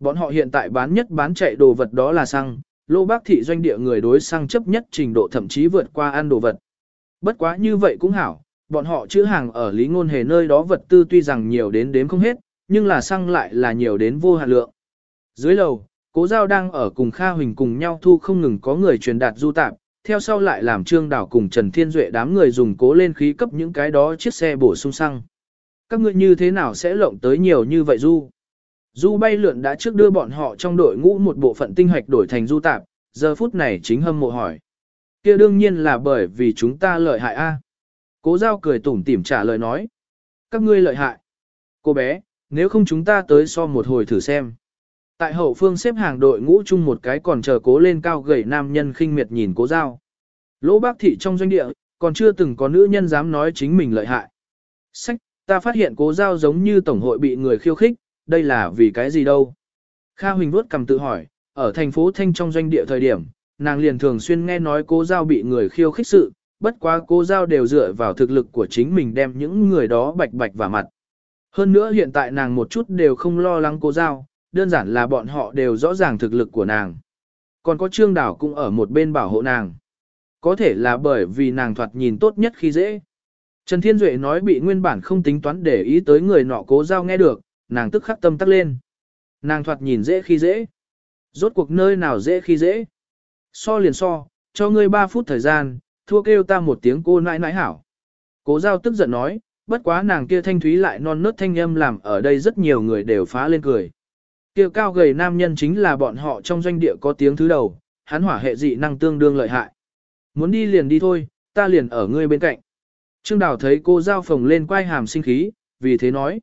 Bọn họ hiện tại bán nhất bán chạy đồ vật đó là xăng, lô bác thị doanh địa người đối sang chấp nhất trình độ thậm chí vượt qua ăn đồ vật. Bất quá như vậy cũng hảo, bọn họ chữ hàng ở lý ngôn hề nơi đó vật tư tuy rằng nhiều đến đếm không hết, nhưng là xăng lại là nhiều đến vô hạn lượng. Dưới lầu, cố giao đang ở cùng Kha Huỳnh cùng nhau thu không ngừng có người truyền đạt du tạp, theo sau lại làm trương đảo cùng Trần Thiên Duệ đám người dùng cố lên khí cấp những cái đó chiếc xe bổ sung xăng. Các ngươi như thế nào sẽ lộng tới nhiều như vậy du? Du bay lượn đã trước đưa bọn họ trong đội ngũ một bộ phận tinh hoạch đổi thành du tạp, giờ phút này chính hâm mộ hỏi. kia đương nhiên là bởi vì chúng ta lợi hại a. À? Cố giao cười tủm tỉm trả lời nói. Các ngươi lợi hại. Cô bé, nếu không chúng ta tới so một hồi thử xem. Tại hậu phương xếp hàng đội ngũ chung một cái còn chờ cố lên cao gầy nam nhân khinh miệt nhìn cố giao. Lỗ bác thị trong doanh địa, còn chưa từng có nữ nhân dám nói chính mình lợi hại. Sách, ta phát hiện cố giao giống như tổng hội bị người khiêu khích, đây là vì cái gì đâu. Kha Huỳnh vuốt cầm tự hỏi, ở thành phố Thanh trong doanh địa thời điểm, nàng liền thường xuyên nghe nói cô giao bị người khiêu khích sự, bất quá cô giao đều dựa vào thực lực của chính mình đem những người đó bạch bạch vào mặt. Hơn nữa hiện tại nàng một chút đều không lo lắng cô giao, đơn giản là bọn họ đều rõ ràng thực lực của nàng. Còn có trương đảo cũng ở một bên bảo hộ nàng. Có thể là bởi vì nàng thoạt nhìn tốt nhất khi dễ. Trần Thiên Duệ nói bị nguyên bản không tính toán để ý tới người nọ cố giao nghe được, nàng tức khắc tâm tắc lên. Nàng thoạt nhìn dễ khi dễ. Rốt cuộc nơi nào dễ khi dễ. So liền so, cho ngươi 3 phút thời gian, thua kêu ta một tiếng cô nãi nãi hảo. Cố giao tức giận nói, bất quá nàng kia thanh thúy lại non nớt thanh âm làm ở đây rất nhiều người đều phá lên cười. Kia cao gầy nam nhân chính là bọn họ trong doanh địa có tiếng thứ đầu, hắn hỏa hệ dị năng tương đương lợi hại. Muốn đi liền đi thôi, ta liền ở ngươi bên cạnh. Trương Đào thấy cô giao phồng lên quay hàm sinh khí, vì thế nói.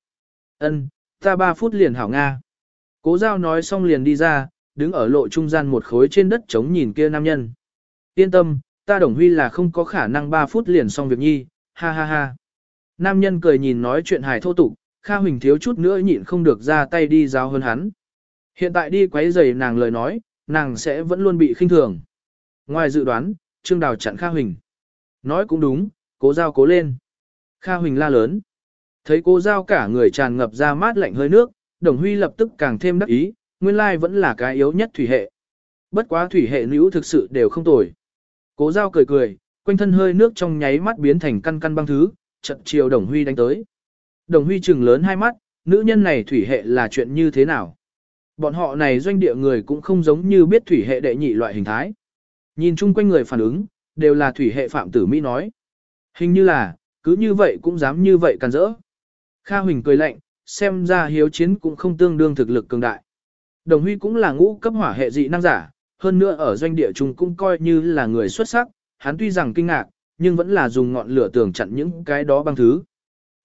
ân, ta ba phút liền hảo Nga. Cố giao nói xong liền đi ra, đứng ở lộ trung gian một khối trên đất chống nhìn kia nam nhân. Yên tâm, ta đồng huy là không có khả năng ba phút liền xong việc nhi, ha ha ha. Nam nhân cười nhìn nói chuyện hài thô tục, Kha Huỳnh thiếu chút nữa nhịn không được ra tay đi giáo hơn hắn. Hiện tại đi quấy rầy nàng lời nói, nàng sẽ vẫn luôn bị khinh thường. Ngoài dự đoán, Trương Đào chặn Kha Huỳnh. Nói cũng đúng, cố giao cố lên. Kha Huỳnh la lớn. Thấy cô giao cả người tràn ngập ra mát lạnh hơi nước, Đồng Huy lập tức càng thêm đắc ý, nguyên lai vẫn là cái yếu nhất thủy hệ. Bất quá thủy hệ nữ thực sự đều không tồi. Cố giao cười cười, quanh thân hơi nước trong nháy mắt biến thành căn căn băng thứ, trận chiều Đồng Huy đánh tới. Đồng Huy trừng lớn hai mắt, nữ nhân này thủy hệ là chuyện như thế nào? Bọn họ này doanh địa người cũng không giống như biết thủy hệ đệ nhị loại hình thái. Nhìn chung quanh người phản ứng, đều là thủy hệ phạm tử Mỹ nói. Hình như là, cứ như vậy cũng dám như vậy can rỡ. Kha Huỳnh cười lạnh, xem ra hiếu chiến cũng không tương đương thực lực cường đại. Đồng Huy cũng là ngũ cấp hỏa hệ dị năng giả, hơn nữa ở doanh địa chúng cũng coi như là người xuất sắc, hắn tuy rằng kinh ngạc, nhưng vẫn là dùng ngọn lửa tường chặn những cái đó băng thứ.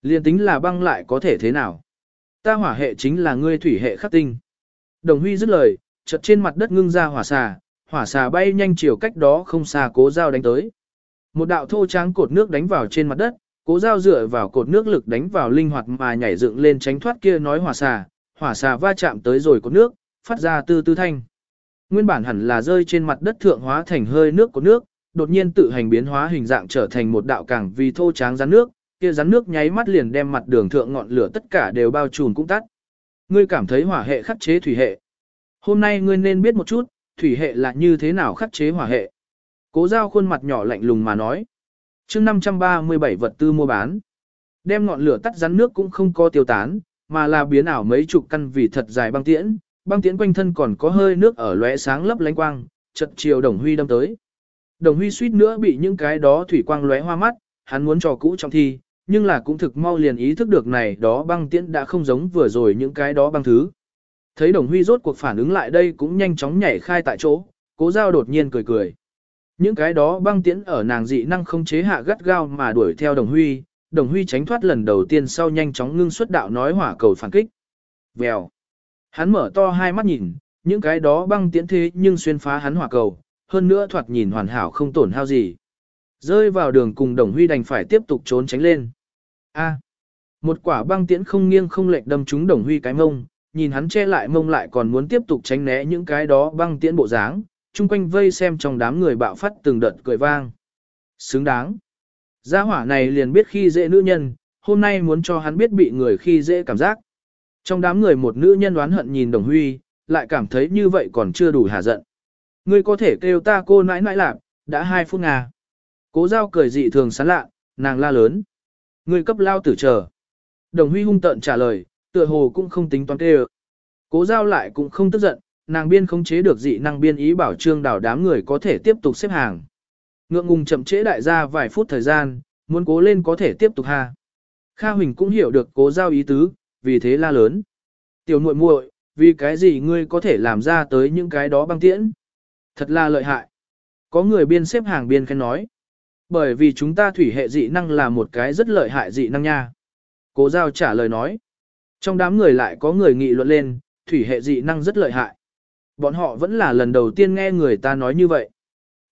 Liên tính là băng lại có thể thế nào? Ta hỏa hệ chính là ngươi thủy hệ khắc tinh. Đồng Huy dứt lời, chợt trên mặt đất ngưng ra hỏa xà, hỏa xà bay nhanh chiều cách đó không xa cố dao đánh tới. Một đạo thô tráng cột nước đánh vào trên mặt đất, cố dao dựa vào cột nước lực đánh vào linh hoạt mà nhảy dựng lên tránh thoát kia nói hỏa xà, hỏa xà va chạm tới rồi cột nước, phát ra tư tư thanh. Nguyên bản hẳn là rơi trên mặt đất thượng hóa thành hơi nước của nước, đột nhiên tự hành biến hóa hình dạng trở thành một đạo cảng vì thô tráng rắn nước, kia rắn nước nháy mắt liền đem mặt đường thượng ngọn lửa tất cả đều bao trùm cũng tắt. Ngươi cảm thấy hỏa hệ khắc chế thủy hệ. Hôm nay ngươi nên biết một chút, thủy hệ là như thế nào khắc chế hỏa hệ. Cố giao khuôn mặt nhỏ lạnh lùng mà nói chương 537 vật tư mua bán. Đem ngọn lửa tắt rắn nước cũng không có tiêu tán, mà là biến ảo mấy chục căn vì thật dài băng tiễn, băng tiễn quanh thân còn có hơi nước ở lóe sáng lấp lánh quang, chật chiều Đồng Huy đâm tới. Đồng Huy suýt nữa bị những cái đó thủy quang lóe hoa mắt, hắn muốn trò cũ trong thi, nhưng là cũng thực mau liền ý thức được này đó băng tiễn đã không giống vừa rồi những cái đó băng thứ. Thấy Đồng Huy rốt cuộc phản ứng lại đây cũng nhanh chóng nhảy khai tại chỗ, cố giao đột nhiên cười cười. Những cái đó băng tiễn ở nàng dị năng không chế hạ gắt gao mà đuổi theo Đồng Huy, Đồng Huy tránh thoát lần đầu tiên sau nhanh chóng ngưng xuất đạo nói hỏa cầu phản kích. Vèo. Hắn mở to hai mắt nhìn, những cái đó băng tiễn thế nhưng xuyên phá hắn hỏa cầu, hơn nữa thoạt nhìn hoàn hảo không tổn hao gì. Rơi vào đường cùng Đồng Huy đành phải tiếp tục trốn tránh lên. A. một quả băng tiễn không nghiêng không lệch đâm trúng Đồng Huy cái mông, nhìn hắn che lại mông lại còn muốn tiếp tục tránh né những cái đó băng tiễn bộ dáng, chung quanh vây xem trong đám người bạo phát từng đợt cười vang. Xứng đáng. Gia hỏa này liền biết khi dễ nữ nhân, hôm nay muốn cho hắn biết bị người khi dễ cảm giác. Trong đám người một nữ nhân đoán hận nhìn Đồng Huy, lại cảm thấy như vậy còn chưa đủ hà giận. Ngươi có thể kêu ta cô nãi nãi lạc, đã hai phút ngà. Cố giao cười dị thường sán lạ, nàng la lớn. Ngươi cấp lao tử chờ. Đồng Huy hung tợn trả lời, tựa hồ cũng không tính toán kêu. Cố giao lại cũng không tức giận, nàng biên không chế được dị năng biên ý bảo trương đảo đám người có thể tiếp tục xếp hàng. Ngượng ngùng chậm trễ đại gia vài phút thời gian, muốn cố lên có thể tiếp tục ha. Kha Huỳnh cũng hiểu được cố giao ý tứ, vì thế la lớn. Tiểu muội muội, vì cái gì ngươi có thể làm ra tới những cái đó băng tiễn? Thật là lợi hại. Có người biên xếp hàng biên khen nói. Bởi vì chúng ta thủy hệ dị năng là một cái rất lợi hại dị năng nha. Cố giao trả lời nói. Trong đám người lại có người nghị luận lên, thủy hệ dị năng rất lợi hại. Bọn họ vẫn là lần đầu tiên nghe người ta nói như vậy.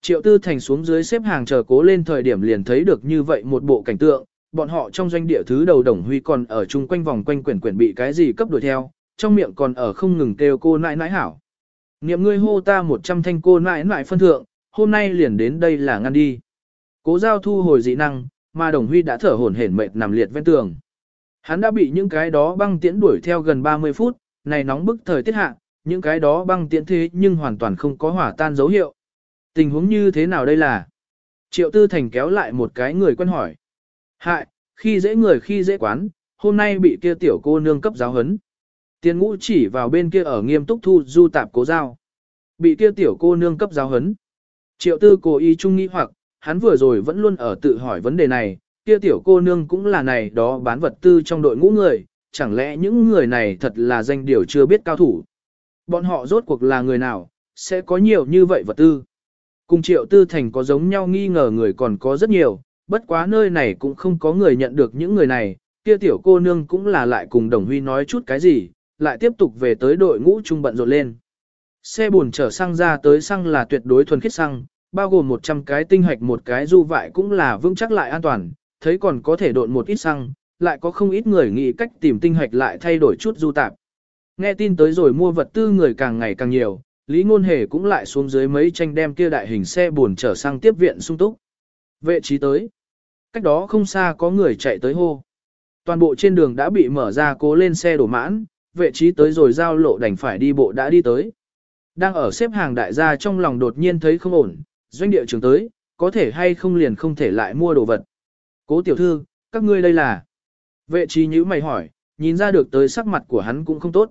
Triệu Tư Thành xuống dưới xếp hàng chờ cố lên thời điểm liền thấy được như vậy một bộ cảnh tượng, bọn họ trong doanh địa thứ đầu đồng huy còn ở chung quanh vòng quanh quyển quyển bị cái gì cấp đuổi theo, trong miệng còn ở không ngừng kêu cô nãi nãi hảo. Niệm ngươi hô ta một trăm thanh cô nãi nãi phân thượng, hôm nay liền đến đây là ngăn đi. Cố giao thu hồi dị năng, mà đồng huy đã thở hổn hển mệt nằm liệt ven tường. Hắn đã bị những cái đó băng tiễn đuổi theo gần 30 phút, này nóng bức thời tiết hạ, những cái đó băng tiễn thế nhưng hoàn toàn không có hỏa tan dấu hiệu. Tình huống như thế nào đây là? Triệu Tư Thành kéo lại một cái người quen hỏi. Hại, khi dễ người khi dễ quán, hôm nay bị kia tiểu cô nương cấp giáo hấn. Tiền ngũ chỉ vào bên kia ở nghiêm túc thu du tạp cố giao. Bị kia tiểu cô nương cấp giáo hấn. Triệu tư cố ý trung nghĩ hoặc, hắn vừa rồi vẫn luôn ở tự hỏi vấn đề này, kia tiểu cô nương cũng là này đó bán vật tư trong đội ngũ người, chẳng lẽ những người này thật là danh điều chưa biết cao thủ. Bọn họ rốt cuộc là người nào, sẽ có nhiều như vậy vật tư. Cùng triệu tư thành có giống nhau nghi ngờ người còn có rất nhiều, bất quá nơi này cũng không có người nhận được những người này, kia tiểu cô nương cũng là lại cùng đồng huy nói chút cái gì, lại tiếp tục về tới đội ngũ trung bận rộn lên. Xe buồn chở xăng ra tới xăng là tuyệt đối thuần khiết xăng, bao gồm 100 cái tinh hạch một cái du vại cũng là vững chắc lại an toàn, thấy còn có thể độn một ít xăng, lại có không ít người nghĩ cách tìm tinh hạch lại thay đổi chút du tạp. Nghe tin tới rồi mua vật tư người càng ngày càng nhiều, Lý Ngôn Hề cũng lại xuống dưới mấy tranh đem kia đại hình xe buồn trở sang tiếp viện sung túc. Vệ trí tới. Cách đó không xa có người chạy tới hô. Toàn bộ trên đường đã bị mở ra cố lên xe đổ mãn, vệ trí tới rồi giao lộ đành phải đi bộ đã đi tới. Đang ở xếp hàng đại gia trong lòng đột nhiên thấy không ổn, doanh địa trường tới, có thể hay không liền không thể lại mua đồ vật. Cố tiểu thư, các ngươi đây là. Vệ trí nhữ mày hỏi, nhìn ra được tới sắc mặt của hắn cũng không tốt.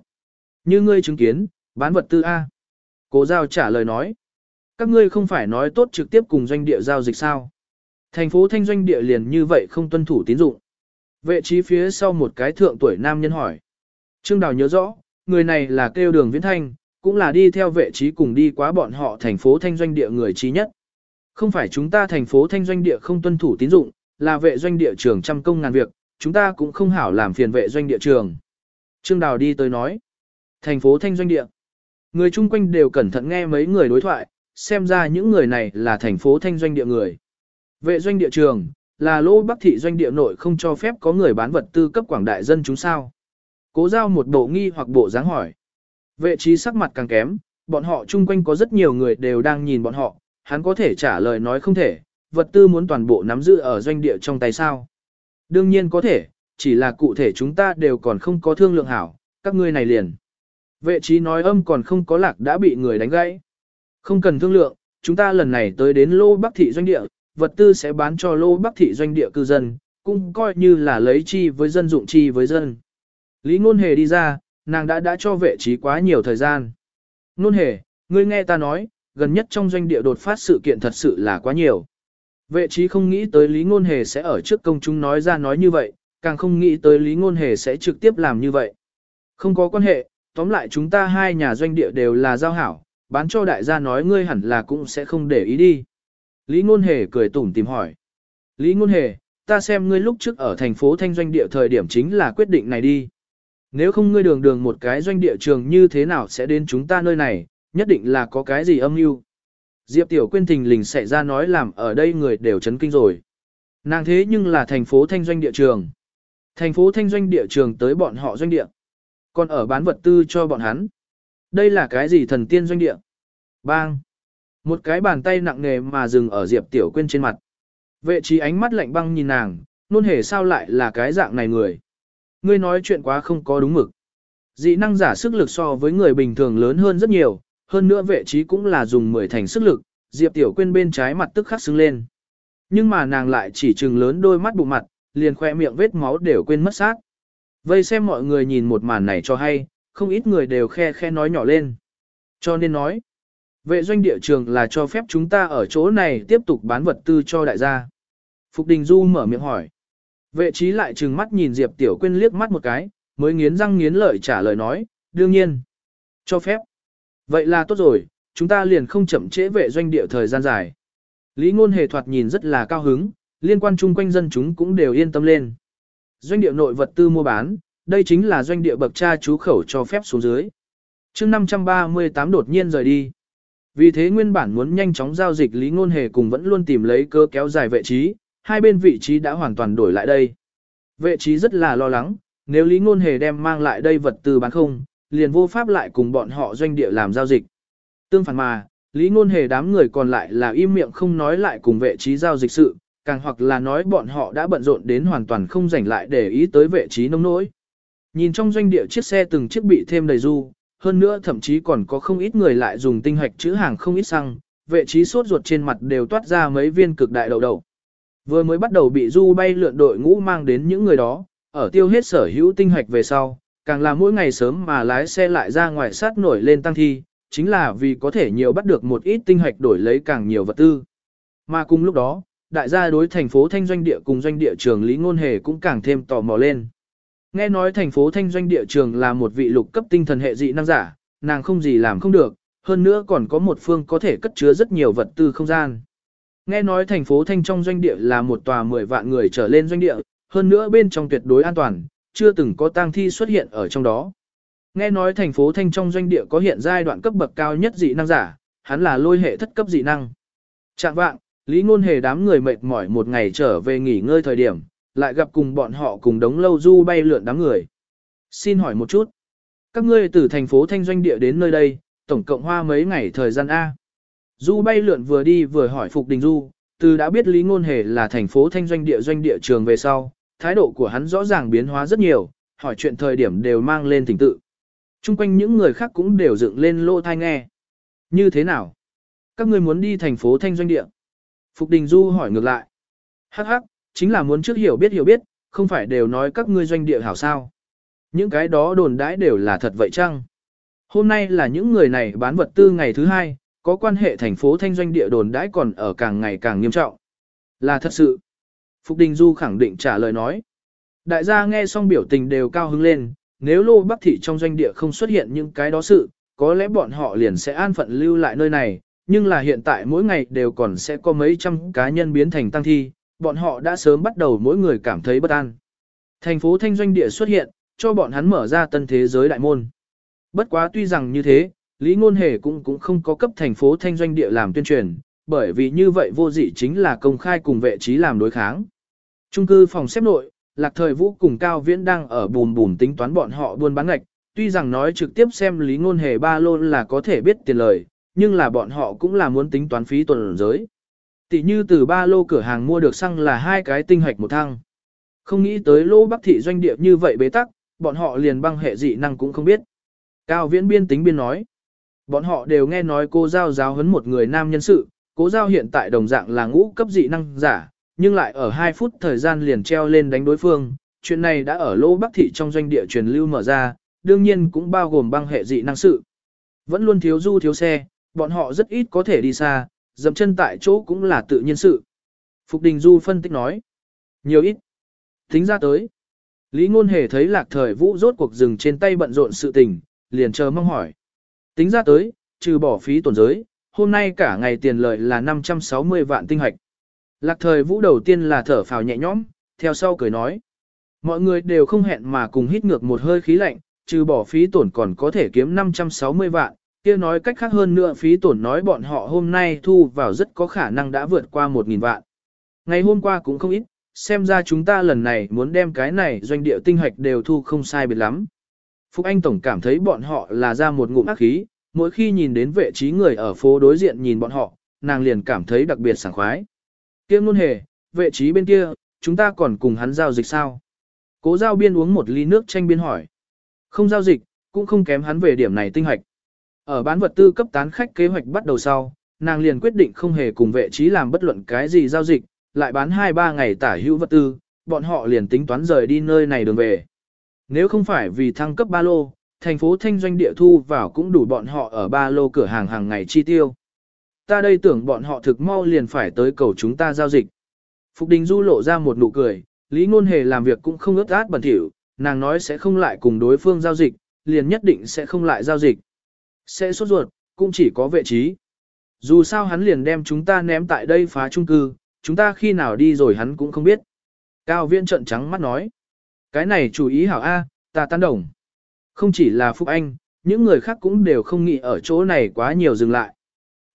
Như ngươi chứng kiến, bán vật tư A. Cố giao trả lời nói. Các ngươi không phải nói tốt trực tiếp cùng doanh địa giao dịch sao. Thành phố thanh doanh địa liền như vậy không tuân thủ tín dụng. Vệ trí phía sau một cái thượng tuổi nam nhân hỏi. Trương Đào nhớ rõ, người này là kêu đường viễn thanh, cũng là đi theo vệ trí cùng đi quá bọn họ thành phố thanh doanh địa người trí nhất. Không phải chúng ta thành phố thanh doanh địa không tuân thủ tín dụng, là vệ doanh địa trường trăm công ngàn việc, chúng ta cũng không hảo làm phiền vệ doanh địa trường. Trương Đào đi tới nói. Thành phố thanh doanh địa. Người chung quanh đều cẩn thận nghe mấy người đối thoại, xem ra những người này là thành phố thanh doanh địa người. Vệ doanh địa trường, là lô bắc thị doanh địa nội không cho phép có người bán vật tư cấp quảng đại dân chúng sao. Cố giao một bộ nghi hoặc bộ dáng hỏi. Vệ trí sắc mặt càng kém, bọn họ chung quanh có rất nhiều người đều đang nhìn bọn họ, hắn có thể trả lời nói không thể, vật tư muốn toàn bộ nắm giữ ở doanh địa trong tay sao. Đương nhiên có thể, chỉ là cụ thể chúng ta đều còn không có thương lượng hảo, các ngươi này liền. Vệ trí nói âm còn không có lạc đã bị người đánh gãy. Không cần thương lượng, chúng ta lần này tới đến lô bắc thị doanh địa, vật tư sẽ bán cho lô bắc thị doanh địa cư dân, cũng coi như là lấy chi với dân dụng chi với dân. Lý Ngôn Hề đi ra, nàng đã đã cho vệ trí quá nhiều thời gian. Ngôn Hề, ngươi nghe ta nói, gần nhất trong doanh địa đột phát sự kiện thật sự là quá nhiều. Vệ trí không nghĩ tới Lý Ngôn Hề sẽ ở trước công chúng nói ra nói như vậy, càng không nghĩ tới Lý Ngôn Hề sẽ trực tiếp làm như vậy. Không có quan hệ, tóm lại chúng ta hai nhà doanh địa đều là giao hảo, bán cho đại gia nói ngươi hẳn là cũng sẽ không để ý đi. Lý Ngôn Hề cười tủm tìm hỏi. Lý Ngôn Hề, ta xem ngươi lúc trước ở thành phố Thanh doanh địa thời điểm chính là quyết định này đi. Nếu không ngươi đường đường một cái doanh địa trường như thế nào sẽ đến chúng ta nơi này, nhất định là có cái gì âm mưu. Diệp Tiểu Quyên thình lình xảy ra nói làm ở đây người đều chấn kinh rồi. Nàng thế nhưng là thành phố Thanh doanh địa trường. Thành phố Thanh doanh địa trường tới bọn họ doanh địa. Còn ở bán vật tư cho bọn hắn. Đây là cái gì thần tiên doanh địa? Bang! Một cái bàn tay nặng nề mà dừng ở Diệp Tiểu Quyên trên mặt. Vệ trí ánh mắt lạnh băng nhìn nàng, nôn hề sao lại là cái dạng này người. Ngươi nói chuyện quá không có đúng mực. Dị năng giả sức lực so với người bình thường lớn hơn rất nhiều, hơn nữa vệ trí cũng là dùng 10 thành sức lực, Diệp Tiểu Quyên bên trái mặt tức khắc sưng lên. Nhưng mà nàng lại chỉ trừng lớn đôi mắt bụng mặt, liền khoe miệng vết máu đều quên mất sát. Vây xem mọi người nhìn một màn này cho hay, không ít người đều khe khe nói nhỏ lên. Cho nên nói, vệ doanh địa trường là cho phép chúng ta ở chỗ này tiếp tục bán vật tư cho đại gia. Phục Đình Du mở miệng hỏi. Vệ trí lại trừng mắt nhìn Diệp Tiểu Quyên liếc mắt một cái, mới nghiến răng nghiến lợi trả lời nói, đương nhiên. Cho phép. Vậy là tốt rồi, chúng ta liền không chậm trễ vệ doanh địa thời gian dài. Lý ngôn hề thoạt nhìn rất là cao hứng, liên quan chung quanh dân chúng cũng đều yên tâm lên. Doanh địa nội vật tư mua bán, đây chính là doanh địa bậc cha chú khẩu cho phép xuống dưới. chương 538 đột nhiên rời đi. Vì thế nguyên bản muốn nhanh chóng giao dịch Lý Ngôn Hề cùng vẫn luôn tìm lấy cơ kéo dài vị trí, hai bên vị trí đã hoàn toàn đổi lại đây. Vệ trí rất là lo lắng, nếu Lý Ngôn Hề đem mang lại đây vật tư bán không, liền vô pháp lại cùng bọn họ doanh địa làm giao dịch. Tương phản mà, Lý Ngôn Hề đám người còn lại là im miệng không nói lại cùng vệ trí giao dịch sự, càng hoặc là nói bọn họ đã bận rộn đến hoàn toàn không rảnh lại để ý tới vệ trí nông nỗi. Nhìn trong doanh địa chiếc xe từng chiếc bị thêm đầy du, hơn nữa thậm chí còn có không ít người lại dùng tinh hạch chữ hàng không ít xăng, vệ trí sốt ruột trên mặt đều toát ra mấy viên cực đại đầu đầu. Vừa mới bắt đầu bị du bay lượn đội ngũ mang đến những người đó, ở tiêu hết sở hữu tinh hạch về sau, càng là mỗi ngày sớm mà lái xe lại ra ngoài sát nổi lên tăng thi, chính là vì có thể nhiều bắt được một ít tinh hạch đổi lấy càng nhiều vật tư. Mà cùng lúc đó, đại gia đối thành phố thanh doanh địa cùng doanh địa trường Lý Ngôn Hề cũng càng thêm tò mò lên. Nghe nói thành phố thanh doanh địa trường là một vị lục cấp tinh thần hệ dị năng giả, nàng không gì làm không được, hơn nữa còn có một phương có thể cất chứa rất nhiều vật tư không gian. Nghe nói thành phố thanh trong doanh địa là một tòa 10 vạn người trở lên doanh địa, hơn nữa bên trong tuyệt đối an toàn, chưa từng có tang thi xuất hiện ở trong đó. Nghe nói thành phố thanh trong doanh địa có hiện giai đoạn cấp bậc cao nhất dị năng giả, hắn là lôi hệ thất cấp dị năng. Trạng vạng, Lý Ngôn Hề đám người mệt mỏi một ngày trở về nghỉ ngơi thời điểm, lại gặp cùng bọn họ cùng đống lâu du bay lượn đám người. Xin hỏi một chút, các ngươi từ thành phố Thanh Doanh Địa đến nơi đây, tổng cộng hoa mấy ngày thời gian A. Du bay lượn vừa đi vừa hỏi Phục Đình Du, từ đã biết Lý Ngôn Hề là thành phố Thanh Doanh Địa Doanh Địa trường về sau, thái độ của hắn rõ ràng biến hóa rất nhiều, hỏi chuyện thời điểm đều mang lên tình tự. Trung quanh những người khác cũng đều dựng lên lô thai nghe. Như thế nào? Các ngươi muốn đi thành phố Thanh Doanh Địa? Phục Đình Du hỏi ngược lại. Hắc hắc, chính là muốn trước hiểu biết hiểu biết, không phải đều nói các ngươi doanh địa hảo sao. Những cái đó đồn đãi đều là thật vậy chăng? Hôm nay là những người này bán vật tư ngày thứ hai, có quan hệ thành phố thanh doanh địa đồn đãi còn ở càng ngày càng nghiêm trọng. Là thật sự. Phục Đình Du khẳng định trả lời nói. Đại gia nghe xong biểu tình đều cao hứng lên, nếu lô bắc thị trong doanh địa không xuất hiện những cái đó sự, có lẽ bọn họ liền sẽ an phận lưu lại nơi này, nhưng là hiện tại mỗi ngày đều còn sẽ có mấy trăm cá nhân biến thành tăng thi, bọn họ đã sớm bắt đầu mỗi người cảm thấy bất an. Thành phố Thanh Doanh Địa xuất hiện, cho bọn hắn mở ra tân thế giới đại môn. Bất quá tuy rằng như thế, Lý Ngôn Hề cũng cũng không có cấp thành phố Thanh Doanh Địa làm tuyên truyền, bởi vì như vậy vô dị chính là công khai cùng vệ trí làm đối kháng. Trung cư phòng xếp nội, Lạc Thời Vũ cùng Cao Viễn đang ở bùn bùn tính toán bọn họ buôn bán ngạch, tuy rằng nói trực tiếp xem Lý Ngôn Hề ba lô là có thể biết tiền lời, nhưng là bọn họ cũng là muốn tính toán phí tuần giới. Tỷ như từ ba lô cửa hàng mua được xăng là hai cái tinh hạch một thăng. Không nghĩ tới lô bắc thị doanh địa như vậy bế tắc, bọn họ liền băng hệ dị năng cũng không biết. Cao viễn biên tính biên nói. Bọn họ đều nghe nói cô giao giáo huấn một người nam nhân sự, cố giao hiện tại đồng dạng là ngũ cấp dị năng giả, nhưng lại ở 2 phút thời gian liền treo lên đánh đối phương. Chuyện này đã ở lô bắc thị trong doanh địa truyền lưu mở ra, đương nhiên cũng bao gồm băng hệ dị năng sự. Vẫn luôn thiếu du thiếu xe, bọn họ rất ít có thể đi xa, dậm chân tại chỗ cũng là tự nhiên sự. Phục Đình Du phân tích nói. Nhiều ít. Tính ra tới. Lý Ngôn Hề thấy lạc thời vũ rốt cuộc dừng trên tay bận rộn sự tình, liền chờ mong hỏi. Tính ra tới, trừ bỏ phí tổn giới, hôm nay cả ngày tiền lợi là 560 vạn tinh hạch. Lạc thời vũ đầu tiên là thở phào nhẹ nhõm, theo sau cười nói. Mọi người đều không hẹn mà cùng hít ngược một hơi khí lạnh, trừ bỏ phí tổn còn có thể kiếm 560 vạn, kia nói cách khác hơn nữa phí tổn nói bọn họ hôm nay thu vào rất có khả năng đã vượt qua 1.000 vạn. Ngày hôm qua cũng không ít, xem ra chúng ta lần này muốn đem cái này doanh địa tinh hoạch đều thu không sai biệt lắm. Phúc Anh Tổng cảm thấy bọn họ là ra một ngụm ác khí, mỗi khi nhìn đến vệ trí người ở phố đối diện nhìn bọn họ, nàng liền cảm thấy đặc biệt sảng khoái. Kiêm luôn hề, vệ trí bên kia, chúng ta còn cùng hắn giao dịch sao? Cố giao biên uống một ly nước chanh biên hỏi. Không giao dịch, cũng không kém hắn về điểm này tinh hoạch. Ở bán vật tư cấp tán khách kế hoạch bắt đầu sau, nàng liền quyết định không hề cùng vệ trí làm bất luận cái gì giao dịch, lại bán 2-3 ngày tả hữu vật tư, bọn họ liền tính toán rời đi nơi này đường về. Nếu không phải vì thăng cấp ba lô, thành phố thanh doanh địa thu vào cũng đủ bọn họ ở ba lô cửa hàng hàng ngày chi tiêu. Ta đây tưởng bọn họ thực mau liền phải tới cầu chúng ta giao dịch. Phục Đình Du lộ ra một nụ cười, Lý Ngôn Hề làm việc cũng không ướt át bẩn thỉu, nàng nói sẽ không lại cùng đối phương giao dịch, liền nhất định sẽ không lại giao dịch. Sẽ sốt ruột, cũng chỉ có vệ trí. Dù sao hắn liền đem chúng ta ném tại đây phá trung cư, chúng ta khi nào đi rồi hắn cũng không biết. Cao viên trận trắng mắt nói. Cái này chủ ý hảo A, ta tán đồng. Không chỉ là Phúc Anh, những người khác cũng đều không nghĩ ở chỗ này quá nhiều dừng lại.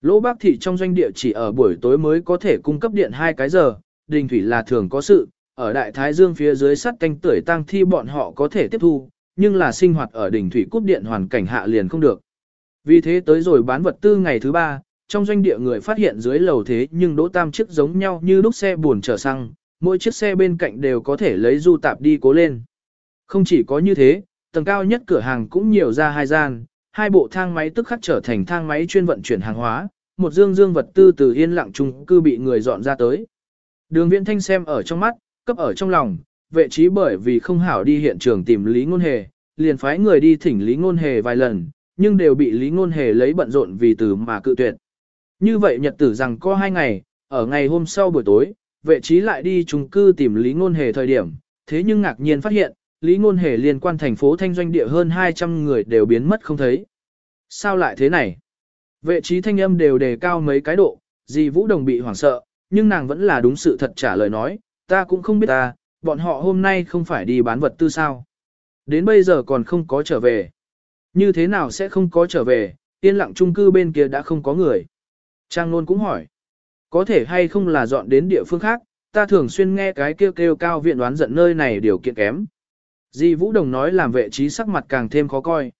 Lỗ bác thị trong doanh địa chỉ ở buổi tối mới có thể cung cấp điện hai cái giờ, đình thủy là thường có sự, ở đại thái dương phía dưới sắt canh tưởi tăng thi bọn họ có thể tiếp thu, nhưng là sinh hoạt ở đỉnh thủy cúp điện hoàn cảnh hạ liền không được. Vì thế tới rồi bán vật tư ngày thứ ba, trong doanh địa người phát hiện dưới lầu thế nhưng đỗ tam chiếc giống nhau như lúc xe buồn chở xăng, mỗi chiếc xe bên cạnh đều có thể lấy du tạp đi cố lên. Không chỉ có như thế, tầng cao nhất cửa hàng cũng nhiều ra hai gian, hai bộ thang máy tức khắc trở thành thang máy chuyên vận chuyển hàng hóa, một dương dương vật tư từ yên lặng trung cư bị người dọn ra tới. Đường viễn thanh xem ở trong mắt, cấp ở trong lòng, vệ trí bởi vì không hảo đi hiện trường tìm Lý Ngôn Hề, liền phái người đi thỉnh Lý Ngôn Hề vài lần, nhưng đều bị Lý Ngôn Hề lấy bận rộn vì từ mà cự tuyệt. Như vậy nhật tử rằng có hai ngày, ở ngày hôm sau buổi tối, vệ trí lại đi chung cư tìm Lý Ngôn Hề thời điểm, thế nhưng ngạc nhiên phát hiện, Lý Ngôn Hề liên quan thành phố thanh doanh địa hơn 200 người đều biến mất không thấy. Sao lại thế này? Vệ trí thanh âm đều đề cao mấy cái độ, dì Vũ Đồng bị hoảng sợ, nhưng nàng vẫn là đúng sự thật trả lời nói, ta cũng không biết ta, bọn họ hôm nay không phải đi bán vật tư sao. Đến bây giờ còn không có trở về. Như thế nào sẽ không có trở về, yên lặng chung cư bên kia đã không có người. Trang Nôn cũng hỏi, có thể hay không là dọn đến địa phương khác, ta thường xuyên nghe cái kêu kêu cao viện đoán giận nơi này điều kiện kém. Di Vũ Đồng nói làm vệ trí sắc mặt càng thêm khó coi.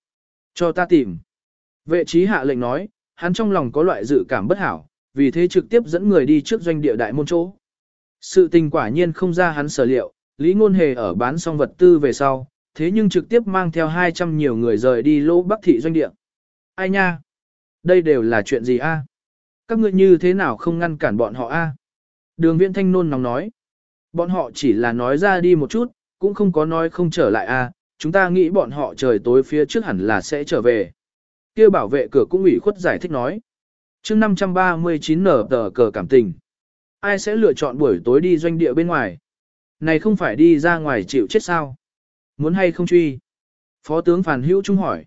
Cho ta tìm. Vệ trí hạ lệnh nói, hắn trong lòng có loại dự cảm bất hảo, vì thế trực tiếp dẫn người đi trước doanh địa đại môn chỗ. Sự tình quả nhiên không ra hắn sở liệu, Lý Ngôn Hề ở bán xong vật tư về sau, thế nhưng trực tiếp mang theo 200 nhiều người rời đi lỗ bắc thị doanh địa. Ai nha? Đây đều là chuyện gì a? Các ngươi như thế nào không ngăn cản bọn họ a? Đường viện thanh nôn nóng nói. Bọn họ chỉ là nói ra đi một chút, cũng không có nói không trở lại a. chúng ta nghĩ bọn họ trời tối phía trước hẳn là sẽ trở về. kia bảo vệ cửa cũng ủy khuất giải thích nói. chương 539 nở tờ cờ cảm tình. Ai sẽ lựa chọn buổi tối đi doanh địa bên ngoài? Này không phải đi ra ngoài chịu chết sao? Muốn hay không truy? Phó tướng Phản Hữu Trung hỏi.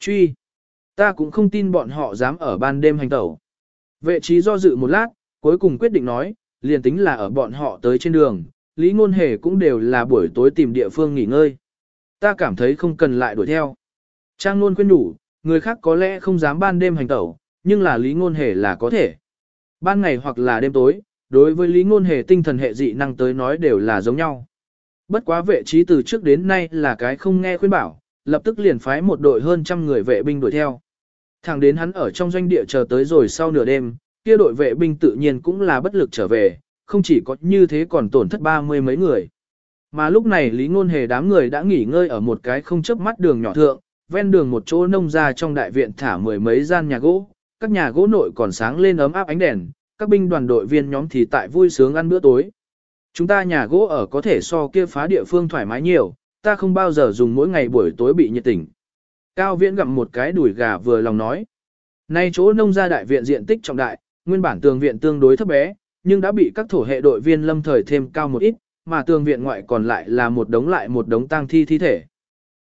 Truy. Ta cũng không tin bọn họ dám ở ban đêm hành tẩu. Vệ trí do dự một lát, cuối cùng quyết định nói, liền tính là ở bọn họ tới trên đường, Lý Ngôn Hề cũng đều là buổi tối tìm địa phương nghỉ ngơi. Ta cảm thấy không cần lại đuổi theo. Trang luôn quên đủ, người khác có lẽ không dám ban đêm hành tẩu, nhưng là Lý Ngôn Hề là có thể. Ban ngày hoặc là đêm tối, đối với Lý Ngôn Hề tinh thần hệ dị năng tới nói đều là giống nhau. Bất quá vệ trí từ trước đến nay là cái không nghe khuyên bảo, lập tức liền phái một đội hơn trăm người vệ binh đuổi theo. Thẳng đến hắn ở trong doanh địa chờ tới rồi sau nửa đêm, kia đội vệ binh tự nhiên cũng là bất lực trở về, không chỉ có như thế còn tổn thất ba mươi mấy người. Mà lúc này Lý Ngôn Hề đám người đã nghỉ ngơi ở một cái không chớp mắt đường nhỏ thượng, ven đường một chỗ nông ra trong đại viện thả mười mấy gian nhà gỗ, các nhà gỗ nội còn sáng lên ấm áp ánh đèn, các binh đoàn đội viên nhóm thì tại vui sướng ăn bữa tối. Chúng ta nhà gỗ ở có thể so kia phá địa phương thoải mái nhiều, ta không bao giờ dùng mỗi ngày buổi tối bị nhiệt tình. Cao Viễn gặm một cái đùi gà vừa lòng nói. Nay chỗ nông gia đại viện diện tích trọng đại, nguyên bản tường viện tương đối thấp bé, nhưng đã bị các thổ hệ đội viên lâm thời thêm cao một ít, mà tường viện ngoại còn lại là một đống lại một đống tang thi thi thể.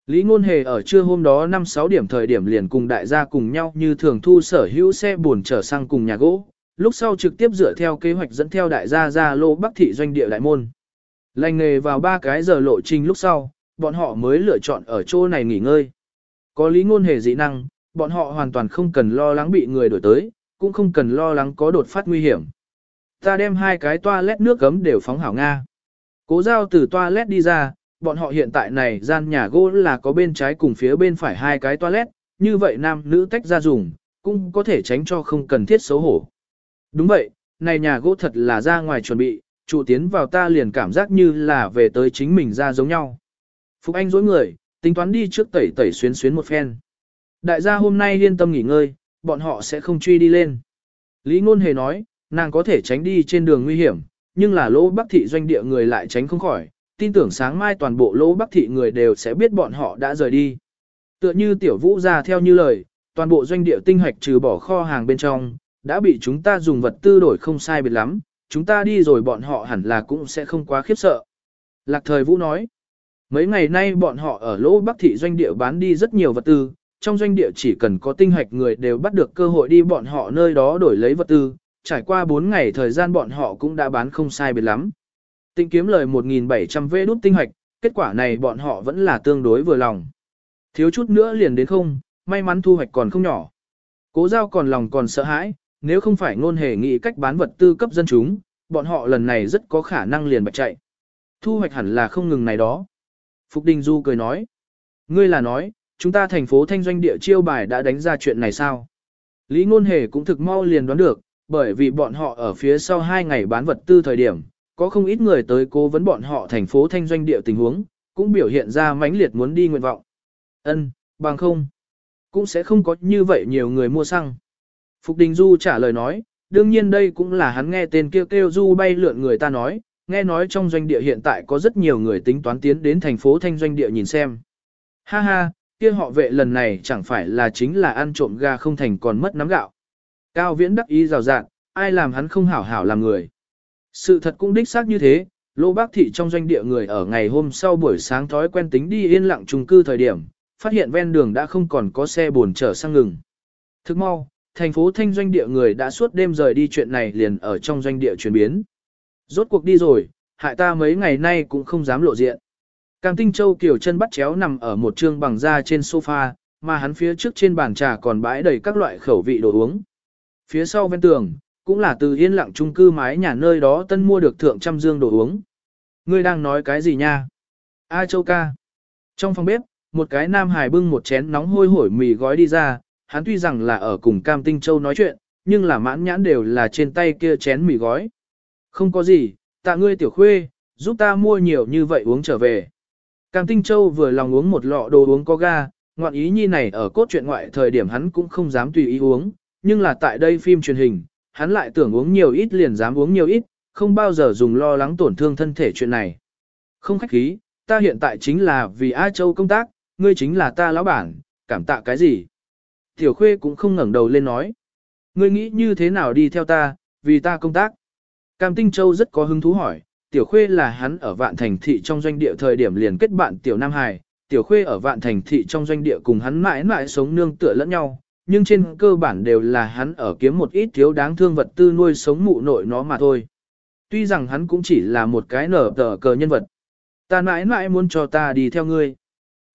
Lý Ngôn Hề ở trưa hôm đó 5-6 điểm thời điểm liền cùng đại gia cùng nhau như thường thu sở hữu xe buồn trở sang cùng nhà gỗ, lúc sau trực tiếp dựa theo kế hoạch dẫn theo đại gia ra lô Bắc thị doanh địa đại môn. Lành nghề vào ba cái giờ lộ trình lúc sau, bọn họ mới lựa chọn ở chỗ này nghỉ ngơi. Có lý ngôn hề dị năng, bọn họ hoàn toàn không cần lo lắng bị người đổi tới, cũng không cần lo lắng có đột phát nguy hiểm. Ta đem hai cái toilet nước gấm đều phóng hảo Nga. Cố giao từ toilet đi ra, bọn họ hiện tại này gian nhà gỗ là có bên trái cùng phía bên phải hai cái toilet, như vậy nam nữ tách ra dùng, cũng có thể tránh cho không cần thiết xấu hổ. Đúng vậy, này nhà gỗ thật là ra ngoài chuẩn bị, trụ tiến vào ta liền cảm giác như là về tới chính mình ra giống nhau. Phục Anh dối người, tính toán đi trước tẩy tẩy xuyến xuyến một phen. Đại gia hôm nay yên tâm nghỉ ngơi, bọn họ sẽ không truy đi lên. Lý Ngôn Hề nói, nàng có thể tránh đi trên đường nguy hiểm, nhưng là lỗ bắc thị doanh địa người lại tránh không khỏi, tin tưởng sáng mai toàn bộ lỗ bắc thị người đều sẽ biết bọn họ đã rời đi. Tựa như tiểu vũ ra theo như lời, toàn bộ doanh địa tinh hoạch trừ bỏ kho hàng bên trong, đã bị chúng ta dùng vật tư đổi không sai biệt lắm, chúng ta đi rồi bọn họ hẳn là cũng sẽ không quá khiếp sợ. Lạc thời Vũ nói, mấy ngày nay bọn họ ở lỗ Bắc thị doanh địa bán đi rất nhiều vật tư, trong doanh địa chỉ cần có tinh hoạch người đều bắt được cơ hội đi bọn họ nơi đó đổi lấy vật tư, trải qua 4 ngày thời gian bọn họ cũng đã bán không sai biệt lắm. Tinh kiếm lời 1.700 vê đút tinh hoạch, kết quả này bọn họ vẫn là tương đối vừa lòng. Thiếu chút nữa liền đến không, may mắn thu hoạch còn không nhỏ. Cố giao còn lòng còn sợ hãi, nếu không phải ngôn hề nghĩ cách bán vật tư cấp dân chúng, bọn họ lần này rất có khả năng liền bạch chạy. Thu hoạch hẳn là không ngừng này đó. Phục Đình Du cười nói. Ngươi là nói, chúng ta thành phố thanh doanh địa chiêu bài đã đánh ra chuyện này sao? Lý ngôn hề cũng thực mau liền đoán được, bởi vì bọn họ ở phía sau hai ngày bán vật tư thời điểm, có không ít người tới cố vấn bọn họ thành phố thanh doanh địa tình huống, cũng biểu hiện ra mãnh liệt muốn đi nguyện vọng. Ân, bằng không, cũng sẽ không có như vậy nhiều người mua xăng. Phục Đình Du trả lời nói, đương nhiên đây cũng là hắn nghe tên kêu kêu Du bay lượn người ta nói, nghe nói trong doanh địa hiện tại có rất nhiều người tính toán tiến đến thành phố thanh doanh địa nhìn xem. Ha ha, kia họ vệ lần này chẳng phải là chính là ăn trộm gà không thành còn mất nắm gạo. Cao viễn đắc ý rào rạng, ai làm hắn không hảo hảo làm người. Sự thật cũng đích xác như thế, Lô Bác Thị trong doanh địa người ở ngày hôm sau buổi sáng thói quen tính đi yên lặng trùng cư thời điểm, phát hiện ven đường đã không còn có xe buồn chở sang ngừng. Thức mau, thành phố thanh doanh địa người đã suốt đêm rời đi chuyện này liền ở trong doanh địa chuyển biến. Rốt cuộc đi rồi, hại ta mấy ngày nay cũng không dám lộ diện. Cam Tinh Châu kiểu chân bắt chéo nằm ở một trương bằng da trên sofa, mà hắn phía trước trên bàn trà còn bãi đầy các loại khẩu vị đồ uống. Phía sau ven tường, cũng là từ yên lặng trung cư mái nhà nơi đó tân mua được thượng trăm dương đồ uống. Ngươi đang nói cái gì nha? A Châu ca. Trong phòng bếp, một cái nam hài bưng một chén nóng hôi hổi mì gói đi ra, hắn tuy rằng là ở cùng Cam Tinh Châu nói chuyện, nhưng là mãn nhãn đều là trên tay kia chén mì gói. Không có gì, tạ ngươi tiểu khuê, giúp ta mua nhiều như vậy uống trở về. Cam Tinh Châu vừa lòng uống một lọ đồ uống có ga, ngoạn ý nhi này ở cốt truyện ngoại thời điểm hắn cũng không dám tùy ý uống, nhưng là tại đây phim truyền hình, hắn lại tưởng uống nhiều ít liền dám uống nhiều ít, không bao giờ dùng lo lắng tổn thương thân thể chuyện này. Không khách khí, ta hiện tại chính là vì A Châu công tác, ngươi chính là ta lão bản, cảm tạ cái gì? Tiểu Khuê cũng không ngẩng đầu lên nói. Ngươi nghĩ như thế nào đi theo ta, vì ta công tác? Cam Tinh Châu rất có hứng thú hỏi, Tiểu Khuê là hắn ở Vạn Thành Thị trong doanh địa thời điểm liền kết bạn Tiểu Nam Hải, Tiểu Khuê ở Vạn Thành Thị trong doanh địa cùng hắn mãi mãi sống nương tựa lẫn nhau, nhưng trên cơ bản đều là hắn ở kiếm một ít thiếu đáng thương vật tư nuôi sống mụ nội nó mà thôi. Tuy rằng hắn cũng chỉ là một cái nở tờ cờ nhân vật. Ta mãi mãi muốn cho ta đi theo ngươi.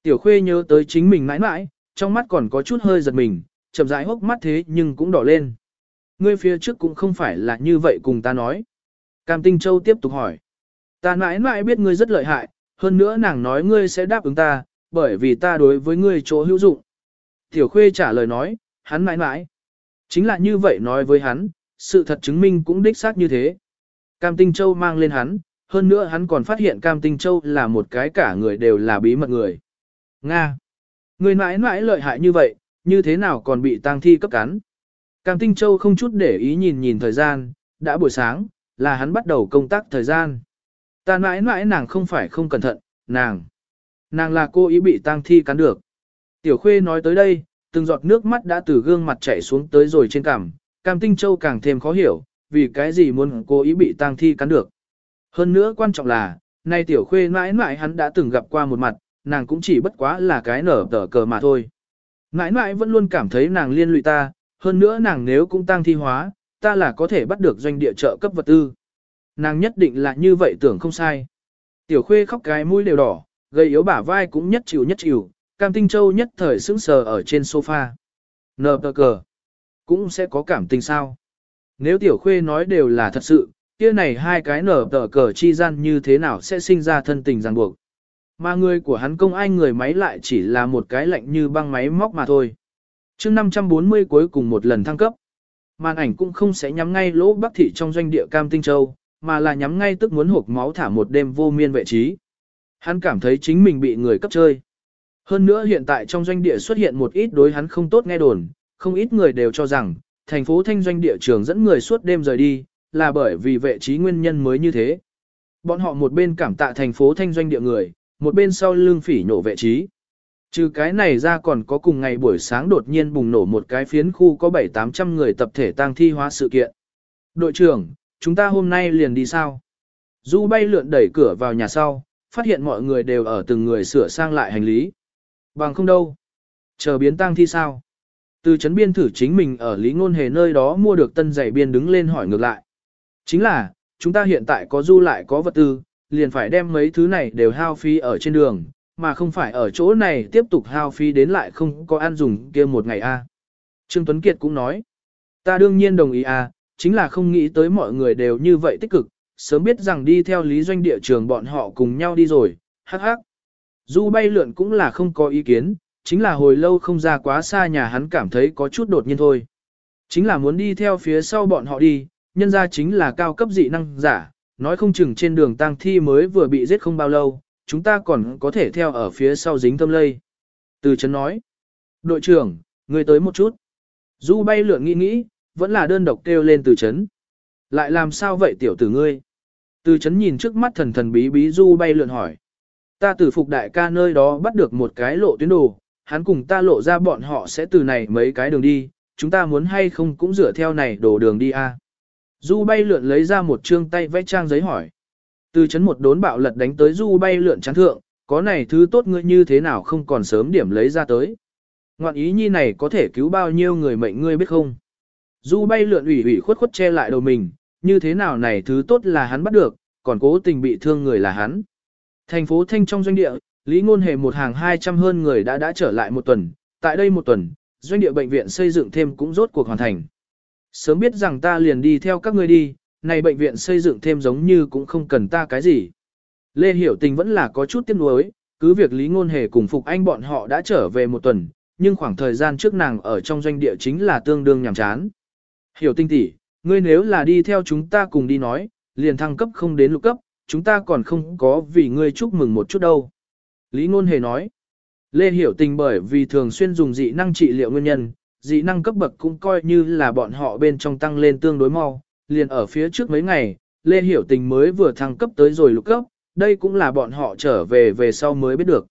Tiểu Khuê nhớ tới chính mình mãi mãi, trong mắt còn có chút hơi giật mình, chậm rãi hốc mắt thế nhưng cũng đỏ lên. Ngươi phía trước cũng không phải là như vậy cùng ta nói. Cam Tinh Châu tiếp tục hỏi. Ta mãi mãi biết ngươi rất lợi hại, hơn nữa nàng nói ngươi sẽ đáp ứng ta, bởi vì ta đối với ngươi chỗ hữu dụng. Tiểu Khuê trả lời nói, hắn mãi mãi. Chính là như vậy nói với hắn, sự thật chứng minh cũng đích xác như thế. Cam Tinh Châu mang lên hắn, hơn nữa hắn còn phát hiện Cam Tinh Châu là một cái cả người đều là bí mật người. Nga! Người mãi mãi lợi hại như vậy, như thế nào còn bị tang thi cấp cắn? Cam Tinh Châu không chút để ý nhìn nhìn thời gian, đã buổi sáng, là hắn bắt đầu công tác thời gian. Ta mãi mãi nàng không phải không cẩn thận, nàng. Nàng là cô ý bị tang thi cắn được. Tiểu Khuê nói tới đây, từng giọt nước mắt đã từ gương mặt chảy xuống tới rồi trên cằm, Cam Tinh Châu càng thêm khó hiểu, vì cái gì muốn cô ý bị tang thi cắn được. Hơn nữa quan trọng là, nay Tiểu Khuê mãi mãi hắn đã từng gặp qua một mặt, nàng cũng chỉ bất quá là cái nở tờ cờ mà thôi. Ngãi ngãi vẫn luôn cảm thấy nàng liên lụy ta, hơn nữa nàng nếu cũng tăng thi hóa, ta là có thể bắt được doanh địa trợ cấp vật tư. Nàng nhất định là như vậy tưởng không sai. Tiểu khuê khóc cái mũi đều đỏ, gây yếu bả vai cũng nhất chịu nhất chịu, cam tinh châu nhất thời sững sờ ở trên sofa. Nờ tờ cờ, cũng sẽ có cảm tình sao. Nếu tiểu khuê nói đều là thật sự, kia này hai cái nở tờ cờ chi gian như thế nào sẽ sinh ra thân tình ràng buộc. Mà người của hắn công ai người máy lại chỉ là một cái lạnh như băng máy móc mà thôi. chương 540 cuối cùng một lần thăng cấp. Màn ảnh cũng không sẽ nhắm ngay lỗ bắc thị trong doanh địa Cam Tinh Châu, mà là nhắm ngay tức muốn hộp máu thả một đêm vô miên vệ trí. Hắn cảm thấy chính mình bị người cấp chơi. Hơn nữa hiện tại trong doanh địa xuất hiện một ít đối hắn không tốt nghe đồn, không ít người đều cho rằng, thành phố thanh doanh địa trường dẫn người suốt đêm rời đi, là bởi vì vệ trí nguyên nhân mới như thế. Bọn họ một bên cảm tạ thành phố thanh doanh địa người, một bên sau lưng phỉ nhổ vệ trí. Trừ cái này ra còn có cùng ngày buổi sáng đột nhiên bùng nổ một cái phiến khu có 7-800 người tập thể tang thi hóa sự kiện. Đội trưởng, chúng ta hôm nay liền đi sao? Du bay lượn đẩy cửa vào nhà sau, phát hiện mọi người đều ở từng người sửa sang lại hành lý. Bằng không đâu. Chờ biến tang thi sao? Từ chấn biên thử chính mình ở Lý Ngôn Hề nơi đó mua được tân giày biên đứng lên hỏi ngược lại. Chính là, chúng ta hiện tại có du lại có vật tư, liền phải đem mấy thứ này đều hao phí ở trên đường, mà không phải ở chỗ này tiếp tục hao phí đến lại không có ăn dùng kia một ngày a. Trương Tuấn Kiệt cũng nói, ta đương nhiên đồng ý a, chính là không nghĩ tới mọi người đều như vậy tích cực, sớm biết rằng đi theo lý doanh địa trường bọn họ cùng nhau đi rồi, hắc hắc. Du bay lượn cũng là không có ý kiến, chính là hồi lâu không ra quá xa nhà hắn cảm thấy có chút đột nhiên thôi. Chính là muốn đi theo phía sau bọn họ đi, nhân ra chính là cao cấp dị năng giả, nói không chừng trên đường tang thi mới vừa bị giết không bao lâu, chúng ta còn có thể theo ở phía sau dính tâm lây. Từ chấn nói, đội trưởng, người tới một chút. Du bay lượn nghĩ nghĩ, vẫn là đơn độc kêu lên từ chấn. Lại làm sao vậy tiểu tử ngươi? Từ chấn nhìn trước mắt thần thần bí bí du bay lượn hỏi. Ta từ phục đại ca nơi đó bắt được một cái lộ tuyến đồ, hắn cùng ta lộ ra bọn họ sẽ từ này mấy cái đường đi, chúng ta muốn hay không cũng dựa theo này đổ đường đi a. Du bay lượn lấy ra một trương tay vẽ trang giấy hỏi. Từ chấn một đốn bạo lật đánh tới du bay lượn chán thượng, có này thứ tốt ngươi như thế nào không còn sớm điểm lấy ra tới. Ngoạn ý nhi này có thể cứu bao nhiêu người mệnh ngươi biết không? Du bay lượn ủy ủy khuất khuất che lại đầu mình, như thế nào này thứ tốt là hắn bắt được, còn cố tình bị thương người là hắn. Thành phố Thanh trong doanh địa, Lý Ngôn Hề một hàng 200 hơn người đã đã trở lại một tuần, tại đây một tuần, doanh địa bệnh viện xây dựng thêm cũng rốt cuộc hoàn thành. Sớm biết rằng ta liền đi theo các ngươi đi, này bệnh viện xây dựng thêm giống như cũng không cần ta cái gì. Lê Hiểu Tình vẫn là có chút tiếc nuối, cứ việc Lý Ngôn Hề cùng Phục Anh bọn họ đã trở về một tuần, nhưng khoảng thời gian trước nàng ở trong doanh địa chính là tương đương nhàm chán. Hiểu Tinh tỷ, ngươi nếu là đi theo chúng ta cùng đi nói, liền thăng cấp không đến lục cấp, chúng ta còn không có vì ngươi chúc mừng một chút đâu. Lý Ngôn Hề nói, Lê Hiểu Tình bởi vì thường xuyên dùng dị năng trị liệu nguyên nhân, dị năng cấp bậc cũng coi như là bọn họ bên trong tăng lên tương đối mau, liền ở phía trước mấy ngày, Lê Hiểu Tình mới vừa thăng cấp tới rồi lục cấp, đây cũng là bọn họ trở về về sau mới biết được.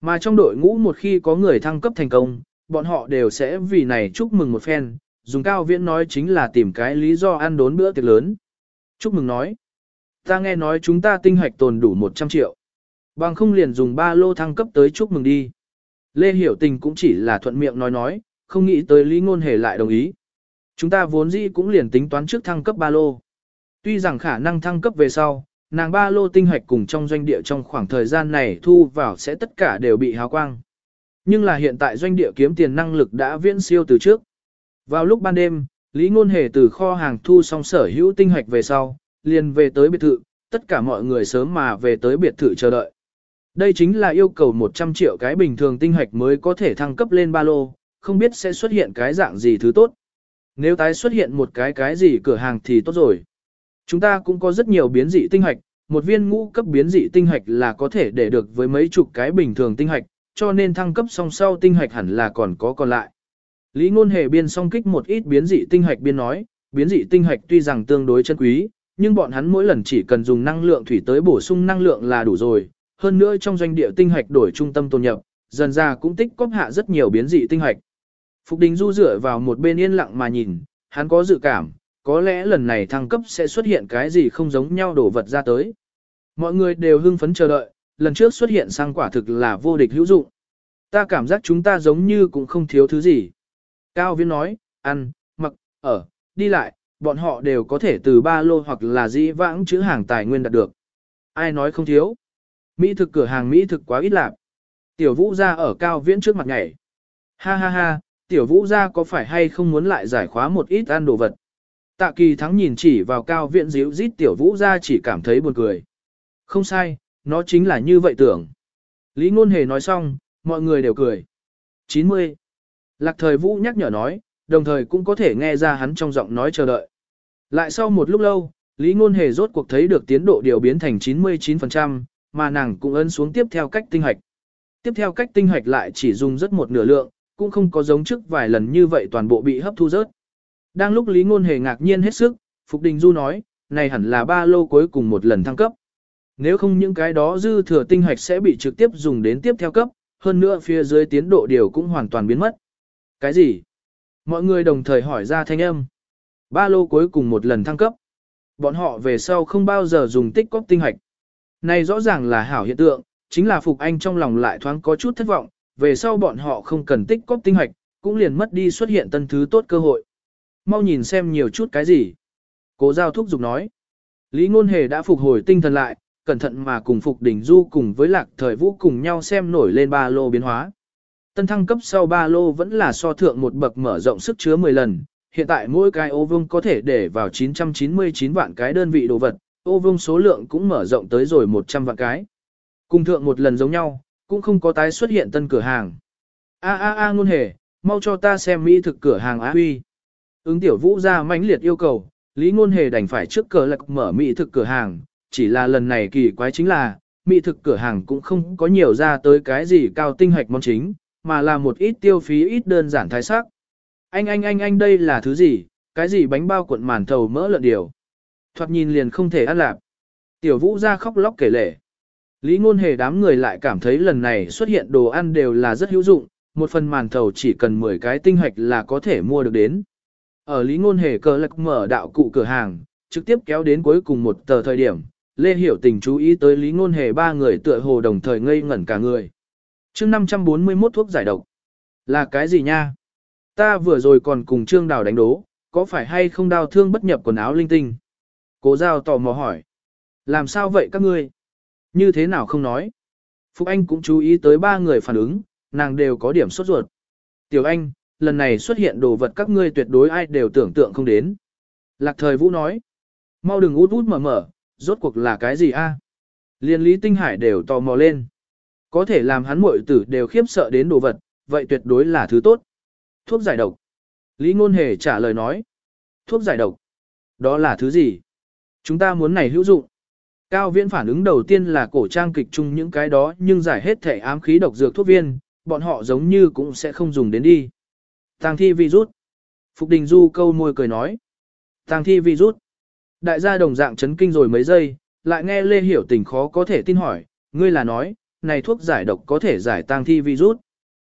Mà trong đội ngũ một khi có người thăng cấp thành công, bọn họ đều sẽ vì này chúc mừng một phen, dùng cao viễn nói chính là tìm cái lý do ăn đốn bữa tiệc lớn. Chúc mừng nói, ta nghe nói chúng ta tinh hoạch tồn đủ 100 triệu. Bằng không liền dùng ba lô thăng cấp tới chúc mừng đi. Lê Hiểu Tình cũng chỉ là thuận miệng nói nói, không nghĩ tới Lý Ngôn Hề lại đồng ý. Chúng ta vốn dĩ cũng liền tính toán trước thăng cấp ba lô. Tuy rằng khả năng thăng cấp về sau, nàng ba lô tinh hoạch cùng trong doanh địa trong khoảng thời gian này thu vào sẽ tất cả đều bị hào quang. Nhưng là hiện tại doanh địa kiếm tiền năng lực đã viễn siêu từ trước. Vào lúc ban đêm, Lý Ngôn Hề từ kho hàng thu xong sở hữu tinh hoạch về sau, liền về tới biệt thự, tất cả mọi người sớm mà về tới biệt thự chờ đợi. Đây chính là yêu cầu 100 triệu cái bình thường tinh hoạch mới có thể thăng cấp lên ba lô, không biết sẽ xuất hiện cái dạng gì thứ tốt. Nếu tái xuất hiện một cái cái gì cửa hàng thì tốt rồi. Chúng ta cũng có rất nhiều biến dị tinh hạch, một viên ngũ cấp biến dị tinh hạch là có thể để được với mấy chục cái bình thường tinh hạch. cho nên thăng cấp song sau tinh hạch hẳn là còn có còn lại. Lý ngôn hề biên song kích một ít biến dị tinh hạch biên nói, biến dị tinh hạch tuy rằng tương đối chân quý, nhưng bọn hắn mỗi lần chỉ cần dùng năng lượng thủy tới bổ sung năng lượng là đủ rồi, hơn nữa trong doanh địa tinh hạch đổi trung tâm tồn nhập, dần ra cũng tích cóp hạ rất nhiều biến dị tinh hạch. Phục Đình Du dựa vào một bên yên lặng mà nhìn, hắn có dự cảm, có lẽ lần này thăng cấp sẽ xuất hiện cái gì không giống nhau đổ vật ra tới. Mọi người đều hưng phấn chờ đợi, lần trước xuất hiện sang quả thực là vô địch hữu dụng. Ta cảm giác chúng ta giống như cũng không thiếu thứ gì. Cao Viễn nói, ăn, mặc, ở, đi lại, bọn họ đều có thể từ ba lô hoặc là dĩ vãng chữ hàng tài nguyên đạt được. Ai nói không thiếu. Mỹ thực cửa hàng Mỹ thực quá ít lạc. Tiểu vũ ra ở cao viễn trước mặt nhảy. Ha ha ha, tiểu vũ Gia có phải hay không muốn lại giải khóa một ít ăn đồ vật. Tạ kỳ thắng nhìn chỉ vào cao viện díu rít tiểu vũ Gia chỉ cảm thấy buồn cười. Không sai, nó chính là như vậy tưởng. Lý ngôn hề nói xong, mọi người đều cười. 90. Lạc thời vũ nhắc nhở nói, đồng thời cũng có thể nghe ra hắn trong giọng nói chờ đợi. Lại sau một lúc lâu, Lý ngôn hề rốt cuộc thấy được tiến độ điều biến thành 99%, mà nàng cũng ấn xuống tiếp theo cách tinh hoạch. Tiếp theo cách tinh hoạch lại chỉ dùng rất một nửa lượng, cũng không có giống trước vài lần như vậy toàn bộ bị hấp thu rớt. Đang lúc Lý Ngôn Hề ngạc nhiên hết sức, Phục Đình Du nói, này hẳn là ba lô cuối cùng một lần thăng cấp. Nếu không những cái đó dư thừa tinh hạch sẽ bị trực tiếp dùng đến tiếp theo cấp, hơn nữa phía dưới tiến độ điều cũng hoàn toàn biến mất. Cái gì? Mọi người đồng thời hỏi ra thanh âm. Ba lô cuối cùng một lần thăng cấp. Bọn họ về sau không bao giờ dùng tích cóp tinh hạch. Này rõ ràng là hảo hiện tượng, chính là Phục Anh trong lòng lại thoáng có chút thất vọng, về sau bọn họ không cần tích cóp tinh hoạch, cũng liền mất đi xuất hiện tân thứ tốt cơ hội. Mau nhìn xem nhiều chút cái gì. Cố giao thúc giục nói. Lý Ngôn Hề đã phục hồi tinh thần lại, cẩn thận mà cùng Phục Đỉnh Du cùng với Lạc Thời Vũ cùng nhau xem nổi lên ba lô biến hóa. Tân thăng cấp sau ba lô vẫn là so thượng một bậc mở rộng sức chứa 10 lần, hiện tại mỗi cái ô vương có thể để vào 999 vạn cái đơn vị đồ vật, ô vương số lượng cũng mở rộng tới rồi 100 vạn cái. Cùng thượng một lần giống nhau, cũng không có tái xuất hiện tân cửa hàng. A a a ngôn hề, mau cho ta xem mỹ thực cửa hàng Á Huy. Ứng tiểu vũ ra mãnh liệt yêu cầu, Lý ngôn hề đành phải trước cờ lạc mở mỹ thực cửa hàng, chỉ là lần này kỳ quái chính là, mỹ thực cửa hàng cũng không có nhiều ra tới cái gì cao tinh hoạch món chính, mà là một ít tiêu phí ít đơn giản thái sắc. Anh anh anh anh đây là thứ gì, cái gì bánh bao cuộn màn thầu mỡ lợn điều. Thoạt nhìn liền không thể ăn lạp. Tiểu vũ ra khóc lóc kể lể. Lý ngôn hề đám người lại cảm thấy lần này xuất hiện đồ ăn đều là rất hữu dụng, một phần màn thầu chỉ cần 10 cái tinh hoạch là có thể mua được đến. Ở Lý ngôn hề cờ lạc mở đạo cụ cửa hàng, trực tiếp kéo đến cuối cùng một tờ thời điểm, Lê Hiểu Tình chú ý tới Lý Ngôn Hề ba người tựa hồ đồng thời ngây ngẩn cả người. chương 541 thuốc giải độc. Là cái gì nha? Ta vừa rồi còn cùng Trương Đào đánh đố, có phải hay không đau thương bất nhập quần áo linh tinh? Cố giao tò mò hỏi. Làm sao vậy các ngươi? Như thế nào không nói? Phúc Anh cũng chú ý tới ba người phản ứng, nàng đều có điểm sốt ruột. Tiểu Anh, lần này xuất hiện đồ vật các ngươi tuyệt đối ai đều tưởng tượng không đến. Lạc thời Vũ nói. Mau đừng út út mở mở, rốt cuộc là cái gì a? Liên lý tinh hải đều tò mò lên. Có thể làm hắn muội tử đều khiếp sợ đến đồ vật, vậy tuyệt đối là thứ tốt. Thuốc giải độc. Lý ngôn hề trả lời nói. Thuốc giải độc. Đó là thứ gì? Chúng ta muốn này hữu dụng. Cao viễn phản ứng đầu tiên là cổ trang kịch chung những cái đó nhưng giải hết thể ám khí độc dược thuốc viên, bọn họ giống như cũng sẽ không dùng đến đi. Tàng thi virus. Phục đình du câu môi cười nói. Tàng thi virus. Đại gia đồng dạng chấn kinh rồi mấy giây, lại nghe Lê Hiểu tình khó có thể tin hỏi, ngươi là nói, này thuốc giải độc có thể giải tang thi virus.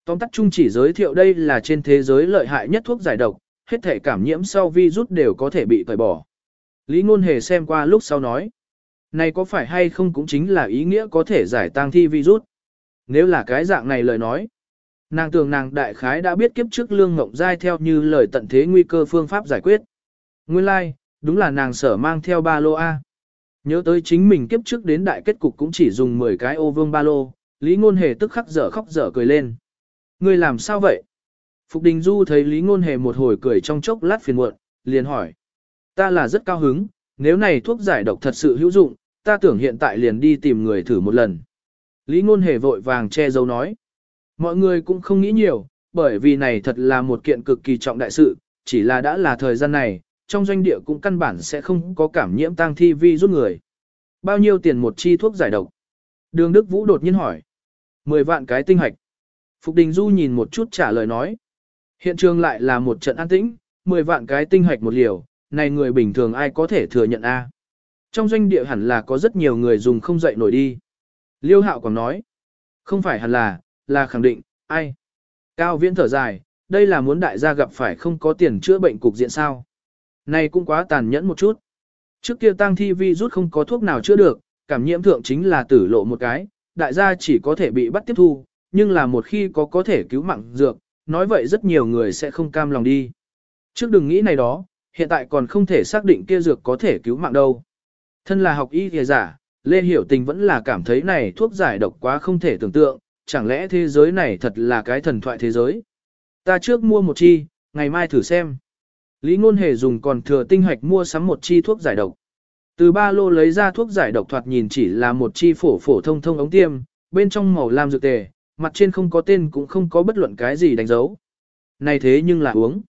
Tóm tắt chung chỉ giới thiệu đây là trên thế giới lợi hại nhất thuốc giải độc, hết thể cảm nhiễm sau virus đều có thể bị tẩy bỏ. Lý Ngôn Hề xem qua lúc sau nói, này có phải hay không cũng chính là ý nghĩa có thể giải tang thi virus. Nếu là cái dạng này lời nói, nàng tưởng nàng đại khái đã biết kiếp trước lương ngộng dai theo như lời tận thế nguy cơ phương pháp giải quyết. Nguyên lai, like, đúng là nàng sở mang theo ba lô A. Nhớ tới chính mình kiếp trước đến đại kết cục cũng chỉ dùng 10 cái ô vương ba lô, Lý Ngôn Hề tức khắc dở khóc dở cười lên. Ngươi làm sao vậy? Phục Đình Du thấy Lý Ngôn Hề một hồi cười trong chốc lát phiền muộn, liền hỏi. Ta là rất cao hứng, nếu này thuốc giải độc thật sự hữu dụng, ta tưởng hiện tại liền đi tìm người thử một lần. Lý Ngôn Hề vội vàng che giấu nói. Mọi người cũng không nghĩ nhiều, bởi vì này thật là một kiện cực kỳ trọng đại sự, chỉ là đã là thời gian này, trong doanh địa cũng căn bản sẽ không có cảm nhiễm tang thi vi rút người. Bao nhiêu tiền một chi thuốc giải độc? Đường Đức Vũ đột nhiên hỏi. 10 vạn cái tinh hạch. Phục Đình Du nhìn một chút trả lời nói. Hiện trường lại là một trận an tĩnh, 10 vạn cái tinh hạch một liều, này người bình thường ai có thể thừa nhận a? Trong doanh địa hẳn là có rất nhiều người dùng không dậy nổi đi. Liêu Hạo còn nói. Không phải hẳn là, là khẳng định, ai? Cao Viễn thở dài, đây là muốn đại gia gặp phải không có tiền chữa bệnh cục diện sao? Này cũng quá tàn nhẫn một chút. Trước kia tăng thi vi rút không có thuốc nào chữa được, cảm nhiễm thượng chính là tử lộ một cái, đại gia chỉ có thể bị bắt tiếp thu, nhưng là một khi có có thể cứu mạng dược, nói vậy rất nhiều người sẽ không cam lòng đi. Trước đừng nghĩ này đó, hiện tại còn không thể xác định kia dược có thể cứu mạng đâu. Thân là học y thìa giả, Lê Hiểu Tình vẫn là cảm thấy này thuốc giải độc quá không thể tưởng tượng, chẳng lẽ thế giới này thật là cái thần thoại thế giới. Ta trước mua một chi, ngày mai thử xem. Lý Ngôn Hề dùng còn thừa tinh hoạch mua sắm một chi thuốc giải độc. Từ ba lô lấy ra thuốc giải độc thoạt nhìn chỉ là một chi phổ phổ thông thông ống tiêm, bên trong màu lam dược tề, mặt trên không có tên cũng không có bất luận cái gì đánh dấu. Này thế nhưng là uống.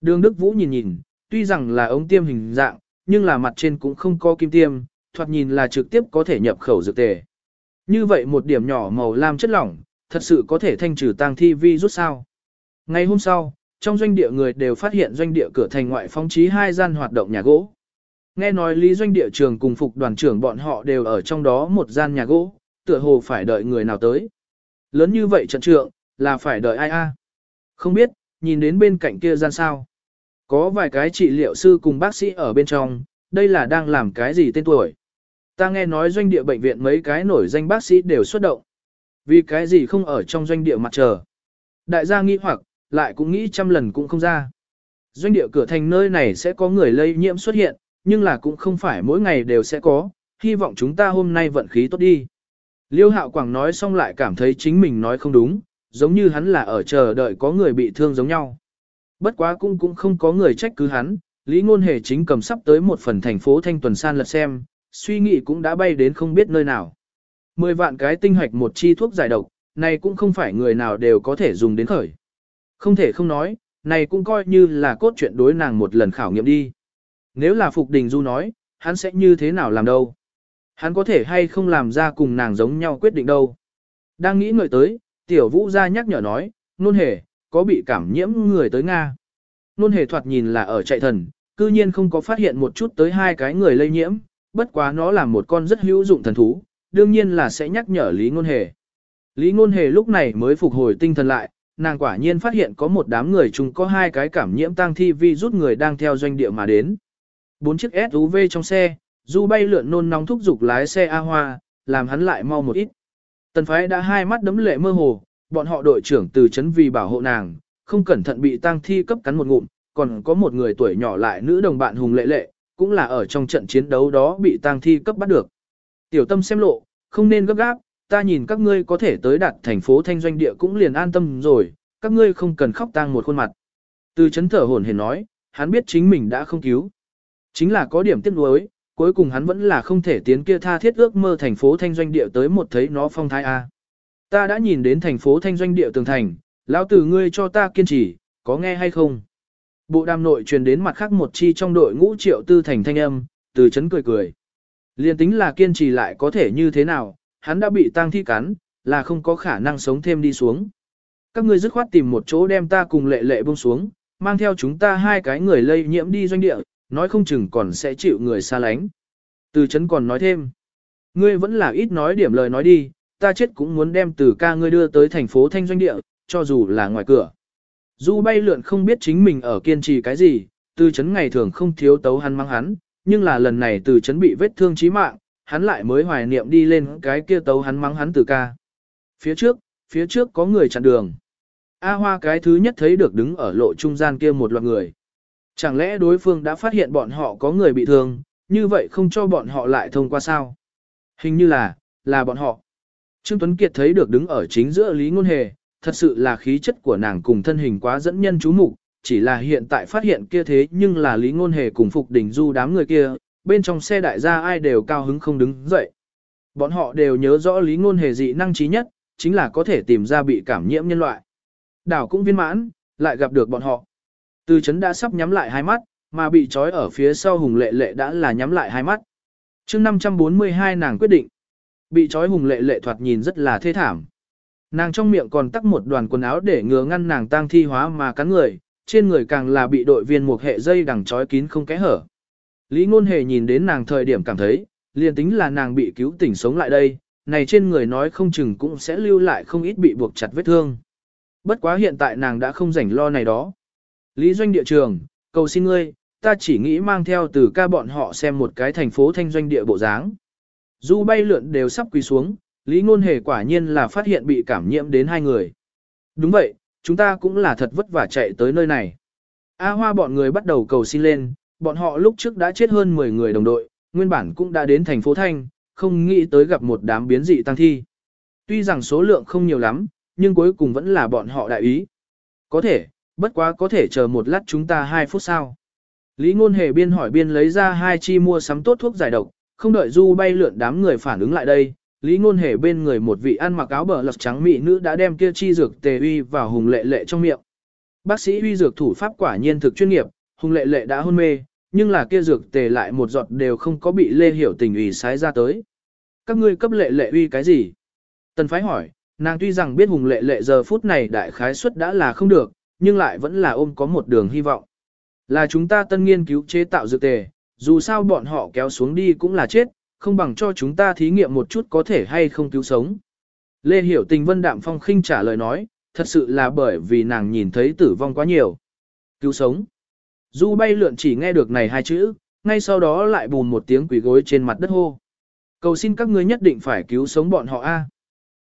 Đường Đức Vũ nhìn nhìn, tuy rằng là ống tiêm hình dạng, nhưng là mặt trên cũng không có kim tiêm, thoạt nhìn là trực tiếp có thể nhập khẩu dược tề. Như vậy một điểm nhỏ màu lam chất lỏng, thật sự có thể thanh trừ tang thi vi rút sao. Ngày hôm sau, trong doanh địa người đều phát hiện doanh địa cửa thành ngoại phóng trí hai gian hoạt động nhà gỗ. Nghe nói lý doanh địa trường cùng phục đoàn trưởng bọn họ đều ở trong đó một gian nhà gỗ, tựa hồ phải đợi người nào tới. Lớn như vậy trận trượng, là phải đợi ai a? Không biết, nhìn đến bên cạnh kia gian sao. Có vài cái trị liệu sư cùng bác sĩ ở bên trong, đây là đang làm cái gì tên tuổi. Ta nghe nói doanh địa bệnh viện mấy cái nổi danh bác sĩ đều xuất động. Vì cái gì không ở trong doanh địa mặt chờ. Đại gia nghĩ hoặc, lại cũng nghĩ trăm lần cũng không ra. Doanh địa cửa thành nơi này sẽ có người lây nhiễm xuất hiện, nhưng là cũng không phải mỗi ngày đều sẽ có, hy vọng chúng ta hôm nay vận khí tốt đi. Liêu Hạo Quảng nói xong lại cảm thấy chính mình nói không đúng, giống như hắn là ở chờ đợi có người bị thương giống nhau. Bất quá cũng cũng không có người trách cứ hắn, Lý Ngôn Hề chính cầm sắp tới một phần thành phố Thanh Tuần San lật xem, suy nghĩ cũng đã bay đến không biết nơi nào. Mười vạn cái tinh hoạch một chi thuốc giải độc, này cũng không phải người nào đều có thể dùng đến khởi. Không thể không nói, này cũng coi như là cốt truyện đối nàng một lần khảo nghiệm đi. Nếu là Phục Đình Du nói, hắn sẽ như thế nào làm đâu? Hắn có thể hay không làm ra cùng nàng giống nhau quyết định đâu? Đang nghĩ ngợi tới, tiểu vũ ra nhắc nhở nói, nôn hề, có bị cảm nhiễm người tới Nga. Nôn hề thoạt nhìn là ở chạy thần, cư nhiên không có phát hiện một chút tới hai cái người lây nhiễm, bất quá nó là một con rất hữu dụng thần thú, đương nhiên là sẽ nhắc nhở Lý Ngôn Hề. Lý Ngôn Hề lúc này mới phục hồi tinh thần lại, nàng quả nhiên phát hiện có một đám người chung có hai cái cảm nhiễm tăng thi vi rút người đang theo doanh địa mà đến. Bốn chiếc SUV trong xe, du bay lượn nôn nóng thúc giục lái xe A Hoa, làm hắn lại mau một ít. Tần phái đã hai mắt đấm lệ mơ hồ, bọn họ đội trưởng từ chấn vì bảo hộ nàng, không cẩn thận bị tang thi cấp cắn một ngụm, còn có một người tuổi nhỏ lại nữ đồng bạn hùng lệ lệ, cũng là ở trong trận chiến đấu đó bị tang thi cấp bắt được. Tiểu tâm xem lộ, không nên gấp gáp, ta nhìn các ngươi có thể tới đạt thành phố thanh doanh địa cũng liền an tâm rồi, các ngươi không cần khóc tang một khuôn mặt. Từ chấn thở hồn hển nói, hắn biết chính mình đã không cứu. Chính là có điểm tiếc nuối, cuối cùng hắn vẫn là không thể tiến kia tha thiết ước mơ thành phố thanh doanh địa tới một thấy nó phong thái A. Ta đã nhìn đến thành phố thanh doanh địa tường thành, lão tử ngươi cho ta kiên trì, có nghe hay không? Bộ đàm nội truyền đến mặt khác một chi trong đội ngũ triệu tư thành thanh âm, từ chấn cười cười. Liên tính là kiên trì lại có thể như thế nào, hắn đã bị tang thi cắn, là không có khả năng sống thêm đi xuống. Các ngươi dứt khoát tìm một chỗ đem ta cùng lệ lệ buông xuống, mang theo chúng ta hai cái người lây nhiễm đi doanh địa, nói không chừng còn sẽ chịu người xa lánh. Từ chấn còn nói thêm, ngươi vẫn là ít nói điểm lời nói đi, ta chết cũng muốn đem từ ca ngươi đưa tới thành phố thanh doanh địa, cho dù là ngoài cửa. Du bay lượn không biết chính mình ở kiên trì cái gì, từ chấn ngày thường không thiếu tấu hắn mang hắn, nhưng là lần này từ chấn bị vết thương chí mạng, hắn lại mới hoài niệm đi lên cái kia tấu hắn mắng hắn từ ca. Phía trước, phía trước có người chặn đường. A Hoa cái thứ nhất thấy được đứng ở lộ trung gian kia một loạt người. Chẳng lẽ đối phương đã phát hiện bọn họ có người bị thương, như vậy không cho bọn họ lại thông qua sao? Hình như là, là bọn họ. Trương Tuấn Kiệt thấy được đứng ở chính giữa Lý Ngôn Hề, thật sự là khí chất của nàng cùng thân hình quá dẫn nhân chú mục, chỉ là hiện tại phát hiện kia thế nhưng là Lý Ngôn Hề cùng Phục Đình Du đám người kia, bên trong xe đại gia ai đều cao hứng không đứng dậy. Bọn họ đều nhớ rõ Lý Ngôn Hề dị năng trí nhất, chính là có thể tìm ra bị cảm nhiễm nhân loại. Đảo cũng viên mãn, lại gặp được bọn họ. Từ chấn đã sắp nhắm lại hai mắt, mà bị trói ở phía sau hùng lệ lệ đã là nhắm lại hai mắt. chương 542 nàng quyết định. Bị trói hùng lệ lệ thoạt nhìn rất là thê thảm. Nàng trong miệng còn tắc một đoàn quần áo để ngừa ngăn nàng tang thi hóa mà cắn người, trên người càng là bị đội viên một hệ dây đằng trói kín không kẽ hở. Lý ngôn hề nhìn đến nàng thời điểm cảm thấy, liền tính là nàng bị cứu tỉnh sống lại đây, này trên người nói không chừng cũng sẽ lưu lại không ít bị buộc chặt vết thương. Bất quá hiện tại nàng đã không rảnh lo này đó. Lý doanh địa trường, cầu xin ngươi, ta chỉ nghĩ mang theo từ ca bọn họ xem một cái thành phố thanh doanh địa bộ dáng. Du bay lượn đều sắp quỳ xuống, Lý ngôn hề quả nhiên là phát hiện bị cảm nhiễm đến hai người. Đúng vậy, chúng ta cũng là thật vất vả chạy tới nơi này. A hoa bọn người bắt đầu cầu xin lên, bọn họ lúc trước đã chết hơn 10 người đồng đội, nguyên bản cũng đã đến thành phố Thanh, không nghĩ tới gặp một đám biến dị tăng thi. Tuy rằng số lượng không nhiều lắm, nhưng cuối cùng vẫn là bọn họ đại ý. Có thể, bất quá có thể chờ một lát chúng ta 2 phút sau. Lý ngôn hề biên hỏi biên lấy ra hai chi mua sắm tốt thuốc giải độc, không đợi du bay lượn đám người phản ứng lại đây. Lý ngôn hề bên người một vị ăn mặc áo bờ lật trắng mỹ nữ đã đem kia chi dược tề uy vào hùng lệ lệ trong miệng. Bác sĩ uy dược thủ pháp quả nhiên thực chuyên nghiệp, hùng lệ lệ đã hôn mê, nhưng là kia dược tề lại một giọt đều không có bị lê hiểu tình ủy sái ra tới. Các ngươi cấp lệ lệ uy cái gì? Tần phái hỏi, nàng tuy rằng biết hùng lệ lệ giờ phút này đại khái suất đã là không được, nhưng lại vẫn là ôm có một đường hy vọng. Là chúng ta tân nghiên cứu chế tạo dược tề, dù sao bọn họ kéo xuống đi cũng là chết, không bằng cho chúng ta thí nghiệm một chút có thể hay không cứu sống. Lê Hiểu Tình Vân Đạm Phong khinh trả lời nói, thật sự là bởi vì nàng nhìn thấy tử vong quá nhiều. Cứu sống. Du bay lượn chỉ nghe được này hai chữ, ngay sau đó lại bùn một tiếng quỷ gối trên mặt đất hô. Cầu xin các ngươi nhất định phải cứu sống bọn họ a.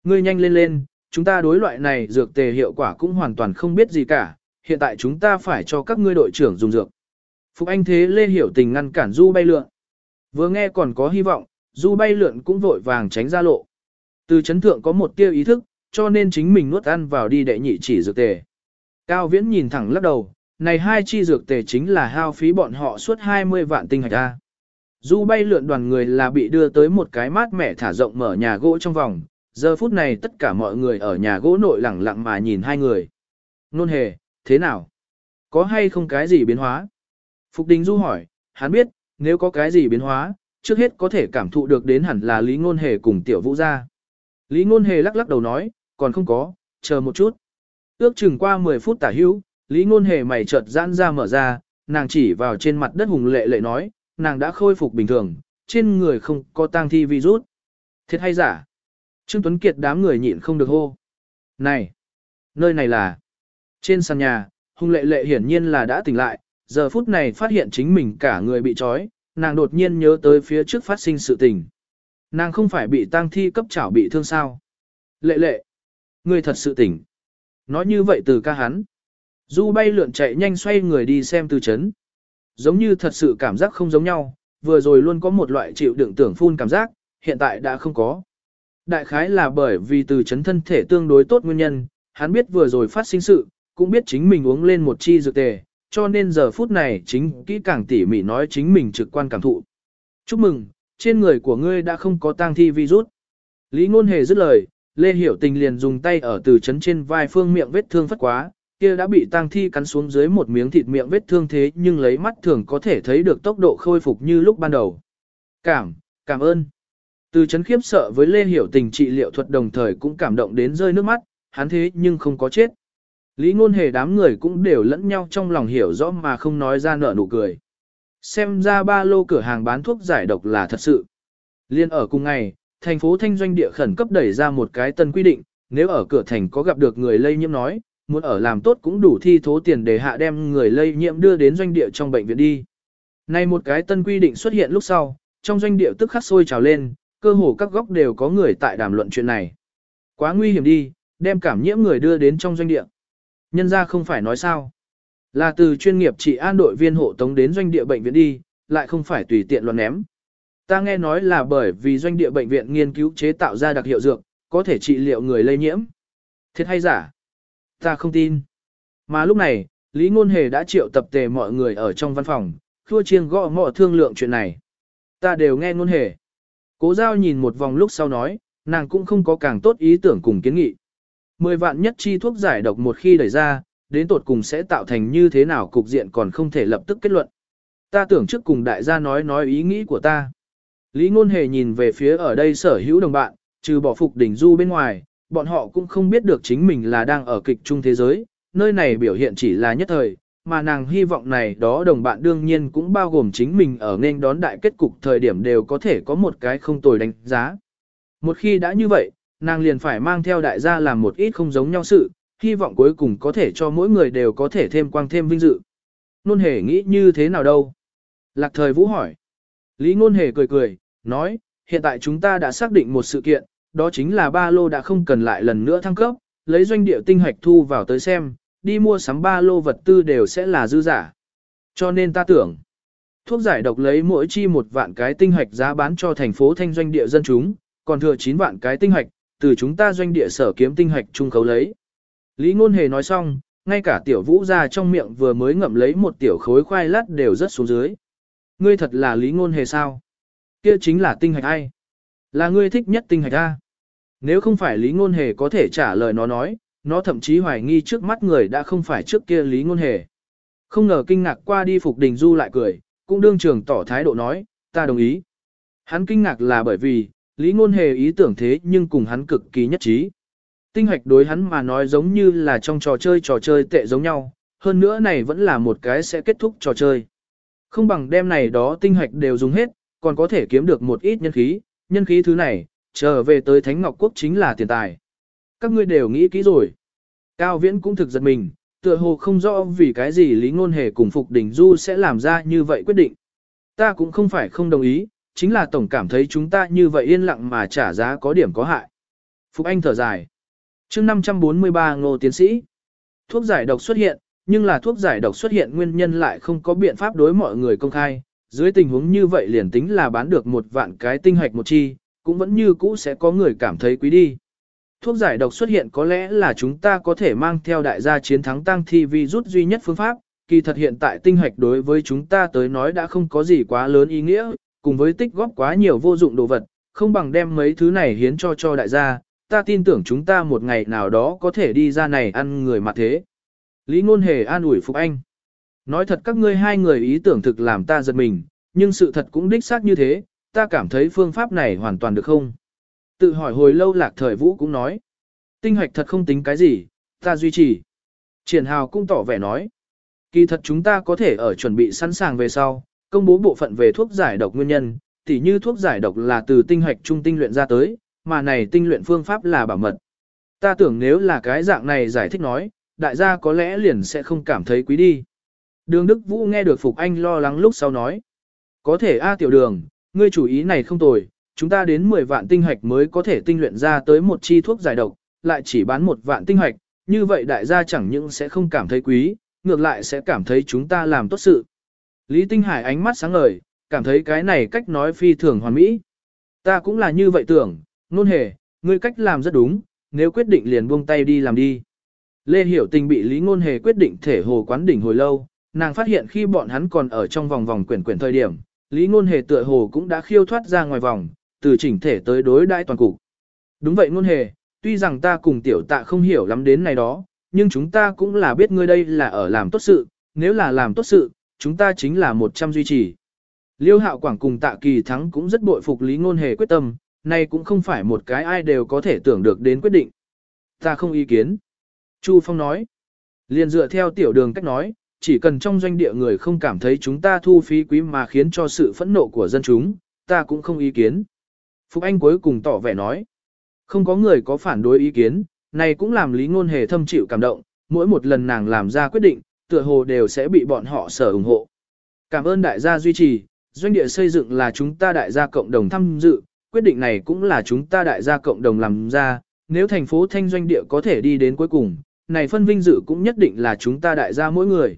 Ngươi nhanh lên lên, chúng ta đối loại này dược tề hiệu quả cũng hoàn toàn không biết gì cả, hiện tại chúng ta phải cho các ngươi đội trưởng dùng dược. Phục Anh Thế Lê hiểu tình ngăn cản Du bay lượn. Vừa nghe còn có hy vọng, Du bay lượn cũng vội vàng tránh ra lộ. Từ chấn thượng có một tiêu ý thức, cho nên chính mình nuốt ăn vào đi đệ nhị chỉ dược tề. Cao Viễn nhìn thẳng lắc đầu, này hai chi dược tề chính là hao phí bọn họ suốt 20 vạn tinh hạch A. Du bay lượn đoàn người là bị đưa tới một cái mát mẻ thả rộng mở nhà gỗ trong vòng, giờ phút này tất cả mọi người ở nhà gỗ nội lẳng lặng mà nhìn hai người. Nôn hề, thế nào? Có hay không cái gì biến hóa? Phục Đình Du hỏi, hắn biết, nếu có cái gì biến hóa, trước hết có thể cảm thụ được đến hẳn là Lý Ngôn Hề cùng Tiểu Vũ gia. Lý Ngôn Hề lắc lắc đầu nói, còn không có, chờ một chút. Ước chừng qua 10 phút tả hữu, Lý Ngôn Hề mày chợt giãn ra mở ra, nàng chỉ vào trên mặt đất hùng lệ lệ nói, nàng đã khôi phục bình thường, trên người không có tang thi virus. Thiệt hay giả? Trương Tuấn Kiệt đám người nhịn không được hô. Này! Nơi này là... Trên sàn nhà, hùng lệ lệ hiển nhiên là đã tỉnh lại, giờ phút này phát hiện chính mình cả người bị trói, nàng đột nhiên nhớ tới phía trước phát sinh sự tình. Nàng không phải bị tang thi cấp chảo bị thương sao. Lệ lệ, ngươi thật sự tỉnh. Nói như vậy từ ca hắn. Du bay lượn chạy nhanh xoay người đi xem từ chấn. Giống như thật sự cảm giác không giống nhau, vừa rồi luôn có một loại chịu đựng tưởng phun cảm giác, hiện tại đã không có. Đại khái là bởi vì từ chấn thân thể tương đối tốt nguyên nhân, hắn biết vừa rồi phát sinh sự, cũng biết chính mình uống lên một chi dược tề, cho nên giờ phút này chính kỹ càng tỉ mỉ nói chính mình trực quan cảm thụ. Chúc mừng, trên người của ngươi đã không có tang thi virus. Lý ngôn hề dứt lời, Lê Hiểu Tình liền dùng tay ở từ chấn trên vai phương miệng vết thương phất quá, kia đã bị tang thi cắn xuống dưới một miếng thịt miệng vết thương thế nhưng lấy mắt thường có thể thấy được tốc độ khôi phục như lúc ban đầu. Cảm, cảm ơn. Từ chấn khiếp sợ với Lê Hiểu Tình trị liệu thuật đồng thời cũng cảm động đến rơi nước mắt, hắn thế nhưng không có chết. Lý ngôn hề đám người cũng đều lẫn nhau trong lòng hiểu rõ mà không nói ra nợ nụ cười. Xem ra ba lô cửa hàng bán thuốc giải độc là thật sự. Liên ở cùng ngày, thành phố Thanh Doanh địa khẩn cấp đẩy ra một cái tân quy định, nếu ở cửa thành có gặp được người lây nhiễm nói, muốn ở làm tốt cũng đủ thi thố tiền để hạ đem người lây nhiễm đưa đến doanh địa trong bệnh viện đi. Này một cái tân quy định xuất hiện lúc sau, trong doanh địa tức khắc sôi trào lên, cơ hồ các góc đều có người tại đàm luận chuyện này. Quá nguy hiểm đi, đem cảm nhiễm người đưa đến trong doanh địa. Nhân ra không phải nói sao. Là từ chuyên nghiệp trị an đội viên hộ tống đến doanh địa bệnh viện đi, lại không phải tùy tiện loạn ném. Ta nghe nói là bởi vì doanh địa bệnh viện nghiên cứu chế tạo ra đặc hiệu dược, có thể trị liệu người lây nhiễm. Thiệt hay giả? Ta không tin. Mà lúc này, Lý Ngôn Hề đã triệu tập tề mọi người ở trong văn phòng, khua chiêng gõ mọ thương lượng chuyện này. Ta đều nghe Ngôn Hề. Cố giao nhìn một vòng lúc sau nói, nàng cũng không có càng tốt ý tưởng cùng kiến nghị. Mười vạn nhất chi thuốc giải độc một khi đẩy ra, đến tột cùng sẽ tạo thành như thế nào cục diện còn không thể lập tức kết luận. Ta tưởng trước cùng đại gia nói nói ý nghĩ của ta. Lý Ngôn Hề nhìn về phía ở đây sở hữu đồng bạn, trừ bỏ phục đỉnh du bên ngoài, bọn họ cũng không biết được chính mình là đang ở kịch trung thế giới, nơi này biểu hiện chỉ là nhất thời, mà nàng hy vọng này đó đồng bạn đương nhiên cũng bao gồm chính mình ở nên đón đại kết cục thời điểm đều có thể có một cái không tồi đánh giá. Một khi đã như vậy, nàng liền phải mang theo đại gia làm một ít không giống nhau sự, hy vọng cuối cùng có thể cho mỗi người đều có thể thêm quang thêm vinh dự. Nôn hề nghĩ như thế nào đâu? Lạc thời vũ hỏi. Lý ngôn hề cười cười, nói, hiện tại chúng ta đã xác định một sự kiện, đó chính là ba lô đã không cần lại lần nữa thăng cấp, lấy doanh địa tinh hạch thu vào tới xem, đi mua sắm ba lô vật tư đều sẽ là dư giả. Cho nên ta tưởng, thuốc giải độc lấy mỗi chi một vạn cái tinh hạch giá bán cho thành phố thanh doanh địa dân chúng, còn thừa 9 vạn cái tinh hạch từ chúng ta doanh địa sở kiếm tinh hoạch trung khấu lấy. Lý Ngôn Hề nói xong, ngay cả tiểu vũ ra trong miệng vừa mới ngậm lấy một tiểu khối khoai lát đều rất xuống dưới. Ngươi thật là Lý Ngôn Hề sao? Kia chính là tinh hạch ai? Là ngươi thích nhất tinh hạch A. Nếu không phải Lý Ngôn Hề có thể trả lời nó nói, nó thậm chí hoài nghi trước mắt người đã không phải trước kia Lý Ngôn Hề. Không ngờ kinh ngạc qua đi Phục Đình Du lại cười, cũng đương trường tỏ thái độ nói, ta đồng ý. Hắn kinh ngạc là bởi vì, Lý Ngôn Hề ý tưởng thế nhưng cùng hắn cực kỳ nhất trí. Tinh hạch đối hắn mà nói giống như là trong trò chơi trò chơi tệ giống nhau, hơn nữa này vẫn là một cái sẽ kết thúc trò chơi. Không bằng đem này đó tinh hạch đều dùng hết, còn có thể kiếm được một ít nhân khí, nhân khí thứ này, trở về tới Thánh Ngọc Quốc chính là tiền tài. Các ngươi đều nghĩ kỹ rồi. Cao Viễn cũng thực giật mình, tựa hồ không rõ vì cái gì Lý Ngôn Hề cùng Phục Đình Du sẽ làm ra như vậy quyết định. Ta cũng không phải không đồng ý, chính là tổng cảm thấy chúng ta như vậy yên lặng mà trả giá có điểm có hại. Phục Anh thở dài. chương 543 Ngô Tiến Sĩ. Thuốc giải độc xuất hiện, nhưng là thuốc giải độc xuất hiện nguyên nhân lại không có biện pháp đối mọi người công khai. Dưới tình huống như vậy liền tính là bán được một vạn cái tinh hạch một chi, cũng vẫn như cũ sẽ có người cảm thấy quý đi. Thuốc giải độc xuất hiện có lẽ là chúng ta có thể mang theo đại gia chiến thắng tăng thi vi rút duy nhất phương pháp, kỳ thật hiện tại tinh hạch đối với chúng ta tới nói đã không có gì quá lớn ý nghĩa, cùng với tích góp quá nhiều vô dụng đồ vật, không bằng đem mấy thứ này hiến cho cho đại gia, ta tin tưởng chúng ta một ngày nào đó có thể đi ra này ăn người mặt thế. Lý Ngôn Hề an ủi Phục Anh. Nói thật các ngươi hai người ý tưởng thực làm ta giật mình, nhưng sự thật cũng đích xác như thế, ta cảm thấy phương pháp này hoàn toàn được không? Tự hỏi hồi lâu lạc thời vũ cũng nói. Tinh hoạch thật không tính cái gì, ta duy trì. Triển hào cũng tỏ vẻ nói. Kỳ thật chúng ta có thể ở chuẩn bị sẵn sàng về sau, công bố bộ phận về thuốc giải độc nguyên nhân, tỉ như thuốc giải độc là từ tinh hoạch trung tinh luyện ra tới, mà này tinh luyện phương pháp là bảo mật. Ta tưởng nếu là cái dạng này giải thích nói, đại gia có lẽ liền sẽ không cảm thấy quý đi. Đường Đức Vũ nghe được Phục Anh lo lắng lúc sau nói. Có thể A tiểu đường, ngươi chủ ý này không tồi, chúng ta đến 10 vạn tinh hạch mới có thể tinh luyện ra tới một chi thuốc giải độc, lại chỉ bán một vạn tinh hạch, như vậy đại gia chẳng những sẽ không cảm thấy quý, ngược lại sẽ cảm thấy chúng ta làm tốt sự. Lý Tinh Hải ánh mắt sáng ngời, cảm thấy cái này cách nói phi thường hoàn mỹ. Ta cũng là như vậy tưởng, nôn hề, ngươi cách làm rất đúng, nếu quyết định liền buông tay đi làm đi. Lê Hiểu Tình bị Lý Ngôn Hề quyết định thể hồ quán đỉnh hồi lâu, nàng phát hiện khi bọn hắn còn ở trong vòng vòng quyển quyển thời điểm, Lý Ngôn Hề tựa hồ cũng đã khiêu thoát ra ngoài vòng, từ chỉnh thể tới đối đại toàn cục. Đúng vậy Ngôn Hề, tuy rằng ta cùng tiểu tạ không hiểu lắm đến này đó, nhưng chúng ta cũng là biết ngươi đây là ở làm tốt sự, nếu là làm tốt sự, chúng ta chính là một trăm duy trì. Liêu Hạo Quảng cùng tạ kỳ thắng cũng rất bội phục Lý Ngôn Hề quyết tâm, này cũng không phải một cái ai đều có thể tưởng được đến quyết định. Ta không ý kiến. Chu Phong nói, liền dựa theo tiểu đường cách nói, chỉ cần trong doanh địa người không cảm thấy chúng ta thu phí quý mà khiến cho sự phẫn nộ của dân chúng, ta cũng không ý kiến. Phục Anh cuối cùng tỏ vẻ nói, không có người có phản đối ý kiến, này cũng làm Lý Ngôn Hề thâm chịu cảm động, mỗi một lần nàng làm ra quyết định, tựa hồ đều sẽ bị bọn họ sở ủng hộ. Cảm ơn đại gia duy trì, doanh địa xây dựng là chúng ta đại gia cộng đồng tham dự, quyết định này cũng là chúng ta đại gia cộng đồng làm ra, nếu thành phố thanh doanh địa có thể đi đến cuối cùng, này phân vinh dự cũng nhất định là chúng ta đại gia mỗi người.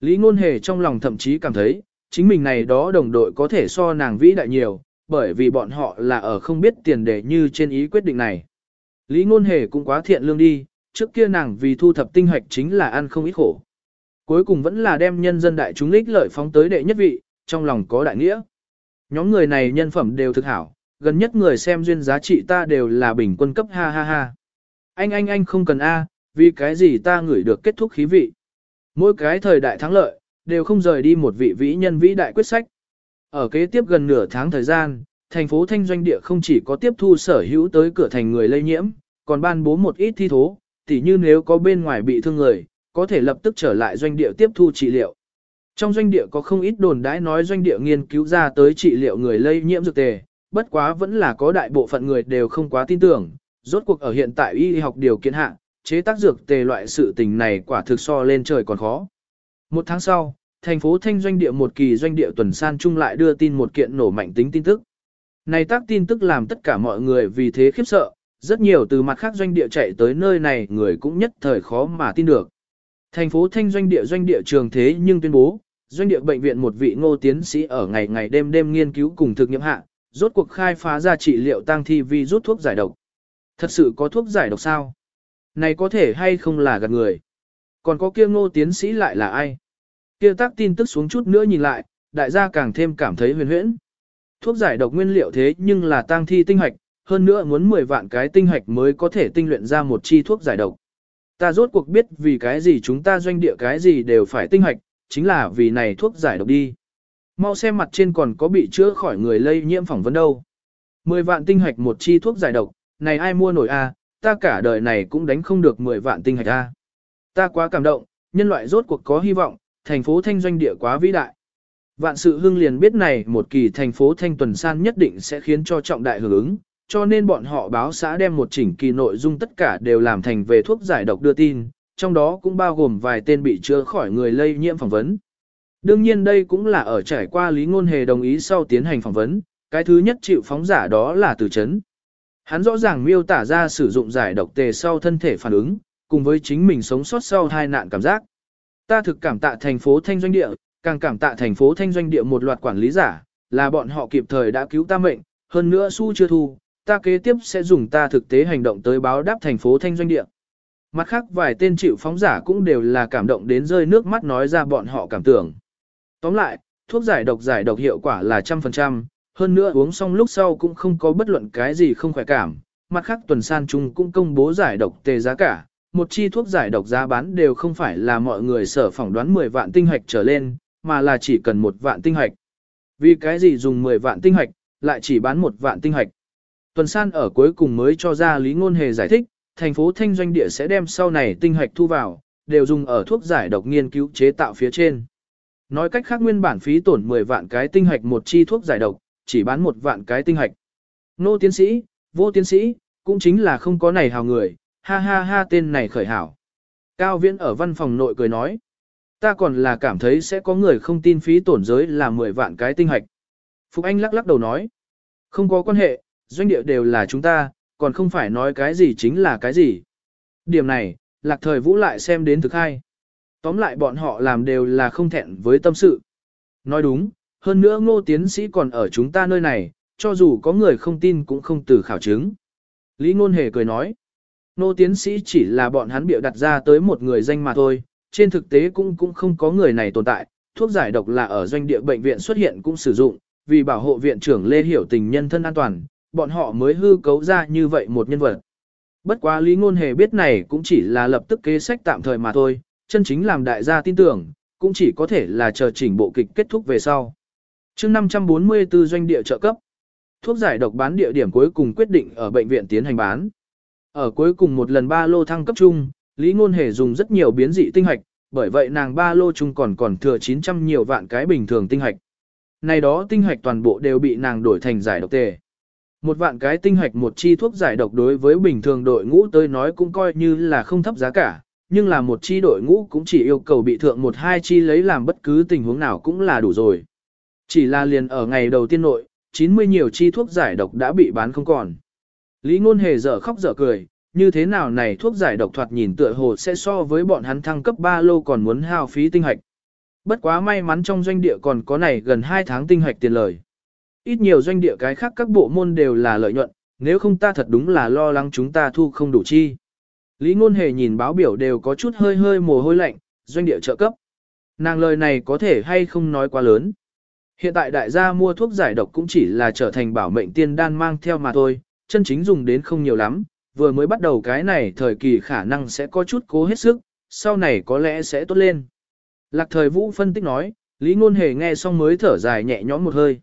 Lý Ngôn Hề trong lòng thậm chí cảm thấy, chính mình này đó đồng đội có thể so nàng vĩ đại nhiều, bởi vì bọn họ là ở không biết tiền đề như trên ý quyết định này. Lý Ngôn Hề cũng quá thiện lương đi, trước kia nàng vì thu thập tinh hoạch chính là ăn không ít khổ. Cuối cùng vẫn là đem nhân dân đại chúng lích lợi phóng tới đệ nhất vị, trong lòng có đại nghĩa. Nhóm người này nhân phẩm đều thực hảo, gần nhất người xem duyên giá trị ta đều là bình quân cấp ha ha ha. Anh anh anh không cần A, vì cái gì ta ngửi được kết thúc khí vị. Mỗi cái thời đại thắng lợi, đều không rời đi một vị vĩ nhân vĩ đại quyết sách. Ở kế tiếp gần nửa tháng thời gian, thành phố Thanh Doanh Địa không chỉ có tiếp thu sở hữu tới cửa thành người lây nhiễm, còn ban bố một ít thi thố, tỉ như nếu có bên ngoài bị thương người, có thể lập tức trở lại doanh địa tiếp thu trị liệu. Trong doanh địa có không ít đồn đãi nói doanh địa nghiên cứu ra tới trị liệu người lây nhiễm dược tề, bất quá vẫn là có đại bộ phận người đều không quá tin tưởng, rốt cuộc ở hiện tại y học điều kiện hạ, chế tác dược tề loại sự tình này quả thực so lên trời còn khó. Một tháng sau, thành phố Thanh doanh địa một kỳ doanh địa tuần san chung lại đưa tin một kiện nổ mạnh tính tin tức. Này tác tin tức làm tất cả mọi người vì thế khiếp sợ, rất nhiều từ mặt khác doanh địa chạy tới nơi này người cũng nhất thời khó mà tin được. Thành phố Thanh doanh địa doanh địa trường thế nhưng tuyên bố, doanh địa bệnh viện một vị ngô tiến sĩ ở ngày ngày đêm đêm nghiên cứu cùng thực nghiệm hạ, rốt cuộc khai phá ra trị liệu tăng thi vi rút thuốc giải độc. Thật sự có thuốc giải độc sao? Này có thể hay không là gạt người? Còn có kia ngô tiến sĩ lại là ai? Kia tác tin tức xuống chút nữa nhìn lại, đại gia càng thêm cảm thấy huyền huyễn. Thuốc giải độc nguyên liệu thế nhưng là tăng thi tinh hoạch, hơn nữa muốn 10 vạn cái tinh hoạch mới có thể tinh luyện ra một chi thuốc giải độc. Ta rốt cuộc biết vì cái gì chúng ta doanh địa cái gì đều phải tinh hoạch, chính là vì này thuốc giải độc đi. Mau xem mặt trên còn có bị chữa khỏi người lây nhiễm phỏng vấn đâu. 10 vạn tinh hoạch một chi thuốc giải độc, này ai mua nổi a? ta cả đời này cũng đánh không được 10 vạn tinh hoạch a. Ta quá cảm động, nhân loại rốt cuộc có hy vọng, thành phố thanh doanh địa quá vĩ đại. Vạn sự hưng liền biết này một kỳ thành phố thanh tuần san nhất định sẽ khiến cho trọng đại hưởng ứng, cho nên bọn họ báo xã đem một chỉnh kỳ nội dung tất cả đều làm thành về thuốc giải độc đưa tin, trong đó cũng bao gồm vài tên bị chữa khỏi người lây nhiễm phỏng vấn. Đương nhiên đây cũng là ở trải qua lý ngôn hề đồng ý sau tiến hành phỏng vấn, cái thứ nhất chịu phóng giả đó là từ chấn. Hắn rõ ràng miêu tả ra sử dụng giải độc tề sau thân thể phản ứng, cùng với chính mình sống sót sau hai nạn cảm giác. Ta thực cảm tạ thành phố Thanh Doanh Địa, càng cảm tạ thành phố Thanh Doanh Địa một loạt quản lý giả, là bọn họ kịp thời đã cứu ta mệnh, hơn nữa su chưa thu, ta kế tiếp sẽ dùng ta thực tế hành động tới báo đáp thành phố Thanh Doanh Địa. Mặt khác vài tên chịu phóng giả cũng đều là cảm động đến rơi nước mắt nói ra bọn họ cảm tưởng. Tóm lại, thuốc giải độc giải độc hiệu quả là trăm phần trăm, hơn nữa uống xong lúc sau cũng không có bất luận cái gì không khỏe cảm. Mặt khác tuần san chung cũng công bố giải độc tề giá cả, một chi thuốc giải độc giá bán đều không phải là mọi người sở phỏng đoán 10 vạn tinh hạch trở lên, mà là chỉ cần một vạn tinh hạch. Vì cái gì dùng 10 vạn tinh hạch, lại chỉ bán một vạn tinh hạch. Tuần san ở cuối cùng mới cho ra lý ngôn hề giải thích, thành phố thanh doanh địa sẽ đem sau này tinh hạch thu vào, đều dùng ở thuốc giải độc nghiên cứu chế tạo phía trên. Nói cách khác nguyên bản phí tổn 10 vạn cái tinh hạch một chi thuốc giải độc, chỉ bán một vạn cái tinh hạch. Nô tiến sĩ, vô tiến sĩ, cũng chính là không có này hào người, ha ha ha tên này khởi hảo. Cao Viễn ở văn phòng nội cười nói. Ta còn là cảm thấy sẽ có người không tin phí tổn giới là 10 vạn cái tinh hạch. Phục Anh lắc lắc đầu nói. Không có quan hệ, doanh địa đều là chúng ta, còn không phải nói cái gì chính là cái gì. Điểm này, lạc thời vũ lại xem đến thực hay. Tóm lại bọn họ làm đều là không thẹn với tâm sự. Nói đúng, hơn nữa ngô tiến sĩ còn ở chúng ta nơi này, cho dù có người không tin cũng không từ khảo chứng. Lý Ngôn Hề cười nói, ngô tiến sĩ chỉ là bọn hắn biểu đặt ra tới một người danh mà thôi, trên thực tế cũng cũng không có người này tồn tại, thuốc giải độc là ở doanh địa bệnh viện xuất hiện cũng sử dụng, vì bảo hộ viện trưởng Lê Hiểu tình nhân thân an toàn, bọn họ mới hư cấu ra như vậy một nhân vật. Bất quá Lý Ngôn Hề biết này cũng chỉ là lập tức kế sách tạm thời mà thôi, chân chính làm đại gia tin tưởng, cũng chỉ có thể là chờ chỉnh bộ kịch kết thúc về sau. chương 544 doanh địa trợ cấp, thuốc giải độc bán địa điểm cuối cùng quyết định ở bệnh viện tiến hành bán. Ở cuối cùng một lần ba lô thăng cấp chung, Lý Ngôn Hề dùng rất nhiều biến dị tinh hạch, bởi vậy nàng ba lô chung còn còn thừa 900 nhiều vạn cái bình thường tinh hạch. Này đó tinh hạch toàn bộ đều bị nàng đổi thành giải độc tề. Một vạn cái tinh hạch một chi thuốc giải độc đối với bình thường đội ngũ tới nói cũng coi như là không thấp giá cả, nhưng là một chi đội ngũ cũng chỉ yêu cầu bị thượng một hai chi lấy làm bất cứ tình huống nào cũng là đủ rồi. Chỉ là liền ở ngày đầu tiên nội, 90 nhiều chi thuốc giải độc đã bị bán không còn. Lý ngôn hề dở khóc dở cười, như thế nào này thuốc giải độc thoạt nhìn tựa hồ sẽ so với bọn hắn thăng cấp 3 lô còn muốn hao phí tinh hạch. Bất quá may mắn trong doanh địa còn có này gần 2 tháng tinh hạch tiền lời. Ít nhiều doanh địa cái khác các bộ môn đều là lợi nhuận, nếu không ta thật đúng là lo lắng chúng ta thu không đủ chi. Lý ngôn hề nhìn báo biểu đều có chút hơi hơi mồ hôi lạnh, doanh địa trợ cấp. Nàng lời này có thể hay không nói quá lớn. Hiện tại đại gia mua thuốc giải độc cũng chỉ là trở thành bảo mệnh tiên đan mang theo mà thôi, chân chính dùng đến không nhiều lắm, vừa mới bắt đầu cái này thời kỳ khả năng sẽ có chút cố hết sức, sau này có lẽ sẽ tốt lên. Lạc thời vũ phân tích nói, Lý Ngôn Hề nghe xong mới thở dài nhẹ nhõm một hơi.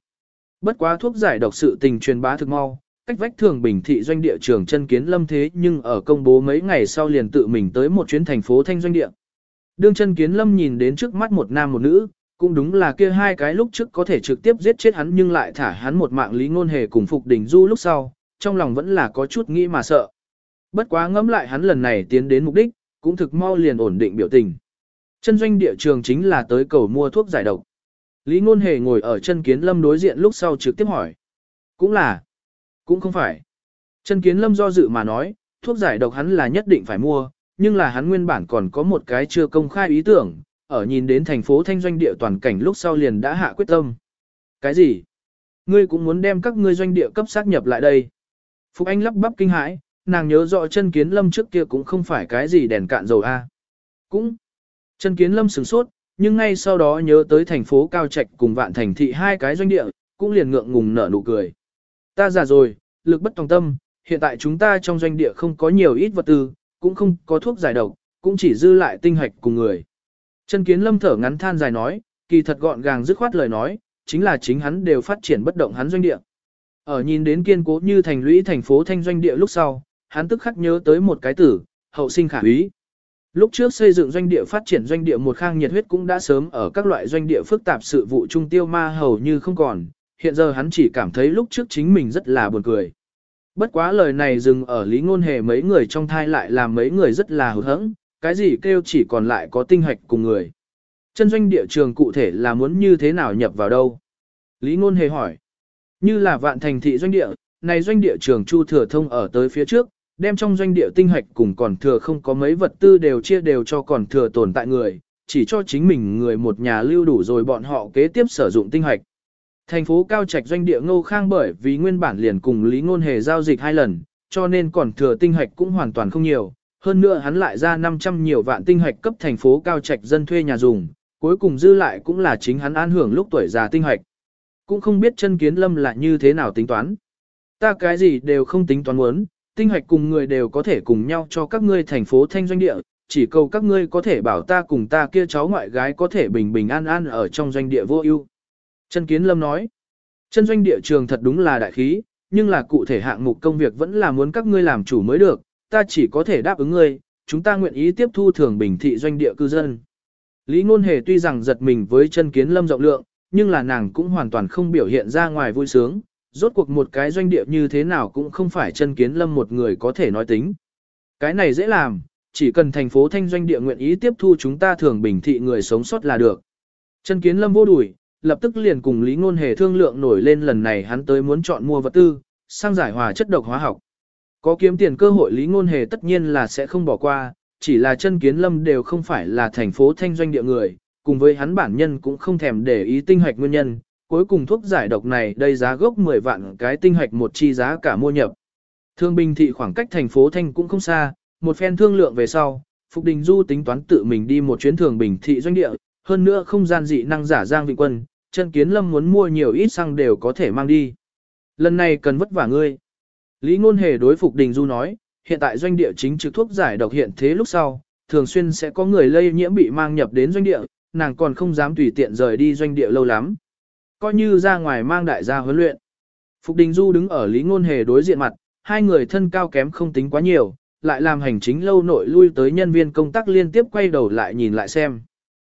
Bất quá thuốc giải độc sự tình truyền bá thực mau, cách vách thường bình thị doanh địa trường chân kiến lâm thế nhưng ở công bố mấy ngày sau liền tự mình tới một chuyến thành phố thanh doanh địa. Đương chân kiến lâm nhìn đến trước mắt một nam một nữ, cũng đúng là kia hai cái lúc trước có thể trực tiếp giết chết hắn nhưng lại thả hắn một mạng lý ngôn hề cùng phục đỉnh du lúc sau, trong lòng vẫn là có chút nghĩ mà sợ. Bất quá ngẫm lại hắn lần này tiến đến mục đích, cũng thực mau liền ổn định biểu tình. Chân doanh địa trường chính là tới cầu mua thuốc giải độc. Lý Ngôn Hề ngồi ở chân kiến lâm đối diện lúc sau trực tiếp hỏi. Cũng là. Cũng không phải. Chân kiến lâm do dự mà nói, thuốc giải độc hắn là nhất định phải mua, nhưng là hắn nguyên bản còn có một cái chưa công khai ý tưởng, ở nhìn đến thành phố thanh doanh địa toàn cảnh lúc sau liền đã hạ quyết tâm. Cái gì? Ngươi cũng muốn đem các ngươi doanh địa cấp xác nhập lại đây. Phục Anh lắp bắp kinh hãi, nàng nhớ rõ chân kiến lâm trước kia cũng không phải cái gì đèn cạn dầu a. Cũng. Chân kiến lâm sửng sốt, nhưng ngay sau đó nhớ tới thành phố Cao Trạch cùng vạn thành thị hai cái doanh địa, cũng liền ngượng ngùng nở nụ cười. Ta già rồi, lực bất tòng tâm, hiện tại chúng ta trong doanh địa không có nhiều ít vật tư, cũng không có thuốc giải độc, cũng chỉ dư lại tinh hạch cùng người. Chân kiến lâm thở ngắn than dài nói, kỳ thật gọn gàng dứt khoát lời nói, chính là chính hắn đều phát triển bất động hắn doanh địa. Ở nhìn đến kiên cố như thành lũy thành phố thanh doanh địa lúc sau, hắn tức khắc nhớ tới một cái tử, hậu sinh khả úy. Lúc trước xây dựng doanh địa phát triển doanh địa một khang nhiệt huyết cũng đã sớm ở các loại doanh địa phức tạp sự vụ trung tiêu ma hầu như không còn, hiện giờ hắn chỉ cảm thấy lúc trước chính mình rất là buồn cười. Bất quá lời này dừng ở lý ngôn hề mấy người trong thai lại làm mấy người rất là hụt hẫng, cái gì kêu chỉ còn lại có tinh hạch cùng người. Chân doanh địa trường cụ thể là muốn như thế nào nhập vào đâu? Lý ngôn hề hỏi. Như là vạn thành thị doanh địa, này doanh địa trường Chu Thừa Thông ở tới phía trước, đem trong doanh địa tinh hạch cùng còn thừa không có mấy vật tư đều chia đều cho còn thừa tồn tại người, chỉ cho chính mình người một nhà lưu đủ rồi bọn họ kế tiếp sử dụng tinh hạch. Thành phố Cao Trạch doanh địa Ngô Khang bởi vì nguyên bản liền cùng Lý Ngôn Hề giao dịch hai lần, cho nên còn thừa tinh hạch cũng hoàn toàn không nhiều. Hơn nữa hắn lại ra 500 nhiều vạn tinh hạch cấp thành phố Cao Trạch dân thuê nhà dùng, cuối cùng dư lại cũng là chính hắn an hưởng lúc tuổi già tinh hạch. Cũng không biết chân kiến lâm là như thế nào tính toán. Ta cái gì đều không tính toán muốn, tinh hoạch cùng người đều có thể cùng nhau cho các ngươi thành phố thanh doanh địa, chỉ cầu các ngươi có thể bảo ta cùng ta kia cháu ngoại gái có thể bình bình an an ở trong doanh địa vô ưu. Trần Kiến Lâm nói, chân doanh địa trường thật đúng là đại khí, nhưng là cụ thể hạng mục công việc vẫn là muốn các ngươi làm chủ mới được, ta chỉ có thể đáp ứng ngươi, chúng ta nguyện ý tiếp thu thường bình thị doanh địa cư dân. Lý Ngôn Hề tuy rằng giật mình với chân Kiến Lâm rộng lượng, nhưng là nàng cũng hoàn toàn không biểu hiện ra ngoài vui sướng, rốt cuộc một cái doanh địa như thế nào cũng không phải chân kiến lâm một người có thể nói tính. Cái này dễ làm, chỉ cần thành phố thanh doanh địa nguyện ý tiếp thu chúng ta thường bình thị người sống sót là được. Chân kiến lâm vô đuổi, lập tức liền cùng Lý Ngôn Hề thương lượng nổi lên lần này hắn tới muốn chọn mua vật tư, sang giải hòa chất độc hóa học. Có kiếm tiền cơ hội Lý Ngôn Hề tất nhiên là sẽ không bỏ qua, chỉ là chân kiến lâm đều không phải là thành phố thanh doanh địa người, cùng với hắn bản nhân cũng không thèm để ý tinh hoạch nguyên nhân, cuối cùng thuốc giải độc này đây giá gốc 10 vạn cái tinh hạch một chi giá cả mua nhập. Thương Bình thị khoảng cách thành phố Thanh cũng không xa, một phen thương lượng về sau, Phục Đình Du tính toán tự mình đi một chuyến Thường Bình thị doanh địa, hơn nữa không gian dị năng giả Giang Vịnh Quân, chân kiến lâm muốn mua nhiều ít xăng đều có thể mang đi. Lần này cần vất vả ngươi. Lý Ngôn Hề đối Phục Đình Du nói, hiện tại doanh địa chính trực thuốc giải độc hiện thế lúc sau, thường xuyên sẽ có người lây nhiễm bị mang nhập đến doanh địa, nàng còn không dám tùy tiện rời đi doanh địa lâu lắm. Coi như ra ngoài mang đại gia huấn luyện. Phục Đình Du đứng ở Lý Ngôn Hề đối diện mặt, hai người thân cao kém không tính quá nhiều, lại làm hành chính lâu nội lui tới nhân viên công tác liên tiếp quay đầu lại nhìn lại xem.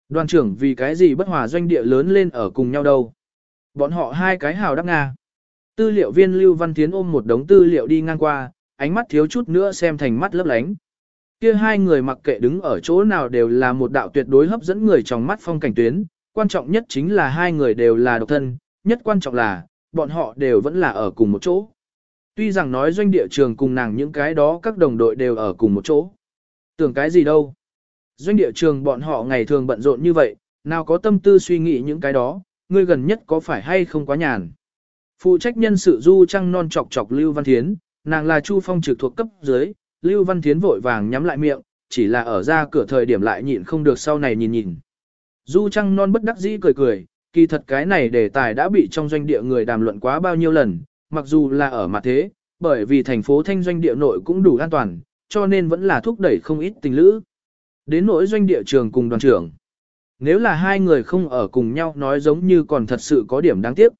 Đoàn trưởng vì cái gì bất hòa doanh địa lớn lên ở cùng nhau đâu. Bọn họ hai cái hào đắc Nga. Tư liệu viên Lưu Văn Thiến ôm một đống tư liệu đi ngang qua, ánh mắt thiếu chút nữa xem thành mắt lấp lánh. Kia hai người mặc kệ đứng ở chỗ nào đều là một đạo tuyệt đối hấp dẫn người trong mắt phong cảnh tuyến, quan trọng nhất chính là hai người đều là độc thân, nhất quan trọng là, bọn họ đều vẫn là ở cùng một chỗ. Tuy rằng nói doanh địa trường cùng nàng những cái đó các đồng đội đều ở cùng một chỗ. Tưởng cái gì đâu. Doanh địa trường bọn họ ngày thường bận rộn như vậy, nào có tâm tư suy nghĩ những cái đó, ngươi gần nhất có phải hay không quá nhàn. Phụ trách nhân sự du trăng non chọc chọc Lưu Văn Thiến, nàng là Chu Phong trực thuộc cấp dưới, Lưu Văn Thiến vội vàng nhắm lại miệng, chỉ là ở ra cửa thời điểm lại nhịn không được sau này nhìn nhìn. Du trăng non bất đắc dĩ cười cười, kỳ thật cái này đề tài đã bị trong doanh địa người đàm luận quá bao nhiêu lần, mặc dù là ở mặt thế, bởi vì thành phố thanh doanh địa nội cũng đủ an toàn, cho nên vẫn là thúc đẩy không ít tình lữ. Đến nỗi doanh địa trường cùng đoàn trưởng. Nếu là hai người không ở cùng nhau nói giống như còn thật sự có điểm đáng tiếc.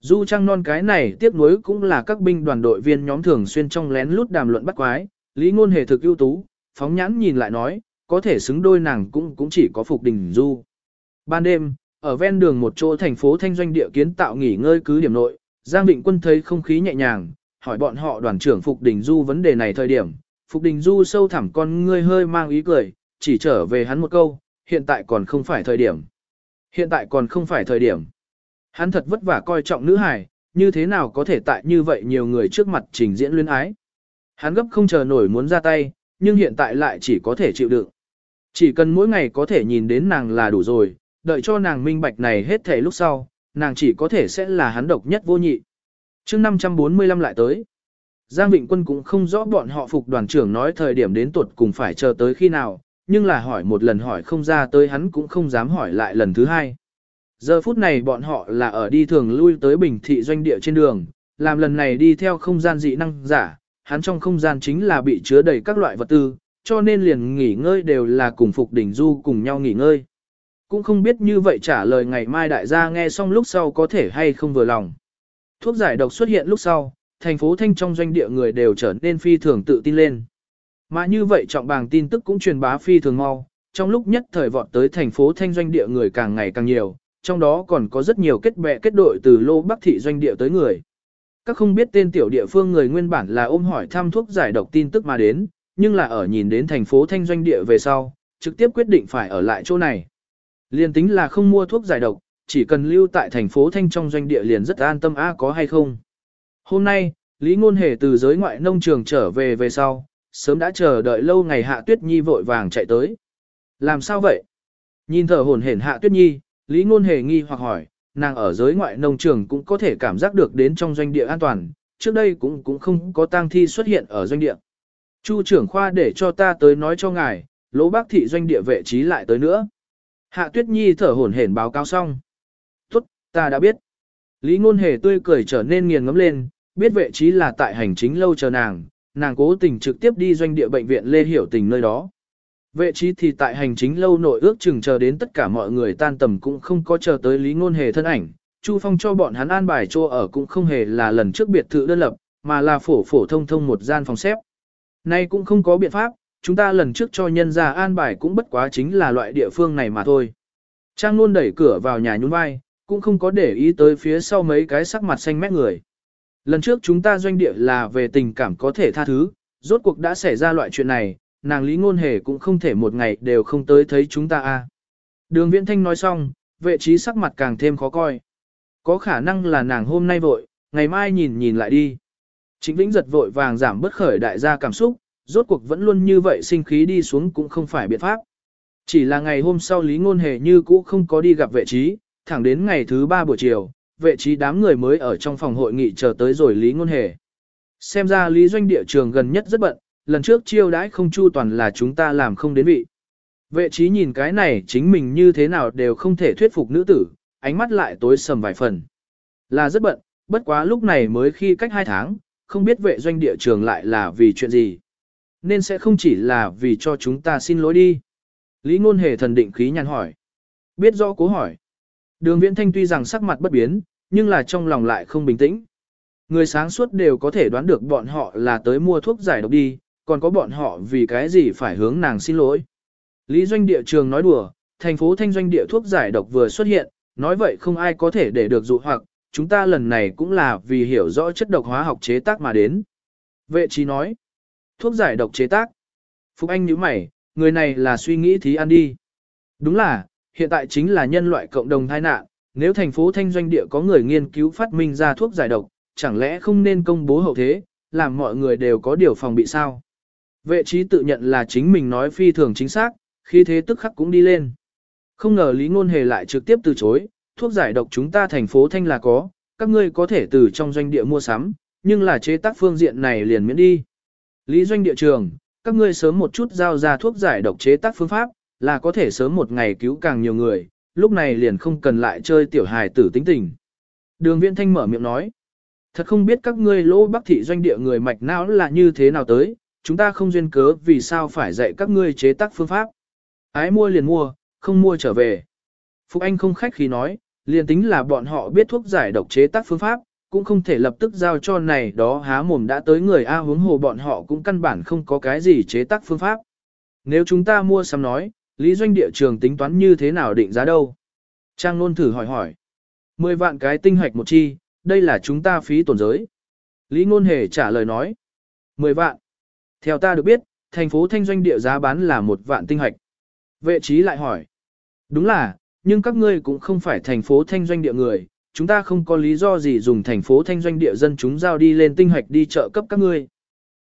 Du trăng non cái này tiếc nuối cũng là các binh đoàn đội viên nhóm thường xuyên trong lén lút đàm luận bắt quái, lý ngôn hề thực ưu tú, phóng nhãn nhìn lại nói, có thể xứng đôi nàng cũng cũng chỉ có Phục Đình Du. Ban đêm, ở ven đường một chỗ thành phố thanh doanh địa kiến tạo nghỉ ngơi cứ điểm nội, Giang Vịnh Quân thấy không khí nhẹ nhàng, hỏi bọn họ đoàn trưởng Phục Đình Du vấn đề này thời điểm. Phục Đình Du sâu thẳm con ngươi hơi mang ý cười, chỉ trở về hắn một câu, hiện tại còn không phải thời điểm. Hiện tại còn không phải thời điểm. Hắn thật vất vả coi trọng nữ hài, như thế nào có thể tại như vậy nhiều người trước mặt trình diễn luyến ái. Hắn gấp không chờ nổi muốn ra tay, nhưng hiện tại lại chỉ có thể chịu đựng. Chỉ cần mỗi ngày có thể nhìn đến nàng là đủ rồi, đợi cho nàng minh bạch này hết thể lúc sau, nàng chỉ có thể sẽ là hắn độc nhất vô nhị. chương 545 lại tới. Giang Vịnh Quân cũng không rõ bọn họ phục đoàn trưởng nói thời điểm đến tuột cùng phải chờ tới khi nào, nhưng là hỏi một lần hỏi không ra tới hắn cũng không dám hỏi lại lần thứ hai. Giờ phút này bọn họ là ở đi thường lui tới bình thị doanh địa trên đường, làm lần này đi theo không gian dị năng giả, hắn trong không gian chính là bị chứa đầy các loại vật tư, cho nên liền nghỉ ngơi đều là cùng Phục Đỉnh Du cùng nhau nghỉ ngơi. Cũng không biết như vậy trả lời ngày mai đại gia nghe xong lúc sau có thể hay không vừa lòng. Thuốc giải độc xuất hiện lúc sau, thành phố Thanh trong doanh địa người đều trở nên phi thường tự tin lên. Mà như vậy trọng bàng tin tức cũng truyền bá phi thường mau, trong lúc nhất thời vọt tới thành phố Thanh doanh địa người càng ngày càng nhiều, trong đó còn có rất nhiều kết bè kết đội từ lô bắc thị doanh địa tới người. Các không biết tên tiểu địa phương người nguyên bản là ôm hỏi thăm thuốc giải độc tin tức mà đến, nhưng là ở nhìn đến thành phố Thanh doanh địa về sau, trực tiếp quyết định phải ở lại chỗ này. Liên tính là không mua thuốc giải độc, chỉ cần lưu tại thành phố Thanh trong doanh địa liền rất an tâm a có hay không. Hôm nay, Lý Ngôn Hề từ giới ngoại nông trường trở về về sau, sớm đã chờ đợi lâu ngày Hạ Tuyết Nhi vội vàng chạy tới. Làm sao vậy? Nhìn thở hổn hển Hạ Tuyết Nhi, Lý Ngôn Hề nghi hoặc hỏi, nàng ở giới ngoại nông trường cũng có thể cảm giác được đến trong doanh địa an toàn, trước đây cũng cũng không có tang thi xuất hiện ở doanh địa. Chu trưởng khoa để cho ta tới nói cho ngài, lỗ bác thị doanh địa vệ trí lại tới nữa. Hạ Tuyết Nhi thở hổn hển báo cáo xong. Tốt, ta đã biết. Lý Ngôn Hề tươi cười trở nên nghiền ngấm lên, biết vệ trí là tại hành chính lâu chờ nàng, nàng cố tình trực tiếp đi doanh địa bệnh viện Lê Hiểu Tình nơi đó. Vệ trí thì tại hành chính lâu nội ước chừng chờ đến tất cả mọi người tan tầm cũng không có chờ tới Lý Ngôn Hề thân ảnh. Chu Phong cho bọn hắn an bài chỗ ở cũng không hề là lần trước biệt thự đơn lập, mà là phổ phổ thông thông một gian phòng xếp. Nay cũng không có biện pháp, chúng ta lần trước cho nhân gia an bài cũng bất quá chính là loại địa phương này mà thôi. Trang luôn đẩy cửa vào nhà nhún vai, cũng không có để ý tới phía sau mấy cái sắc mặt xanh mét người. Lần trước chúng ta doanh địa là về tình cảm có thể tha thứ, rốt cuộc đã xảy ra loại chuyện này, nàng lý ngôn hề cũng không thể một ngày đều không tới thấy chúng ta a. Đường viễn thanh nói xong, vệ trí sắc mặt càng thêm khó coi. Có khả năng là nàng hôm nay vội, ngày mai nhìn nhìn lại đi. Chính Vĩnh giật vội vàng giảm bất khởi đại gia cảm xúc, rốt cuộc vẫn luôn như vậy sinh khí đi xuống cũng không phải biện pháp. Chỉ là ngày hôm sau Lý Ngôn Hề như cũ không có đi gặp vệ trí, thẳng đến ngày thứ ba buổi chiều, vệ trí đám người mới ở trong phòng hội nghị chờ tới rồi Lý Ngôn Hề. Xem ra Lý Doanh địa trường gần nhất rất bận, lần trước chiêu đãi không chu toàn là chúng ta làm không đến vị. Vệ trí nhìn cái này chính mình như thế nào đều không thể thuyết phục nữ tử, ánh mắt lại tối sầm vài phần. Là rất bận, bất quá lúc này mới khi cách hai tháng, không biết vệ doanh địa trường lại là vì chuyện gì. Nên sẽ không chỉ là vì cho chúng ta xin lỗi đi. Lý ngôn hề thần định khí nhàn hỏi. Biết rõ cố hỏi. Đường viễn thanh tuy rằng sắc mặt bất biến, nhưng là trong lòng lại không bình tĩnh. Người sáng suốt đều có thể đoán được bọn họ là tới mua thuốc giải độc đi, còn có bọn họ vì cái gì phải hướng nàng xin lỗi. Lý doanh địa trường nói đùa, thành phố thanh doanh địa thuốc giải độc vừa xuất hiện, nói vậy không ai có thể để được dụ hoặc, chúng ta lần này cũng là vì hiểu rõ chất độc hóa học chế tác mà đến. Vệ trí nói, thuốc giải độc chế tác. Phục Anh nhíu mày, người này là suy nghĩ thí ăn đi. Đúng là, hiện tại chính là nhân loại cộng đồng tai nạn, nếu thành phố thanh doanh địa có người nghiên cứu phát minh ra thuốc giải độc, chẳng lẽ không nên công bố hậu thế, làm mọi người đều có điều phòng bị sao? Vệ trí tự nhận là chính mình nói phi thường chính xác, khi thế tức khắc cũng đi lên. Không ngờ Lý Ngôn Hề lại trực tiếp từ chối, thuốc giải độc chúng ta thành phố Thanh là có, các ngươi có thể từ trong doanh địa mua sắm, nhưng là chế tác phương diện này liền miễn đi. Lý doanh địa trường, các ngươi sớm một chút giao ra thuốc giải độc chế tác phương pháp, là có thể sớm một ngày cứu càng nhiều người, lúc này liền không cần lại chơi tiểu hài tử tính tình. Đường Viễn Thanh mở miệng nói, thật không biết các ngươi lỗ bắc thị doanh địa người mạch não là như thế nào tới, chúng ta không duyên cớ vì sao phải dạy các ngươi chế tác phương pháp. Ái mua liền mua, không mua trở về. Phục Anh không khách khí nói, liền tính là bọn họ biết thuốc giải độc chế tác phương pháp, cũng không thể lập tức giao cho này đó há mồm đã tới người A huống hồ bọn họ cũng căn bản không có cái gì chế tác phương pháp. Nếu chúng ta mua sắm nói, lý doanh địa trường tính toán như thế nào định giá đâu? Trang nôn thử hỏi hỏi. Mười vạn cái tinh hạch một chi, đây là chúng ta phí tổn giới. Lý ngôn hề trả lời nói. Mười vạn. Theo ta được biết, thành phố thanh doanh địa giá bán là một vạn tinh hạch Vệ trí lại hỏi. Đúng là, nhưng các ngươi cũng không phải thành phố thanh doanh địa người, chúng ta không có lý do gì dùng thành phố thanh doanh địa dân chúng giao đi lên tinh hoạch đi chợ cấp các ngươi.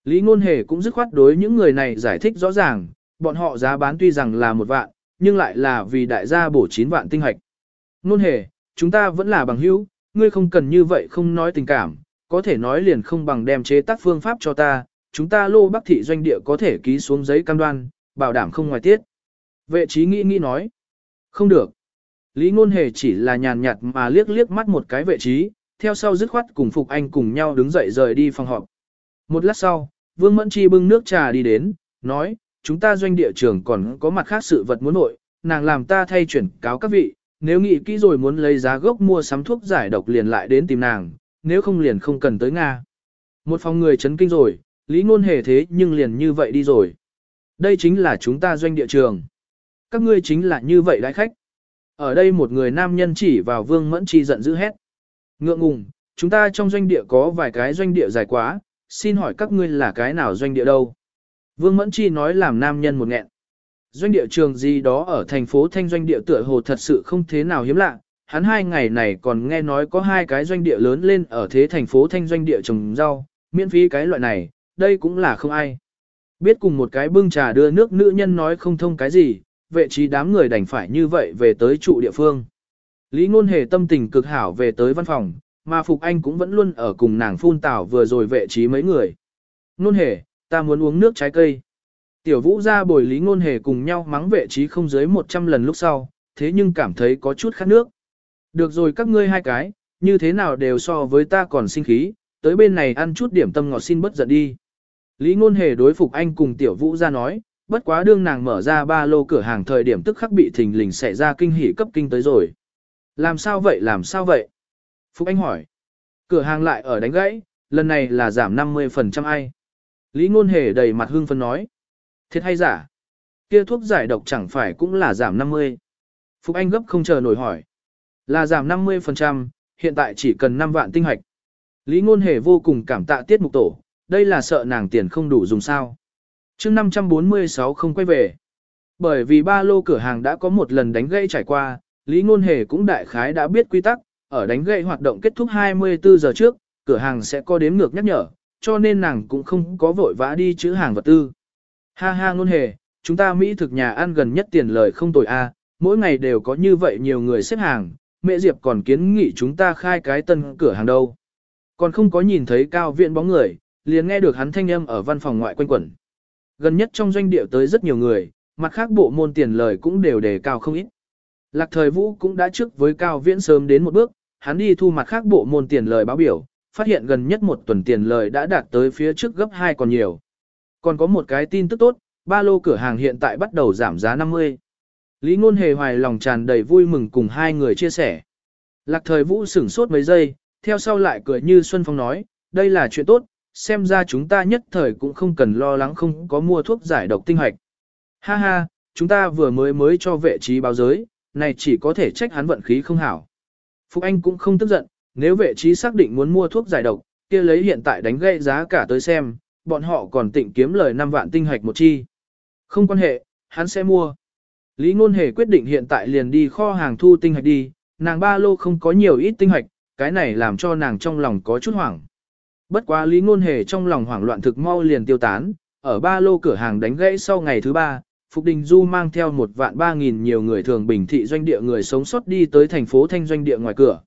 Lý ngôn hề cũng dứt khoát đối những người này giải thích rõ ràng, bọn họ giá bán tuy rằng là một vạn, nhưng lại là vì đại gia bổ 9 vạn tinh hoạch. Ngôn hề, chúng ta vẫn là bằng hữu, ngươi không cần như vậy không nói tình cảm, có thể nói liền không bằng đem chế tác phương pháp cho ta, chúng ta lô bắc thị doanh địa có thể ký xuống giấy cam đoan, bảo đảm không ngoài tiết. Vệ trí nghĩ nghĩ nói, không được. Lý ngôn hề chỉ là nhàn nhạt mà liếc liếc mắt một cái vị trí, theo sau dứt khoát cùng Phục Anh cùng nhau đứng dậy rời đi phòng họp. Một lát sau, Vương Mẫn Chi bưng nước trà đi đến, nói, chúng ta doanh địa trường còn có mặt khác sự vật muốn nội, nàng làm ta thay chuyển cáo các vị, nếu nghĩ kỹ rồi muốn lấy giá gốc mua sắm thuốc giải độc liền lại đến tìm nàng, nếu không liền không cần tới Nga. Một phòng người chấn kinh rồi, lý ngôn hề thế nhưng liền như vậy đi rồi. Đây chính là chúng ta doanh địa trường. Các ngươi chính là như vậy đại khách. Ở đây một người nam nhân chỉ vào vương mẫn chi giận dữ hét. Ngượng ngùng, chúng ta trong doanh địa có vài cái doanh địa dài quá, xin hỏi các ngươi là cái nào doanh địa đâu? Vương Mẫn Chi nói làm nam nhân một nghẹn. Doanh địa trường gì đó ở thành phố Thanh doanh địa tựa hồ thật sự không thế nào hiếm lạ, hắn hai ngày này còn nghe nói có hai cái doanh địa lớn lên ở thế thành phố Thanh doanh địa trồng rau, miễn phí cái loại này, đây cũng là không ai. Biết cùng một cái bưng trà đưa nước nữ nhân nói không thông cái gì, vệ trí đám người đành phải như vậy về tới trụ địa phương. Lý ngôn hề tâm tình cực hảo về tới văn phòng, mà Phục Anh cũng vẫn luôn ở cùng nàng phun tảo vừa rồi vệ trí mấy người. Ngôn hề, ta muốn uống nước trái cây. Tiểu vũ ra bồi lý ngôn hề cùng nhau mắng vệ trí không dưới 100 lần lúc sau, thế nhưng cảm thấy có chút khát nước. Được rồi các ngươi hai cái, như thế nào đều so với ta còn sinh khí, tới bên này ăn chút điểm tâm ngọt xin bất giận đi. Lý ngôn hề đối phục anh cùng tiểu vũ ra nói, bất quá đương nàng mở ra ba lô cửa hàng thời điểm tức khắc bị thình lình xảy ra kinh hỉ cấp kinh tới rồi. Làm sao vậy làm sao vậy? Phúc anh hỏi. Cửa hàng lại ở đánh gãy, lần này là giảm 50% ai? Lý ngôn hề đầy mặt hương phân nói. Thiệt hay giả? Kia thuốc giải độc chẳng phải cũng là giảm 50. Phúc Anh gấp không chờ nổi hỏi. Là giảm 50%, hiện tại chỉ cần 5 vạn tinh hoạch. Lý ngôn hề vô cùng cảm tạ tiết mục tổ, đây là sợ nàng tiền không đủ dùng sao chương 546 không quay về. Bởi vì ba lô cửa hàng đã có một lần đánh gãy trải qua, Lý Ngôn Hề cũng đại khái đã biết quy tắc, ở đánh gãy hoạt động kết thúc 24 giờ trước, cửa hàng sẽ có đếm ngược nhắc nhở, cho nên nàng cũng không có vội vã đi chữ hàng vật tư. Ha ha Ngôn Hề, chúng ta Mỹ thực nhà ăn gần nhất tiền lời không tồi a, mỗi ngày đều có như vậy nhiều người xếp hàng, mẹ Diệp còn kiến nghị chúng ta khai cái tân cửa hàng đâu. Còn không có nhìn thấy cao viện bóng người, liền nghe được hắn thanh âm ở văn phòng ngoại quanh quẩn. Gần nhất trong doanh địa tới rất nhiều người, mặt khác bộ môn tiền lời cũng đều đề cao không ít. Lạc thời vũ cũng đã trước với cao viễn sớm đến một bước, hắn đi thu mặt khác bộ môn tiền lời báo biểu, phát hiện gần nhất một tuần tiền lời đã đạt tới phía trước gấp 2 còn nhiều. Còn có một cái tin tức tốt, ba lô cửa hàng hiện tại bắt đầu giảm giá 50. Lý Ngôn Hề hoài lòng tràn đầy vui mừng cùng hai người chia sẻ. Lạc thời vũ sửng sốt mấy giây, theo sau lại cười như Xuân Phong nói, đây là chuyện tốt, xem ra chúng ta nhất thời cũng không cần lo lắng không có mua thuốc giải độc tinh hoạch. Ha ha, chúng ta vừa mới mới cho vệ trí báo giới, này chỉ có thể trách hắn vận khí không hảo. Phục Anh cũng không tức giận, nếu vệ trí xác định muốn mua thuốc giải độc, kia lấy hiện tại đánh gây giá cả tới xem, bọn họ còn tịnh kiếm lời 5 vạn tinh hoạch một chi. Không quan hệ, hắn sẽ mua. Lý Ngôn Hề quyết định hiện tại liền đi kho hàng thu tinh hoạch đi, nàng ba lô không có nhiều ít tinh hoạch, cái này làm cho nàng trong lòng có chút hoảng. Bất quá Lý Ngôn Hề trong lòng hoảng loạn thực mau liền tiêu tán, ở ba lô cửa hàng đánh gãy sau ngày thứ ba, Phục Đình Du mang theo một vạn ba nghìn nhiều người thường bình thị doanh địa người sống sót đi tới thành phố Thanh doanh địa ngoài cửa.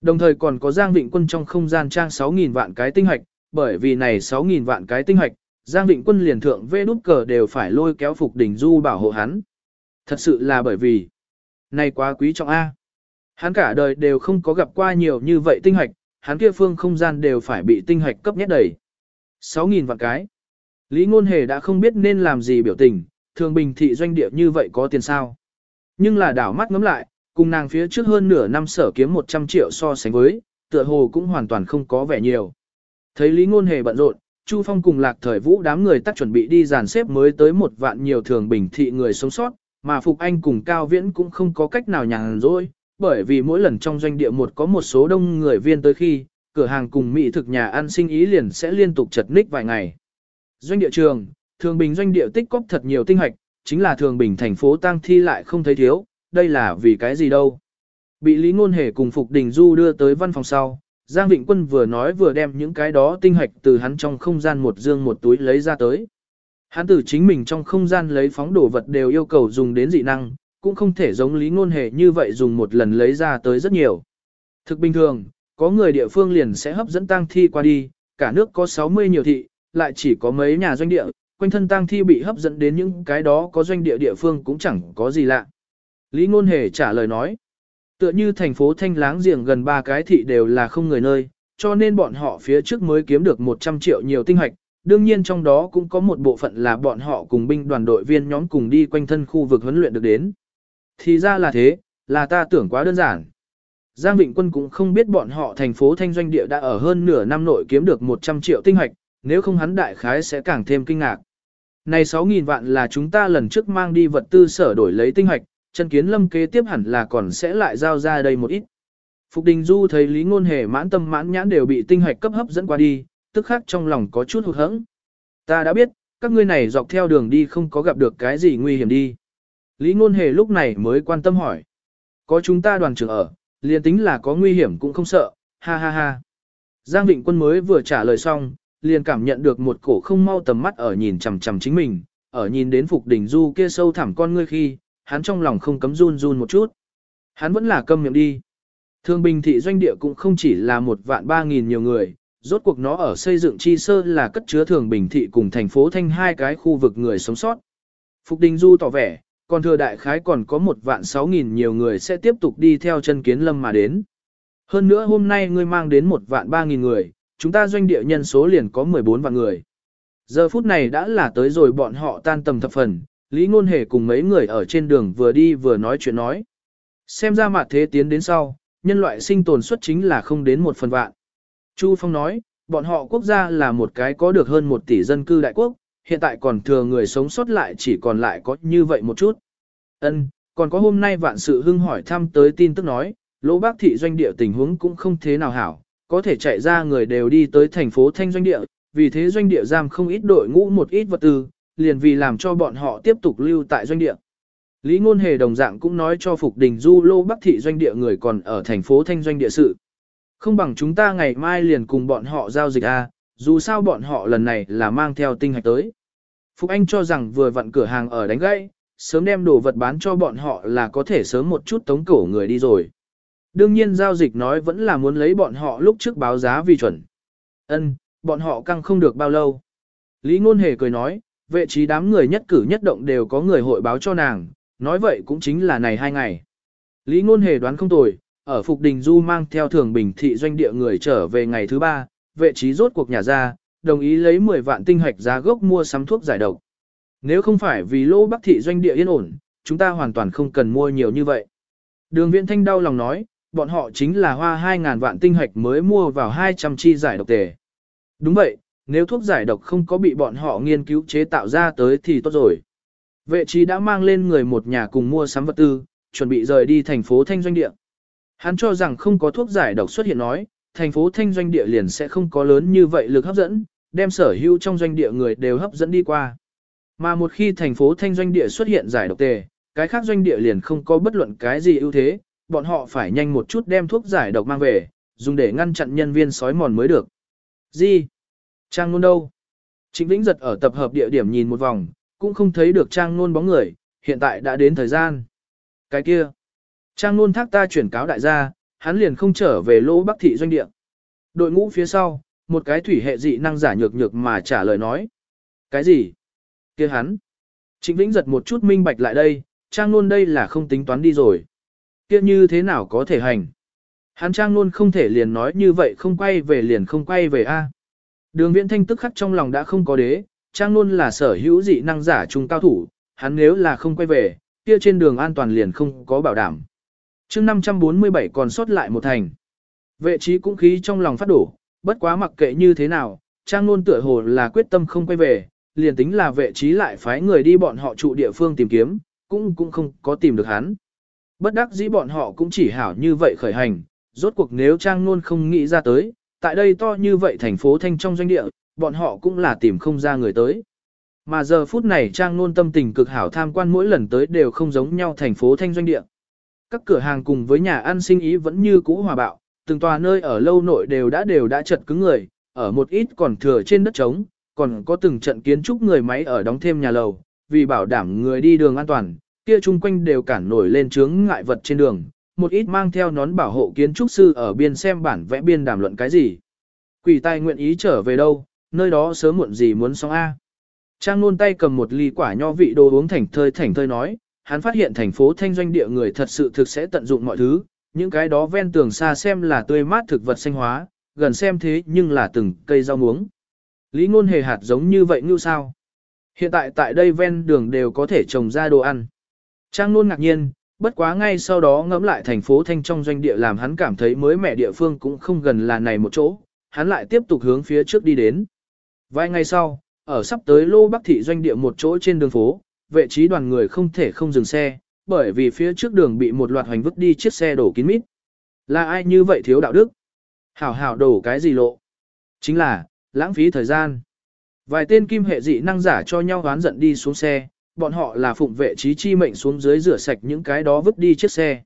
Đồng thời còn có Giang Vịnh Quân trong không gian trang 6.000 vạn cái tinh hạch, bởi vì này 6.000 vạn cái tinh hạch, Giang Vịnh Quân liền thượng vê nút cờ đều phải lôi kéo Phục Đình Du bảo hộ hắn. Thật sự là bởi vì, này quá quý trọng A. Hắn cả đời đều không có gặp qua nhiều như vậy tinh hạch, hắn kia phương không gian đều phải bị tinh hạch cấp nhét đầy. 6.000 vạn cái. Lý Ngôn Hề đã không biết nên làm gì biểu tình, thường bình thị doanh địa như vậy có tiền sao. Nhưng là đảo mắt ngắm lại, cùng nàng phía trước hơn nửa năm sở kiếm 100 triệu so sánh với, tựa hồ cũng hoàn toàn không có vẻ nhiều. Thấy Lý Ngôn Hề bận rộn, Chu Phong cùng lạc thời vũ đám người tắt chuẩn bị đi dàn xếp mới tới một vạn nhiều thường bình thị người sống sót, mà Phục Anh cùng Cao Viễn cũng không có cách nào nhàn rỗi, bởi vì mỗi lần trong doanh địa một có một số đông người viên tới khi, cửa hàng cùng mỹ thực nhà ăn sinh ý liền sẽ liên tục chật ních vài ngày. Doanh địa trường, thường bình doanh địa tích cóp thật nhiều tinh hoạch, chính là thường bình thành phố tăng thi lại không thấy thiếu, đây là vì cái gì đâu. Bị Lý Ngôn Hề cùng Phục Đình Du đưa tới văn phòng sau, Giang Vịnh Quân vừa nói vừa đem những cái đó tinh hoạch từ hắn trong không gian một dương một túi lấy ra tới. Hắn từ chính mình trong không gian lấy phóng đồ vật đều yêu cầu dùng đến dị năng, cũng không thể giống Lý Ngôn Hề như vậy dùng một lần lấy ra tới rất nhiều. Thực bình thường, có người địa phương liền sẽ hấp dẫn tang thi qua đi, cả nước có 60 nhiều thị, lại chỉ có mấy nhà doanh địa, quanh thân tang thi bị hấp dẫn đến những cái đó có doanh địa địa phương cũng chẳng có gì lạ. Lý Ngôn Hề trả lời nói, tựa như thành phố Thanh láng giềng gần ba cái thị đều là không người nơi, cho nên bọn họ phía trước mới kiếm được 100 triệu nhiều tinh hoạch, đương nhiên trong đó cũng có một bộ phận là bọn họ cùng binh đoàn đội viên nhóm cùng đi quanh thân khu vực huấn luyện được đến. Thì ra là thế, là ta tưởng quá đơn giản. Giang Vịnh Quân cũng không biết bọn họ thành phố Thanh Doanh Địa đã ở hơn nửa năm nội kiếm được 100 triệu tinh hoạch, nếu không hắn đại khái sẽ càng thêm kinh ngạc. Này 6.000 vạn là chúng ta lần trước mang đi vật tư sở đổi lấy tinh hoạch, chân kiến lâm kế tiếp hẳn là còn sẽ lại giao ra đây một ít. Phục Đình Du thấy Lý Ngôn Hề mãn tâm mãn nhãn đều bị tinh hoạch cấp hấp dẫn qua đi, tức khắc trong lòng có chút hụt hẫng. Ta đã biết, các ngươi này dọc theo đường đi không có gặp được cái gì nguy hiểm đi. Lý Ngôn Hề lúc này mới quan tâm hỏi. Có chúng ta đoàn trưởng ở, liền tính là có nguy hiểm cũng không sợ, ha ha ha. Giang Vịnh Quân mới vừa trả lời xong, liền cảm nhận được một cổ không mau tầm mắt ở nhìn chằm chằm chính mình, ở nhìn đến Phục Đỉnh Du kia sâu thẳm con ngươi khi, hắn trong lòng không cấm run run một chút. Hắn vẫn là câm miệng đi. Thương bình thị doanh địa cũng không chỉ là một vạn ba nghìn nhiều người, rốt cuộc nó ở xây dựng chi sơ là cất chứa thường bình thị cùng thành phố thanh hai cái khu vực người sống sót. Phục Đình Du tỏ vẻ, còn thừa đại khái còn có một vạn sáu nghìn nhiều người sẽ tiếp tục đi theo chân kiến lâm mà đến. Hơn nữa hôm nay ngươi mang đến một vạn ba nghìn người, chúng ta doanh địa nhân số liền có 14 vạn người. Giờ phút này đã là tới rồi bọn họ tan tầm thập phần, Lý Ngôn Hề cùng mấy người ở trên đường vừa đi vừa nói chuyện nói. Xem ra mặt thế tiến đến sau, nhân loại sinh tồn suất chính là không đến một phần vạn. Chu Phong nói, bọn họ quốc gia là một cái có được hơn một tỷ dân cư đại quốc, hiện tại còn thừa người sống sót lại chỉ còn lại có như vậy một chút. Ân, còn có hôm nay vạn sự hưng hỏi thăm tới tin tức nói, lỗ bác thị doanh địa tình huống cũng không thế nào hảo, có thể chạy ra người đều đi tới thành phố thanh doanh địa, vì thế doanh địa giam không ít đội ngũ một ít vật tư, liền vì làm cho bọn họ tiếp tục lưu tại doanh địa. Lý Ngôn Hề đồng dạng cũng nói cho Phục Đình Du Lô Bắc thị doanh địa người còn ở thành phố Thanh doanh địa sự. Không bằng chúng ta ngày mai liền cùng bọn họ giao dịch a, dù sao bọn họ lần này là mang theo tinh hạch tới. Phục Anh cho rằng vừa vặn cửa hàng ở đánh gãy, sớm đem đồ vật bán cho bọn họ là có thể sớm một chút tống cổ người đi rồi. Đương nhiên giao dịch nói vẫn là muốn lấy bọn họ lúc trước báo giá vì chuẩn. Ân, bọn họ căng không được bao lâu. Lý Ngôn Hề cười nói, vệ trí đám người nhất cử nhất động đều có người hội báo cho nàng, nói vậy cũng chính là này hai ngày. Lý Ngôn Hề đoán không tồi, ở Phục Đình Du mang theo thường bình thị doanh địa người trở về ngày thứ ba, vệ trí rốt cuộc nhà ra, đồng ý lấy 10 vạn tinh hạch giá gốc mua sắm thuốc giải độc. Nếu không phải vì lô bắc thị doanh địa yên ổn, chúng ta hoàn toàn không cần mua nhiều như vậy. Đường viện thanh đau lòng nói, bọn họ chính là hoa 2.000 vạn tinh hạch mới mua vào 200 chi giải độc tề. Đúng vậy, nếu thuốc giải độc không có bị bọn họ nghiên cứu chế tạo ra tới thì tốt rồi. Vệ trí đã mang lên người một nhà cùng mua sắm vật tư, chuẩn bị rời đi thành phố Thanh Doanh Địa. Hắn cho rằng không có thuốc giải độc xuất hiện nói, thành phố Thanh Doanh Địa liền sẽ không có lớn như vậy lực hấp dẫn, đem sở hữu trong doanh địa người đều hấp dẫn đi qua. Mà một khi thành phố Thanh Doanh Địa xuất hiện giải độc tề, cái khác doanh địa liền không có bất luận cái gì ưu thế, bọn họ phải nhanh một chút đem thuốc giải độc mang về, dùng để ngăn chặn nhân viên sói mòn mới được. Gì? Trang Nôn đâu? Trịnh Vĩnh giật ở tập hợp địa điểm nhìn một vòng, cũng không thấy được Trang Nôn bóng người, hiện tại đã đến thời gian. Cái kia. Trang Nôn thác ta chuyển cáo đại gia, hắn liền không trở về lỗ bắc thị doanh địa. Đội ngũ phía sau, một cái thủy hệ dị năng giả nhược nhược mà trả lời nói. Cái gì? kia hắn. Trịnh Vĩnh giật một chút minh bạch lại đây, Trang Nôn đây là không tính toán đi rồi. kia như thế nào có thể hành? Hắn Trang Nôn không thể liền nói như vậy không quay về liền không quay về a. Đường viễn thanh tức khắc trong lòng đã không có đế, Trang Nôn là sở hữu dị năng giả trung cao thủ, hắn nếu là không quay về, kia trên đường an toàn liền không có bảo đảm chương 547 còn sót lại một thành. Vệ trí cũng khí trong lòng phát đổ, bất quá mặc kệ như thế nào, Trang Nôn tựa hồ là quyết tâm không quay về, liền tính là vệ trí lại phái người đi bọn họ trụ địa phương tìm kiếm, cũng cũng không có tìm được hắn. Bất đắc dĩ bọn họ cũng chỉ hảo như vậy khởi hành, rốt cuộc nếu Trang Nôn không nghĩ ra tới, tại đây to như vậy thành phố Thanh trong doanh địa, bọn họ cũng là tìm không ra người tới. Mà giờ phút này Trang Nôn tâm tình cực hảo tham quan mỗi lần tới đều không giống nhau thành phố Thanh doanh địa. Các cửa hàng cùng với nhà ăn sinh ý vẫn như cũ hòa bạo, từng tòa nơi ở lâu nội đều đã đều đã chật cứng người, ở một ít còn thừa trên đất trống, còn có từng trận kiến trúc người máy ở đóng thêm nhà lầu, vì bảo đảm người đi đường an toàn, kia chung quanh đều cản nổi lên chướng ngại vật trên đường, một ít mang theo nón bảo hộ kiến trúc sư ở biên xem bản vẽ biên đàm luận cái gì. Quỷ tài nguyện ý trở về đâu, nơi đó sớm muộn gì muốn xong A. Trang nôn tay cầm một ly quả nho vị đồ uống thảnh thơi thảnh thơi nói, hắn phát hiện thành phố thanh doanh địa người thật sự thực sẽ tận dụng mọi thứ, những cái đó ven tường xa xem là tươi mát thực vật xanh hóa, gần xem thế nhưng là từng cây rau muống. Lý ngôn hề hạt giống như vậy như sao? Hiện tại tại đây ven đường đều có thể trồng ra đồ ăn. Trang nôn ngạc nhiên, bất quá ngay sau đó ngẫm lại thành phố thanh trong doanh địa làm hắn cảm thấy mới mẻ địa phương cũng không gần là này một chỗ, hắn lại tiếp tục hướng phía trước đi đến. Vài ngày sau, ở sắp tới lô bắc thị doanh địa một chỗ trên đường phố, vệ trí đoàn người không thể không dừng xe, bởi vì phía trước đường bị một loạt hoành vứt đi chiếc xe đổ kín mít. Là ai như vậy thiếu đạo đức? Hảo hảo đổ cái gì lộ? Chính là, lãng phí thời gian. Vài tên kim hệ dị năng giả cho nhau hoán giận đi xuống xe, bọn họ là phụng vệ trí chi mệnh xuống dưới rửa sạch những cái đó vứt đi chiếc xe.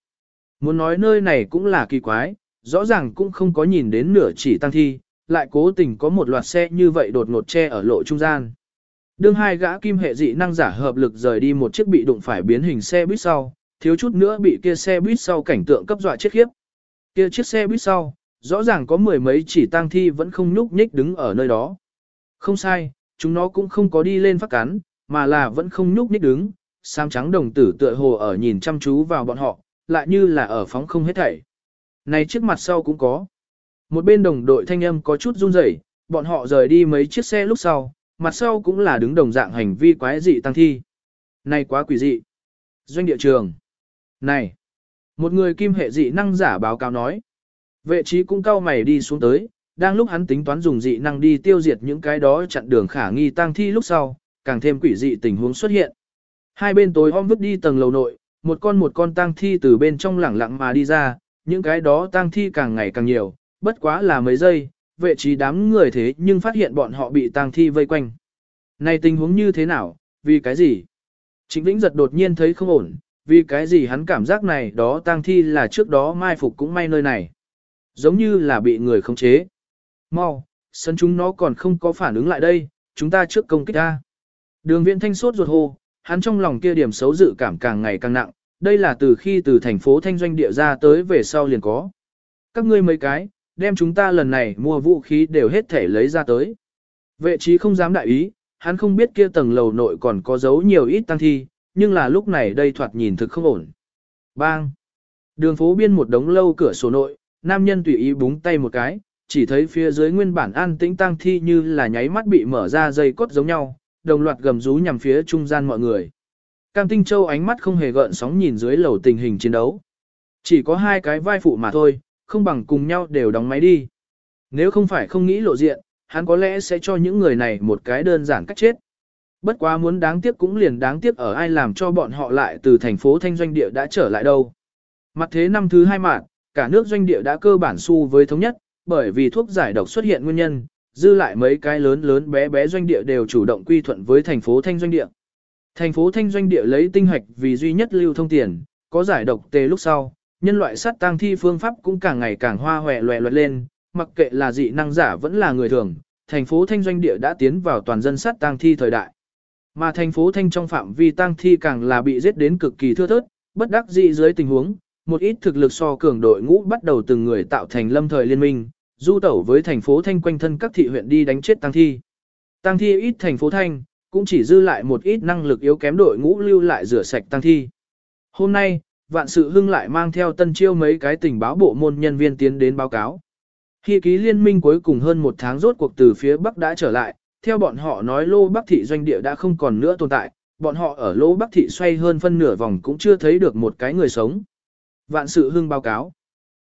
Muốn nói nơi này cũng là kỳ quái, rõ ràng cũng không có nhìn đến nửa chỉ tăng thi, lại cố tình có một loạt xe như vậy đột ngột che ở lộ trung gian. Đương hai gã kim hệ dị năng giả hợp lực rời đi một chiếc bị đụng phải biến hình xe buýt sau, thiếu chút nữa bị kia xe buýt sau cảnh tượng cấp dọa chết khiếp. Kia chiếc xe buýt sau, rõ ràng có mười mấy chỉ tang thi vẫn không nhúc nhích đứng ở nơi đó. Không sai, chúng nó cũng không có đi lên phát cắn, mà là vẫn không nhúc nhích đứng, sam trắng đồng tử tựa hồ ở nhìn chăm chú vào bọn họ, lại như là ở phóng không hết thảy. Này chiếc mặt sau cũng có. Một bên đồng đội thanh âm có chút run rẩy, bọn họ rời đi mấy chiếc xe lúc sau, mặt sau cũng là đứng đồng dạng hành vi quái dị tăng thi. Này quá quỷ dị. Doanh địa trường. Này. Một người kim hệ dị năng giả báo cáo nói. Vệ trí cũng cao mày đi xuống tới, đang lúc hắn tính toán dùng dị năng đi tiêu diệt những cái đó chặn đường khả nghi tăng thi lúc sau, càng thêm quỷ dị tình huống xuất hiện. Hai bên tối om vứt đi tầng lầu nội, một con một con tang thi từ bên trong lẳng lặng mà đi ra, những cái đó tang thi càng ngày càng nhiều, bất quá là mấy giây, vệ trí đám người thế nhưng phát hiện bọn họ bị tang thi vây quanh. Này tình huống như thế nào, vì cái gì? Trịnh Vĩnh giật đột nhiên thấy không ổn, vì cái gì hắn cảm giác này đó tang thi là trước đó mai phục cũng may nơi này. Giống như là bị người khống chế. Mau, sân chúng nó còn không có phản ứng lại đây, chúng ta trước công kích ta. Đường viện thanh sốt ruột hô, hắn trong lòng kia điểm xấu dự cảm càng ngày càng nặng, đây là từ khi từ thành phố thanh doanh địa ra tới về sau liền có. Các ngươi mấy cái, đem chúng ta lần này mua vũ khí đều hết thể lấy ra tới. Vệ trí không dám đại ý, hắn không biết kia tầng lầu nội còn có giấu nhiều ít tăng thi, nhưng là lúc này đây thoạt nhìn thực không ổn. Bang! Đường phố biên một đống lâu cửa sổ nội, nam nhân tùy ý búng tay một cái, chỉ thấy phía dưới nguyên bản an tĩnh tăng thi như là nháy mắt bị mở ra dây cốt giống nhau, đồng loạt gầm rú nhằm phía trung gian mọi người. Cam Tinh Châu ánh mắt không hề gợn sóng nhìn dưới lầu tình hình chiến đấu. Chỉ có hai cái vai phụ mà thôi, không bằng cùng nhau đều đóng máy đi. Nếu không phải không nghĩ lộ diện, hắn có lẽ sẽ cho những người này một cái đơn giản cách chết. Bất quá muốn đáng tiếc cũng liền đáng tiếc ở ai làm cho bọn họ lại từ thành phố Thanh Doanh Địa đã trở lại đâu. Mặt thế năm thứ hai mạng, cả nước doanh địa đã cơ bản xu với thống nhất, bởi vì thuốc giải độc xuất hiện nguyên nhân, dư lại mấy cái lớn lớn bé bé doanh địa đều chủ động quy thuận với thành phố Thanh Doanh Địa. Thành phố Thanh Doanh Địa lấy tinh hạch vì duy nhất lưu thông tiền, có giải độc tê lúc sau, nhân loại sát tang thi phương pháp cũng càng ngày càng hoa hòe loẹ loẹt lên, mặc kệ là dị năng giả vẫn là người thường, thành phố Thanh Doanh Địa đã tiến vào toàn dân sát tang thi thời đại. Mà thành phố Thanh trong phạm vi tang thi càng là bị giết đến cực kỳ thưa thớt, bất đắc dĩ dưới tình huống, một ít thực lực so cường đội ngũ bắt đầu từng người tạo thành lâm thời liên minh, du tẩu với thành phố Thanh quanh thân các thị huyện đi đánh chết tang thi. Tang thi ít thành phố Thanh, cũng chỉ dư lại một ít năng lực yếu kém đội ngũ lưu lại rửa sạch tang thi. Hôm nay, vạn sự hưng lại mang theo tân chiêu mấy cái tình báo bộ môn nhân viên tiến đến báo cáo. Khi ký liên minh cuối cùng hơn một tháng rốt cuộc từ phía Bắc đã trở lại, theo bọn họ nói lô Bắc thị doanh địa đã không còn nữa tồn tại, bọn họ ở lô Bắc thị xoay hơn phân nửa vòng cũng chưa thấy được một cái người sống. Vạn sự hưng báo cáo.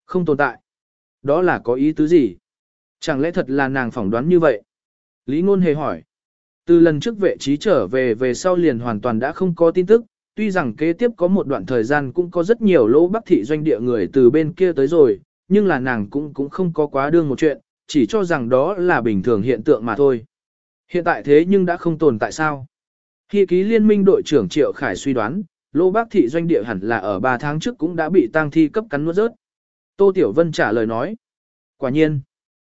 Không tồn tại. Đó là có ý tứ gì? Chẳng lẽ thật là nàng phỏng đoán như vậy? Lý ngôn hề hỏi. Từ lần trước vệ trí trở về về sau liền hoàn toàn đã không có tin tức, tuy rằng kế tiếp có một đoạn thời gian cũng có rất nhiều lỗ bắc thị doanh địa người từ bên kia tới rồi, nhưng là nàng cũng cũng không có quá đương một chuyện, chỉ cho rằng đó là bình thường hiện tượng mà thôi. Hiện tại thế nhưng đã không tồn tại sao? Khi ký liên minh đội trưởng Triệu Khải suy đoán, lỗ bác thị doanh địa hẳn là ở 3 tháng trước cũng đã bị tang thi cấp cắn nuốt rớt. Tô Tiểu Vân trả lời nói. Quả nhiên.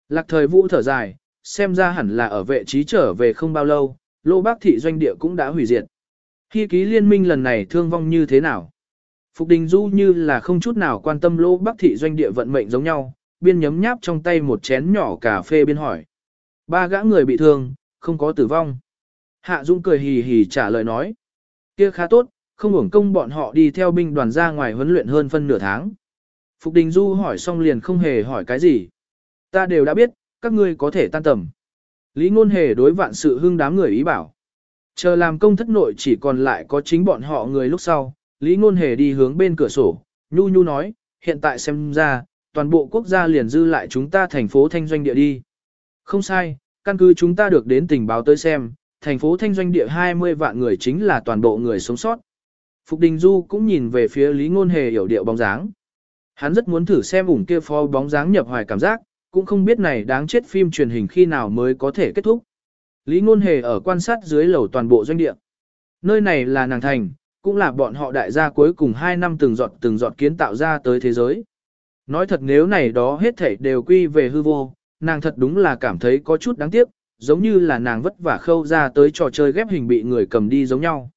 Lạc thời vũ thở dài, xem ra hẳn là ở vệ trí trở về không bao lâu, lô bác thị doanh địa cũng đã hủy diệt. Khi ký liên minh lần này thương vong như thế nào? Phục Đình Du như là không chút nào quan tâm lô bác thị doanh địa vận mệnh giống nhau, biên nhấm nháp trong tay một chén nhỏ cà phê biên hỏi. Ba gã người bị thương, không có tử vong. Hạ Dung cười hì hì trả lời nói. kia khá tốt, không hưởng công bọn họ đi theo binh đoàn ra ngoài huấn luyện hơn phân nửa tháng. Phục Đình Du hỏi xong liền không hề hỏi cái gì. Ta đều đã biết, các ngươi có thể tan tầm. Lý ngôn hề đối vạn sự hưng đám người ý bảo. Chờ làm công thất nội chỉ còn lại có chính bọn họ người lúc sau, Lý ngôn hề đi hướng bên cửa sổ, nhu nhu nói, hiện tại xem ra, toàn bộ quốc gia liền dư lại chúng ta thành phố thanh doanh địa đi. Không sai, căn cứ chúng ta được đến tình báo tới xem, thành phố thanh doanh địa 20 vạn người chính là toàn bộ người sống sót. Phục Đình Du cũng nhìn về phía Lý Ngôn Hề hiểu điệu bóng dáng. Hắn rất muốn thử xem ủng kia phó bóng dáng nhập hoài cảm giác, cũng không biết này đáng chết phim truyền hình khi nào mới có thể kết thúc. Lý Ngôn Hề ở quan sát dưới lầu toàn bộ doanh địa. Nơi này là nàng thành, cũng là bọn họ đại gia cuối cùng 2 năm từng giọt từng giọt kiến tạo ra tới thế giới. Nói thật nếu này đó hết thảy đều quy về hư vô, nàng thật đúng là cảm thấy có chút đáng tiếc, giống như là nàng vất vả khâu ra tới trò chơi ghép hình bị người cầm đi giống nhau.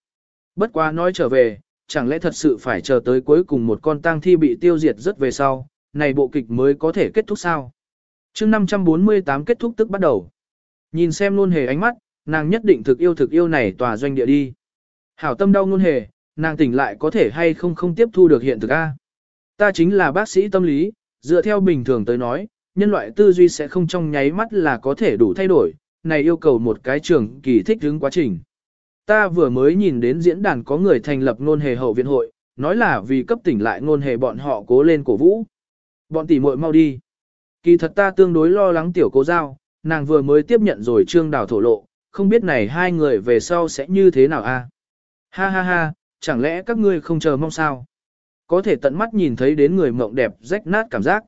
Bất quá nói trở về, chẳng lẽ thật sự phải chờ tới cuối cùng một con tang thi bị tiêu diệt rất về sau, này bộ kịch mới có thể kết thúc sao? chương 548 kết thúc tức bắt đầu. Nhìn xem luôn hề ánh mắt, nàng nhất định thực yêu thực yêu này tòa doanh địa đi. Hảo tâm đau luôn hề, nàng tỉnh lại có thể hay không không tiếp thu được hiện thực A. Ta chính là bác sĩ tâm lý, dựa theo bình thường tới nói, nhân loại tư duy sẽ không trong nháy mắt là có thể đủ thay đổi, này yêu cầu một cái trường kỳ thích ứng quá trình. Ta vừa mới nhìn đến diễn đàn có người thành lập ngôn hề hậu viện hội, nói là vì cấp tỉnh lại ngôn hề bọn họ cố lên cổ vũ. Bọn tỷ muội mau đi. Kỳ thật ta tương đối lo lắng tiểu cố giao, nàng vừa mới tiếp nhận rồi trương đào thổ lộ, không biết này hai người về sau sẽ như thế nào a? Ha ha ha, chẳng lẽ các ngươi không chờ mong sao? Có thể tận mắt nhìn thấy đến người mộng đẹp rách nát cảm giác.